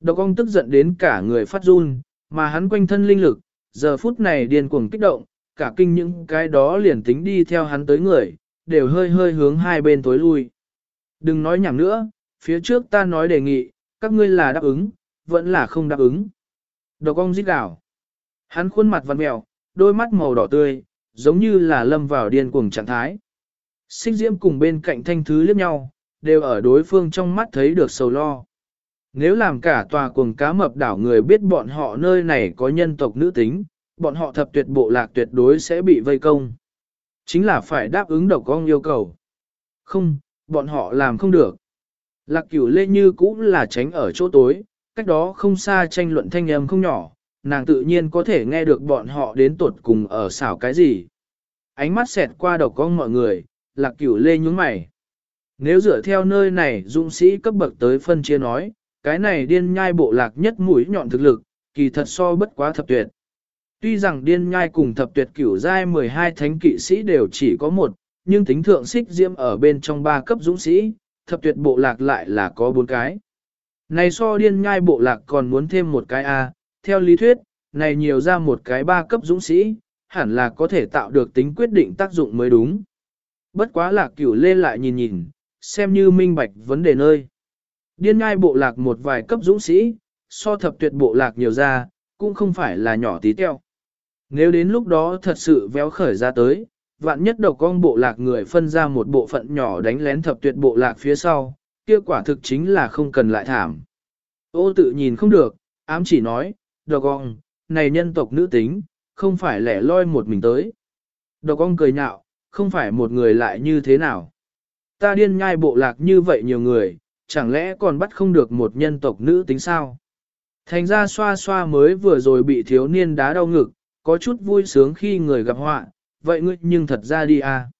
Độc ông tức giận đến cả người phát run, mà hắn quanh thân linh lực, giờ phút này điên cuồng kích động, cả kinh những cái đó liền tính đi theo hắn tới người, đều hơi hơi hướng hai bên tối lui. Đừng nói nhảm nữa, phía trước ta nói đề nghị, các ngươi là đáp ứng, vẫn là không đáp ứng. Độc ong giết đảo. Hắn khuôn mặt văn mèo, đôi mắt màu đỏ tươi, giống như là lâm vào điên cuồng trạng thái. Xích diễm cùng bên cạnh thanh thứ liếc nhau, đều ở đối phương trong mắt thấy được sầu lo. Nếu làm cả tòa cuồng cá mập đảo người biết bọn họ nơi này có nhân tộc nữ tính, bọn họ thập tuyệt bộ lạc tuyệt đối sẽ bị vây công. Chính là phải đáp ứng độc con yêu cầu. Không, bọn họ làm không được. Lạc cửu lê như cũng là tránh ở chỗ tối, cách đó không xa tranh luận thanh âm không nhỏ, nàng tự nhiên có thể nghe được bọn họ đến tuột cùng ở xảo cái gì. Ánh mắt xẹt qua độc con mọi người, lạc cửu lê nhúng mày. Nếu dựa theo nơi này dũng sĩ cấp bậc tới phân chia nói, cái này điên nhai bộ lạc nhất mũi nhọn thực lực, kỳ thật so bất quá thập tuyệt. Tuy rằng điên nhai cùng thập tuyệt cửu giai 12 thánh kỵ sĩ đều chỉ có một, nhưng tính thượng xích diễm ở bên trong ba cấp dũng sĩ, thập tuyệt bộ lạc lại là có bốn cái. Này so điên nhai bộ lạc còn muốn thêm một cái A, theo lý thuyết, này nhiều ra một cái ba cấp dũng sĩ, hẳn là có thể tạo được tính quyết định tác dụng mới đúng. Bất quá lạc cửu lên lại nhìn nhìn, xem như minh bạch vấn đề nơi. Điên ngai bộ lạc một vài cấp dũng sĩ, so thập tuyệt bộ lạc nhiều ra, cũng không phải là nhỏ tí teo. Nếu đến lúc đó thật sự véo khởi ra tới, vạn nhất độc con bộ lạc người phân ra một bộ phận nhỏ đánh lén thập tuyệt bộ lạc phía sau, kia quả thực chính là không cần lại thảm. Ô tự nhìn không được, ám chỉ nói, độc con, này nhân tộc nữ tính, không phải lẻ loi một mình tới. Độc con cười nhạo, không phải một người lại như thế nào. Ta điên nhai bộ lạc như vậy nhiều người, chẳng lẽ còn bắt không được một nhân tộc nữ tính sao? Thành ra xoa xoa mới vừa rồi bị thiếu niên đá đau ngực, có chút vui sướng khi người gặp họa, vậy ngươi nhưng thật ra đi à.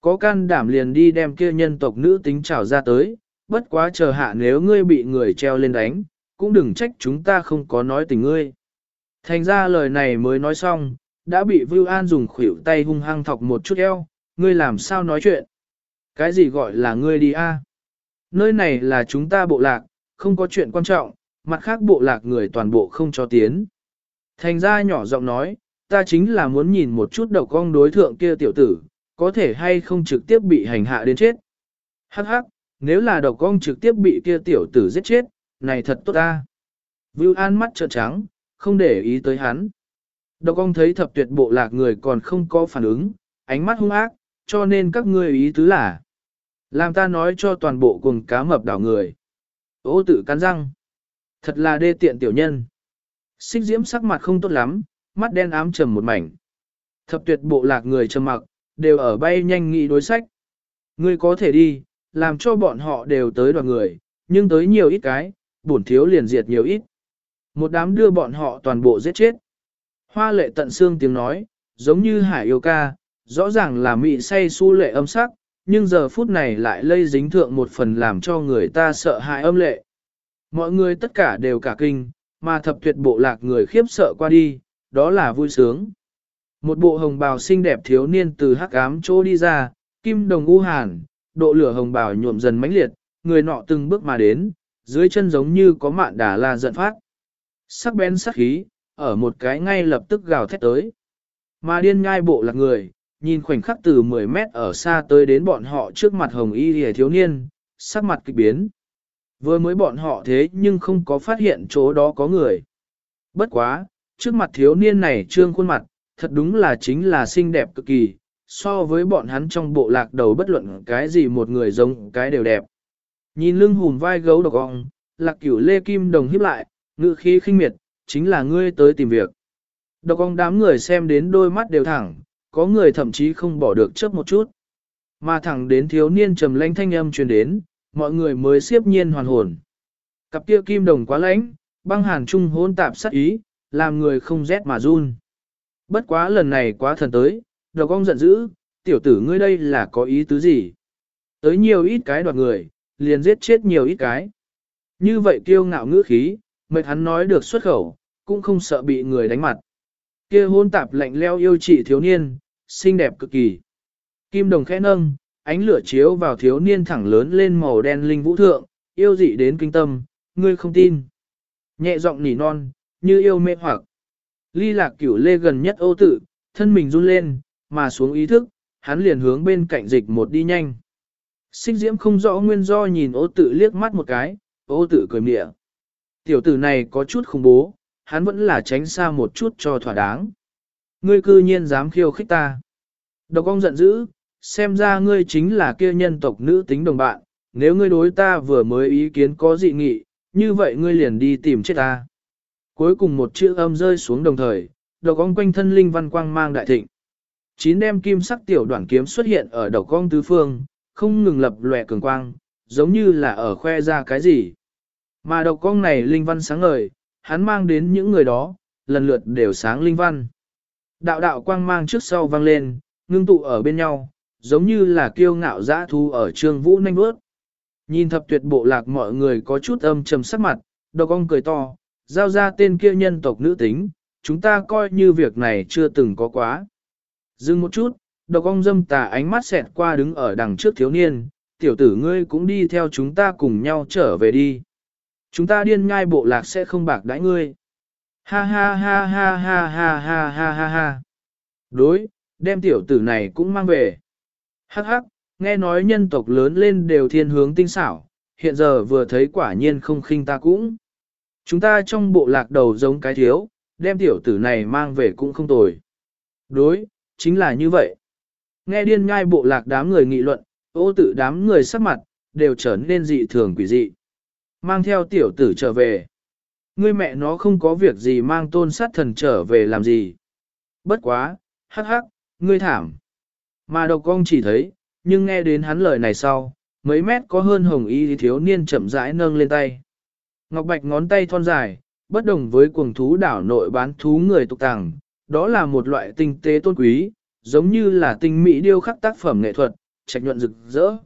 Có can đảm liền đi đem kia nhân tộc nữ tính trảo ra tới, bất quá chờ hạ nếu ngươi bị người treo lên đánh, cũng đừng trách chúng ta không có nói tình ngươi. Thành ra lời này mới nói xong, đã bị Vưu An dùng khuỷu tay hung hăng thọc một chút eo, ngươi làm sao nói chuyện? Cái gì gọi là ngươi đi a? Nơi này là chúng ta bộ lạc, không có chuyện quan trọng, mặt khác bộ lạc người toàn bộ không cho tiến. Thành ra nhỏ giọng nói, ta chính là muốn nhìn một chút đầu con đối thượng kia tiểu tử, có thể hay không trực tiếp bị hành hạ đến chết. Hắc hắc, nếu là độc con trực tiếp bị kia tiểu tử giết chết, này thật tốt ta. Vưu An mắt trợn trắng, không để ý tới hắn. Độc con thấy thập tuyệt bộ lạc người còn không có phản ứng, ánh mắt hung ác, cho nên các ngươi ý tứ là làm ta nói cho toàn bộ cùng cá mập đảo người. Ô tự cắn răng. Thật là đê tiện tiểu nhân. Xích diễm sắc mặt không tốt lắm, mắt đen ám trầm một mảnh. Thập tuyệt bộ lạc người trầm mặc, đều ở bay nhanh nghị đối sách. Ngươi có thể đi, làm cho bọn họ đều tới đoàn người, nhưng tới nhiều ít cái, bổn thiếu liền diệt nhiều ít. Một đám đưa bọn họ toàn bộ giết chết. Hoa lệ tận xương tiếng nói, giống như hải yêu ca, rõ ràng là mị say su lệ âm sắc, nhưng giờ phút này lại lây dính thượng một phần làm cho người ta sợ hãi âm lệ. Mọi người tất cả đều cả kinh, mà thập tuyệt bộ lạc người khiếp sợ qua đi, đó là vui sướng. Một bộ hồng bào xinh đẹp thiếu niên từ hắc ám chỗ đi ra, kim đồng u hàn, độ lửa hồng bào nhuộm dần mãnh liệt, người nọ từng bước mà đến, dưới chân giống như có mạn đà la giận phát. Sắc bén sắc khí, ở một cái ngay lập tức gào thét tới. Mà điên ngai bộ lạc người, nhìn khoảnh khắc từ 10 mét ở xa tới đến bọn họ trước mặt hồng y hề thiếu niên, sắc mặt kịch biến. Vừa mới bọn họ thế nhưng không có phát hiện chỗ đó có người. Bất quá, trước mặt thiếu niên này trương khuôn mặt, thật đúng là chính là xinh đẹp cực kỳ, so với bọn hắn trong bộ lạc đầu bất luận cái gì một người giống cái đều đẹp. Nhìn lưng hùn vai gấu độc ong, lạc cửu lê kim đồng hiếp lại, ngự khí khinh miệt, chính là ngươi tới tìm việc. Độc ong đám người xem đến đôi mắt đều thẳng, có người thậm chí không bỏ được chớp một chút. Mà thẳng đến thiếu niên trầm lãnh thanh âm truyền đến, mọi người mới siếp nhiên hoàn hồn. Cặp kia kim đồng quá lãnh, băng hàn trung hôn tạp sát ý, làm người không rét mà run. Bất quá lần này quá thần tới, đầu ong giận dữ, tiểu tử ngươi đây là có ý tứ gì? Tới nhiều ít cái đoạt người, liền giết chết nhiều ít cái. Như vậy kiêu ngạo ngữ khí, mệt hắn nói được xuất khẩu, cũng không sợ bị người đánh mặt. Kia hôn tạp lạnh leo yêu trị thiếu niên, xinh đẹp cực kỳ. Kim đồng khẽ nâng, ánh lửa chiếu vào thiếu niên thẳng lớn lên màu đen linh vũ thượng, yêu dị đến kinh tâm, ngươi không tin. Nhẹ giọng nỉ non, như yêu mê hoặc. Ly lạc cửu lê gần nhất ô tự, thân mình run lên, mà xuống ý thức, hắn liền hướng bên cạnh dịch một đi nhanh. Xích diễm không rõ nguyên do nhìn ô tự liếc mắt một cái, ô tự cười mịa. Tiểu tử này có chút khủng bố, hắn vẫn là tránh xa một chút cho thỏa đáng. Ngươi cư nhiên dám khiêu khích ta. Độc công giận dữ, xem ra ngươi chính là kia nhân tộc nữ tính đồng bạn, nếu ngươi đối ta vừa mới ý kiến có dị nghị, như vậy ngươi liền đi tìm chết ta. Cuối cùng một chữ âm rơi xuống đồng thời, độc ông quanh thân linh văn quang mang đại thịnh. Chín đem kim sắc tiểu đoạn kiếm xuất hiện ở đầu cong tứ phương, không ngừng lập lòe cường quang, giống như là ở khoe ra cái gì. Mà độc cong này linh văn sáng ngời, hắn mang đến những người đó, lần lượt đều sáng linh văn. Đạo đạo quang mang trước sau vang lên, ngưng tụ ở bên nhau, giống như là kiêu ngạo dã thu ở trương vũ nanh bước. Nhìn thập tuyệt bộ lạc mọi người có chút âm trầm sắc mặt, độc ong cười to, giao ra tên kia nhân tộc nữ tính, chúng ta coi như việc này chưa từng có quá. Dừng một chút, độc ong dâm tà ánh mắt xẹt qua đứng ở đằng trước thiếu niên, tiểu tử ngươi cũng đi theo chúng ta cùng nhau trở về đi. Chúng ta điên ngai bộ lạc sẽ không bạc đãi ngươi. Ha ha ha ha ha ha ha ha ha ha. Đối, đem tiểu tử này cũng mang về. Hắc hắc, nghe nói nhân tộc lớn lên đều thiên hướng tinh xảo, hiện giờ vừa thấy quả nhiên không khinh ta cũng. Chúng ta trong bộ lạc đầu giống cái thiếu, đem tiểu tử này mang về cũng không tồi. Đối, chính là như vậy. Nghe điên ngai bộ lạc đám người nghị luận, ô tự đám người sắc mặt, đều trở nên dị thường quỷ dị. Mang theo tiểu tử trở về. Ngươi mẹ nó không có việc gì mang tôn sát thần trở về làm gì. Bất quá, hắc hắc, ngươi thảm. Mà độc công chỉ thấy, nhưng nghe đến hắn lời này sau, mấy mét có hơn hồng y thiếu niên chậm rãi nâng lên tay. Ngọc Bạch ngón tay thon dài, bất đồng với cuồng thú đảo nội bán thú người tục tàng, đó là một loại tinh tế tôn quý, giống như là tinh mỹ điêu khắc tác phẩm nghệ thuật, trạch nhuận rực rỡ.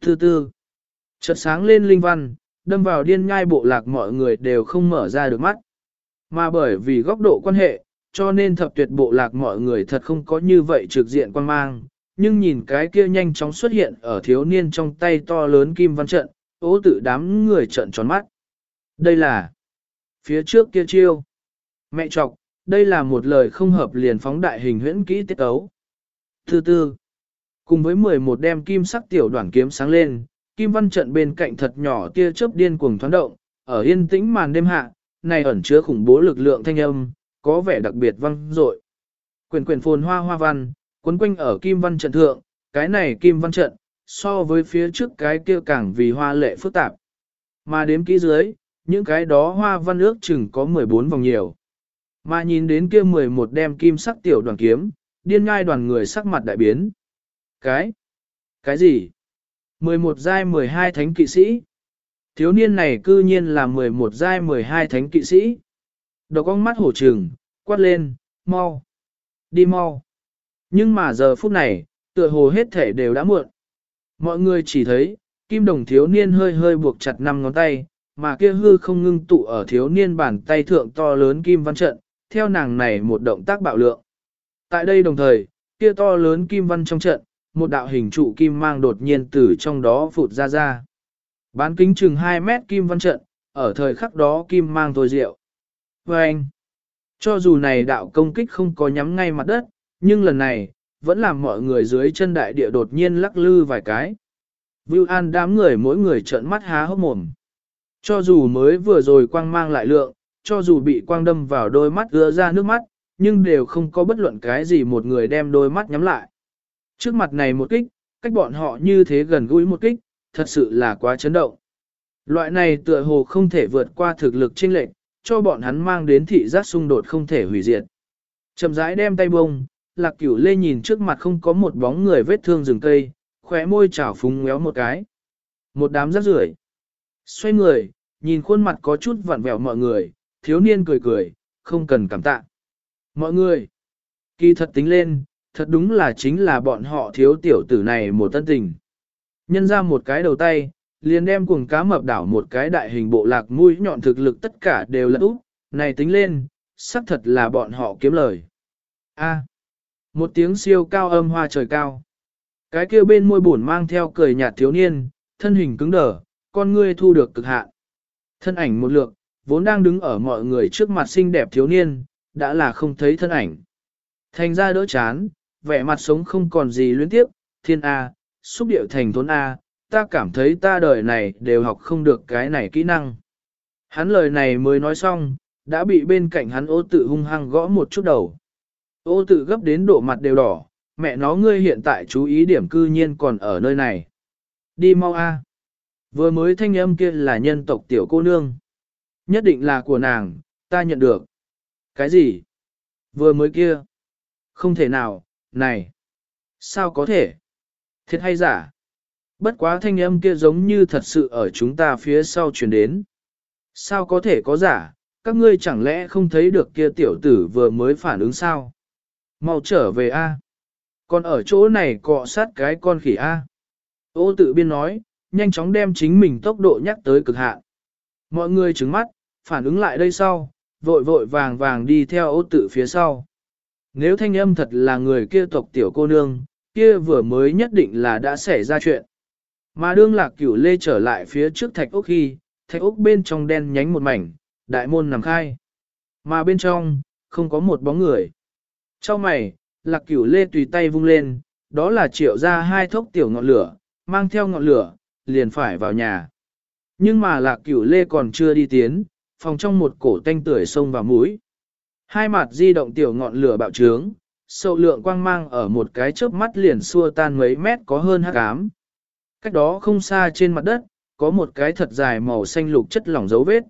Thứ tư, chợt sáng lên linh văn, đâm vào điên nhai bộ lạc mọi người đều không mở ra được mắt. Mà bởi vì góc độ quan hệ, cho nên thập tuyệt bộ lạc mọi người thật không có như vậy trực diện quan mang, nhưng nhìn cái kia nhanh chóng xuất hiện ở thiếu niên trong tay to lớn kim văn trận, ố tự đám người trận tròn mắt. Đây là phía trước kia chiêu. Mẹ chọc, đây là một lời không hợp liền phóng đại hình huyễn kỹ tiết ấu. Thứ tư, cùng với 11 đem kim sắc tiểu đoàn kiếm sáng lên, kim văn trận bên cạnh thật nhỏ tia chớp điên cuồng thoáng động, ở yên tĩnh màn đêm hạ, này ẩn chứa khủng bố lực lượng thanh âm, có vẻ đặc biệt vang dội. Quyền quyền phồn hoa hoa văn, quấn quanh ở kim văn trận thượng, cái này kim văn trận, so với phía trước cái kia càng vì hoa lệ phức tạp. Mà đếm kỹ dưới, những cái đó hoa văn ước chừng có 14 vòng nhiều. Mà nhìn đến kia 11 đem kim sắc tiểu đoàn kiếm, điên ngai đoàn người sắc mặt đại biến. Cái? Cái gì? 11 giai 12 thánh kỵ sĩ. Thiếu niên này cư nhiên là 11 giai 12 thánh kỵ sĩ. Đầu con mắt hổ trừng, quát lên, mau, đi mau. Nhưng mà giờ phút này, tựa hồ hết thể đều đã muộn. Mọi người chỉ thấy, kim đồng thiếu niên hơi hơi buộc chặt năm ngón tay, mà kia hư không ngưng tụ ở thiếu niên bàn tay thượng to lớn kim văn trận, theo nàng này một động tác bạo lượng. Tại đây đồng thời, kia to lớn kim văn trong trận, một đạo hình trụ kim mang đột nhiên từ trong đó phụt ra ra. Bán kính chừng 2 mét kim văn trận, ở thời khắc đó kim mang thôi rượu. Và anh, cho dù này đạo công kích không có nhắm ngay mặt đất, nhưng lần này, vẫn làm mọi người dưới chân đại địa đột nhiên lắc lư vài cái. Vưu An đám người mỗi người trợn mắt há hốc mồm. Cho dù mới vừa rồi quang mang lại lượng, cho dù bị quang đâm vào đôi mắt ưa ra nước mắt, nhưng đều không có bất luận cái gì một người đem đôi mắt nhắm lại. Trước mặt này một kích, cách bọn họ như thế gần gũi một kích, thật sự là quá chấn động. Loại này tựa hồ không thể vượt qua thực lực chênh lệch, cho bọn hắn mang đến thị giác xung đột không thể hủy diệt. Chậm rãi đem tay bông, lạc cửu lê nhìn trước mặt không có một bóng người vết thương rừng cây, khóe môi chảo phúng ngéo một cái. Một đám rác rưởi. Xoay người, nhìn khuôn mặt có chút vặn vẹo mọi người, thiếu niên cười cười, không cần cảm tạ. Mọi người, kỳ thật tính lên, thật đúng là chính là bọn họ thiếu tiểu tử này một tân tình. Nhân ra một cái đầu tay, liền đem cuồng cá mập đảo một cái đại hình bộ lạc mũi nhọn thực lực tất cả đều là úp, này tính lên, xác thật là bọn họ kiếm lời. A. một tiếng siêu cao âm hoa trời cao. Cái kia bên môi buồn mang theo cười nhạt thiếu niên, thân hình cứng đờ, con ngươi thu được cực hạn. Thân ảnh một lượng, vốn đang đứng ở mọi người trước mặt xinh đẹp thiếu niên, đã là không thấy thân ảnh. Thành ra đỡ chán, vẻ mặt sống không còn gì luyến tiếp, thiên A, xúc điệu thành thốn A, ta cảm thấy ta đời này đều học không được cái này kỹ năng. Hắn lời này mới nói xong, đã bị bên cạnh hắn ô tự hung hăng gõ một chút đầu. Ô tự gấp đến độ mặt đều đỏ, mẹ nó ngươi hiện tại chú ý điểm cư nhiên còn ở nơi này. Đi mau a. Vừa mới thanh âm kia là nhân tộc tiểu cô nương. Nhất định là của nàng, ta nhận được. Cái gì? Vừa mới kia. Không thể nào, này. Sao có thể? Thiệt hay giả? Bất quá thanh âm kia giống như thật sự ở chúng ta phía sau truyền đến. Sao có thể có giả? Các ngươi chẳng lẽ không thấy được kia tiểu tử vừa mới phản ứng sao? Mau trở về A. Còn ở chỗ này cọ sát cái con khỉ A. Ô tự biên nói, nhanh chóng đem chính mình tốc độ nhắc tới cực hạn. Mọi người trứng mắt, phản ứng lại đây sau, vội vội vàng vàng đi theo ô tự phía sau. Nếu thanh âm thật là người kia tộc tiểu cô nương, kia vừa mới nhất định là đã xảy ra chuyện. Mà đương lạc cửu lê trở lại phía trước thạch ốc khi, thạch ốc bên trong đen nhánh một mảnh, đại môn nằm khai. Mà bên trong, không có một bóng người. Trong mày, lạc cửu lê tùy tay vung lên, đó là triệu ra hai thốc tiểu ngọn lửa, mang theo ngọn lửa, liền phải vào nhà. Nhưng mà lạc cửu lê còn chưa đi tiến, phòng trong một cổ tanh tưởi sông vào mũi. Hai mặt di động tiểu ngọn lửa bạo trướng, sậu lượng quang mang ở một cái chớp mắt liền xua tan mấy mét có hơn hắc ám. Cách đó không xa trên mặt đất, có một cái thật dài màu xanh lục chất lỏng dấu vết.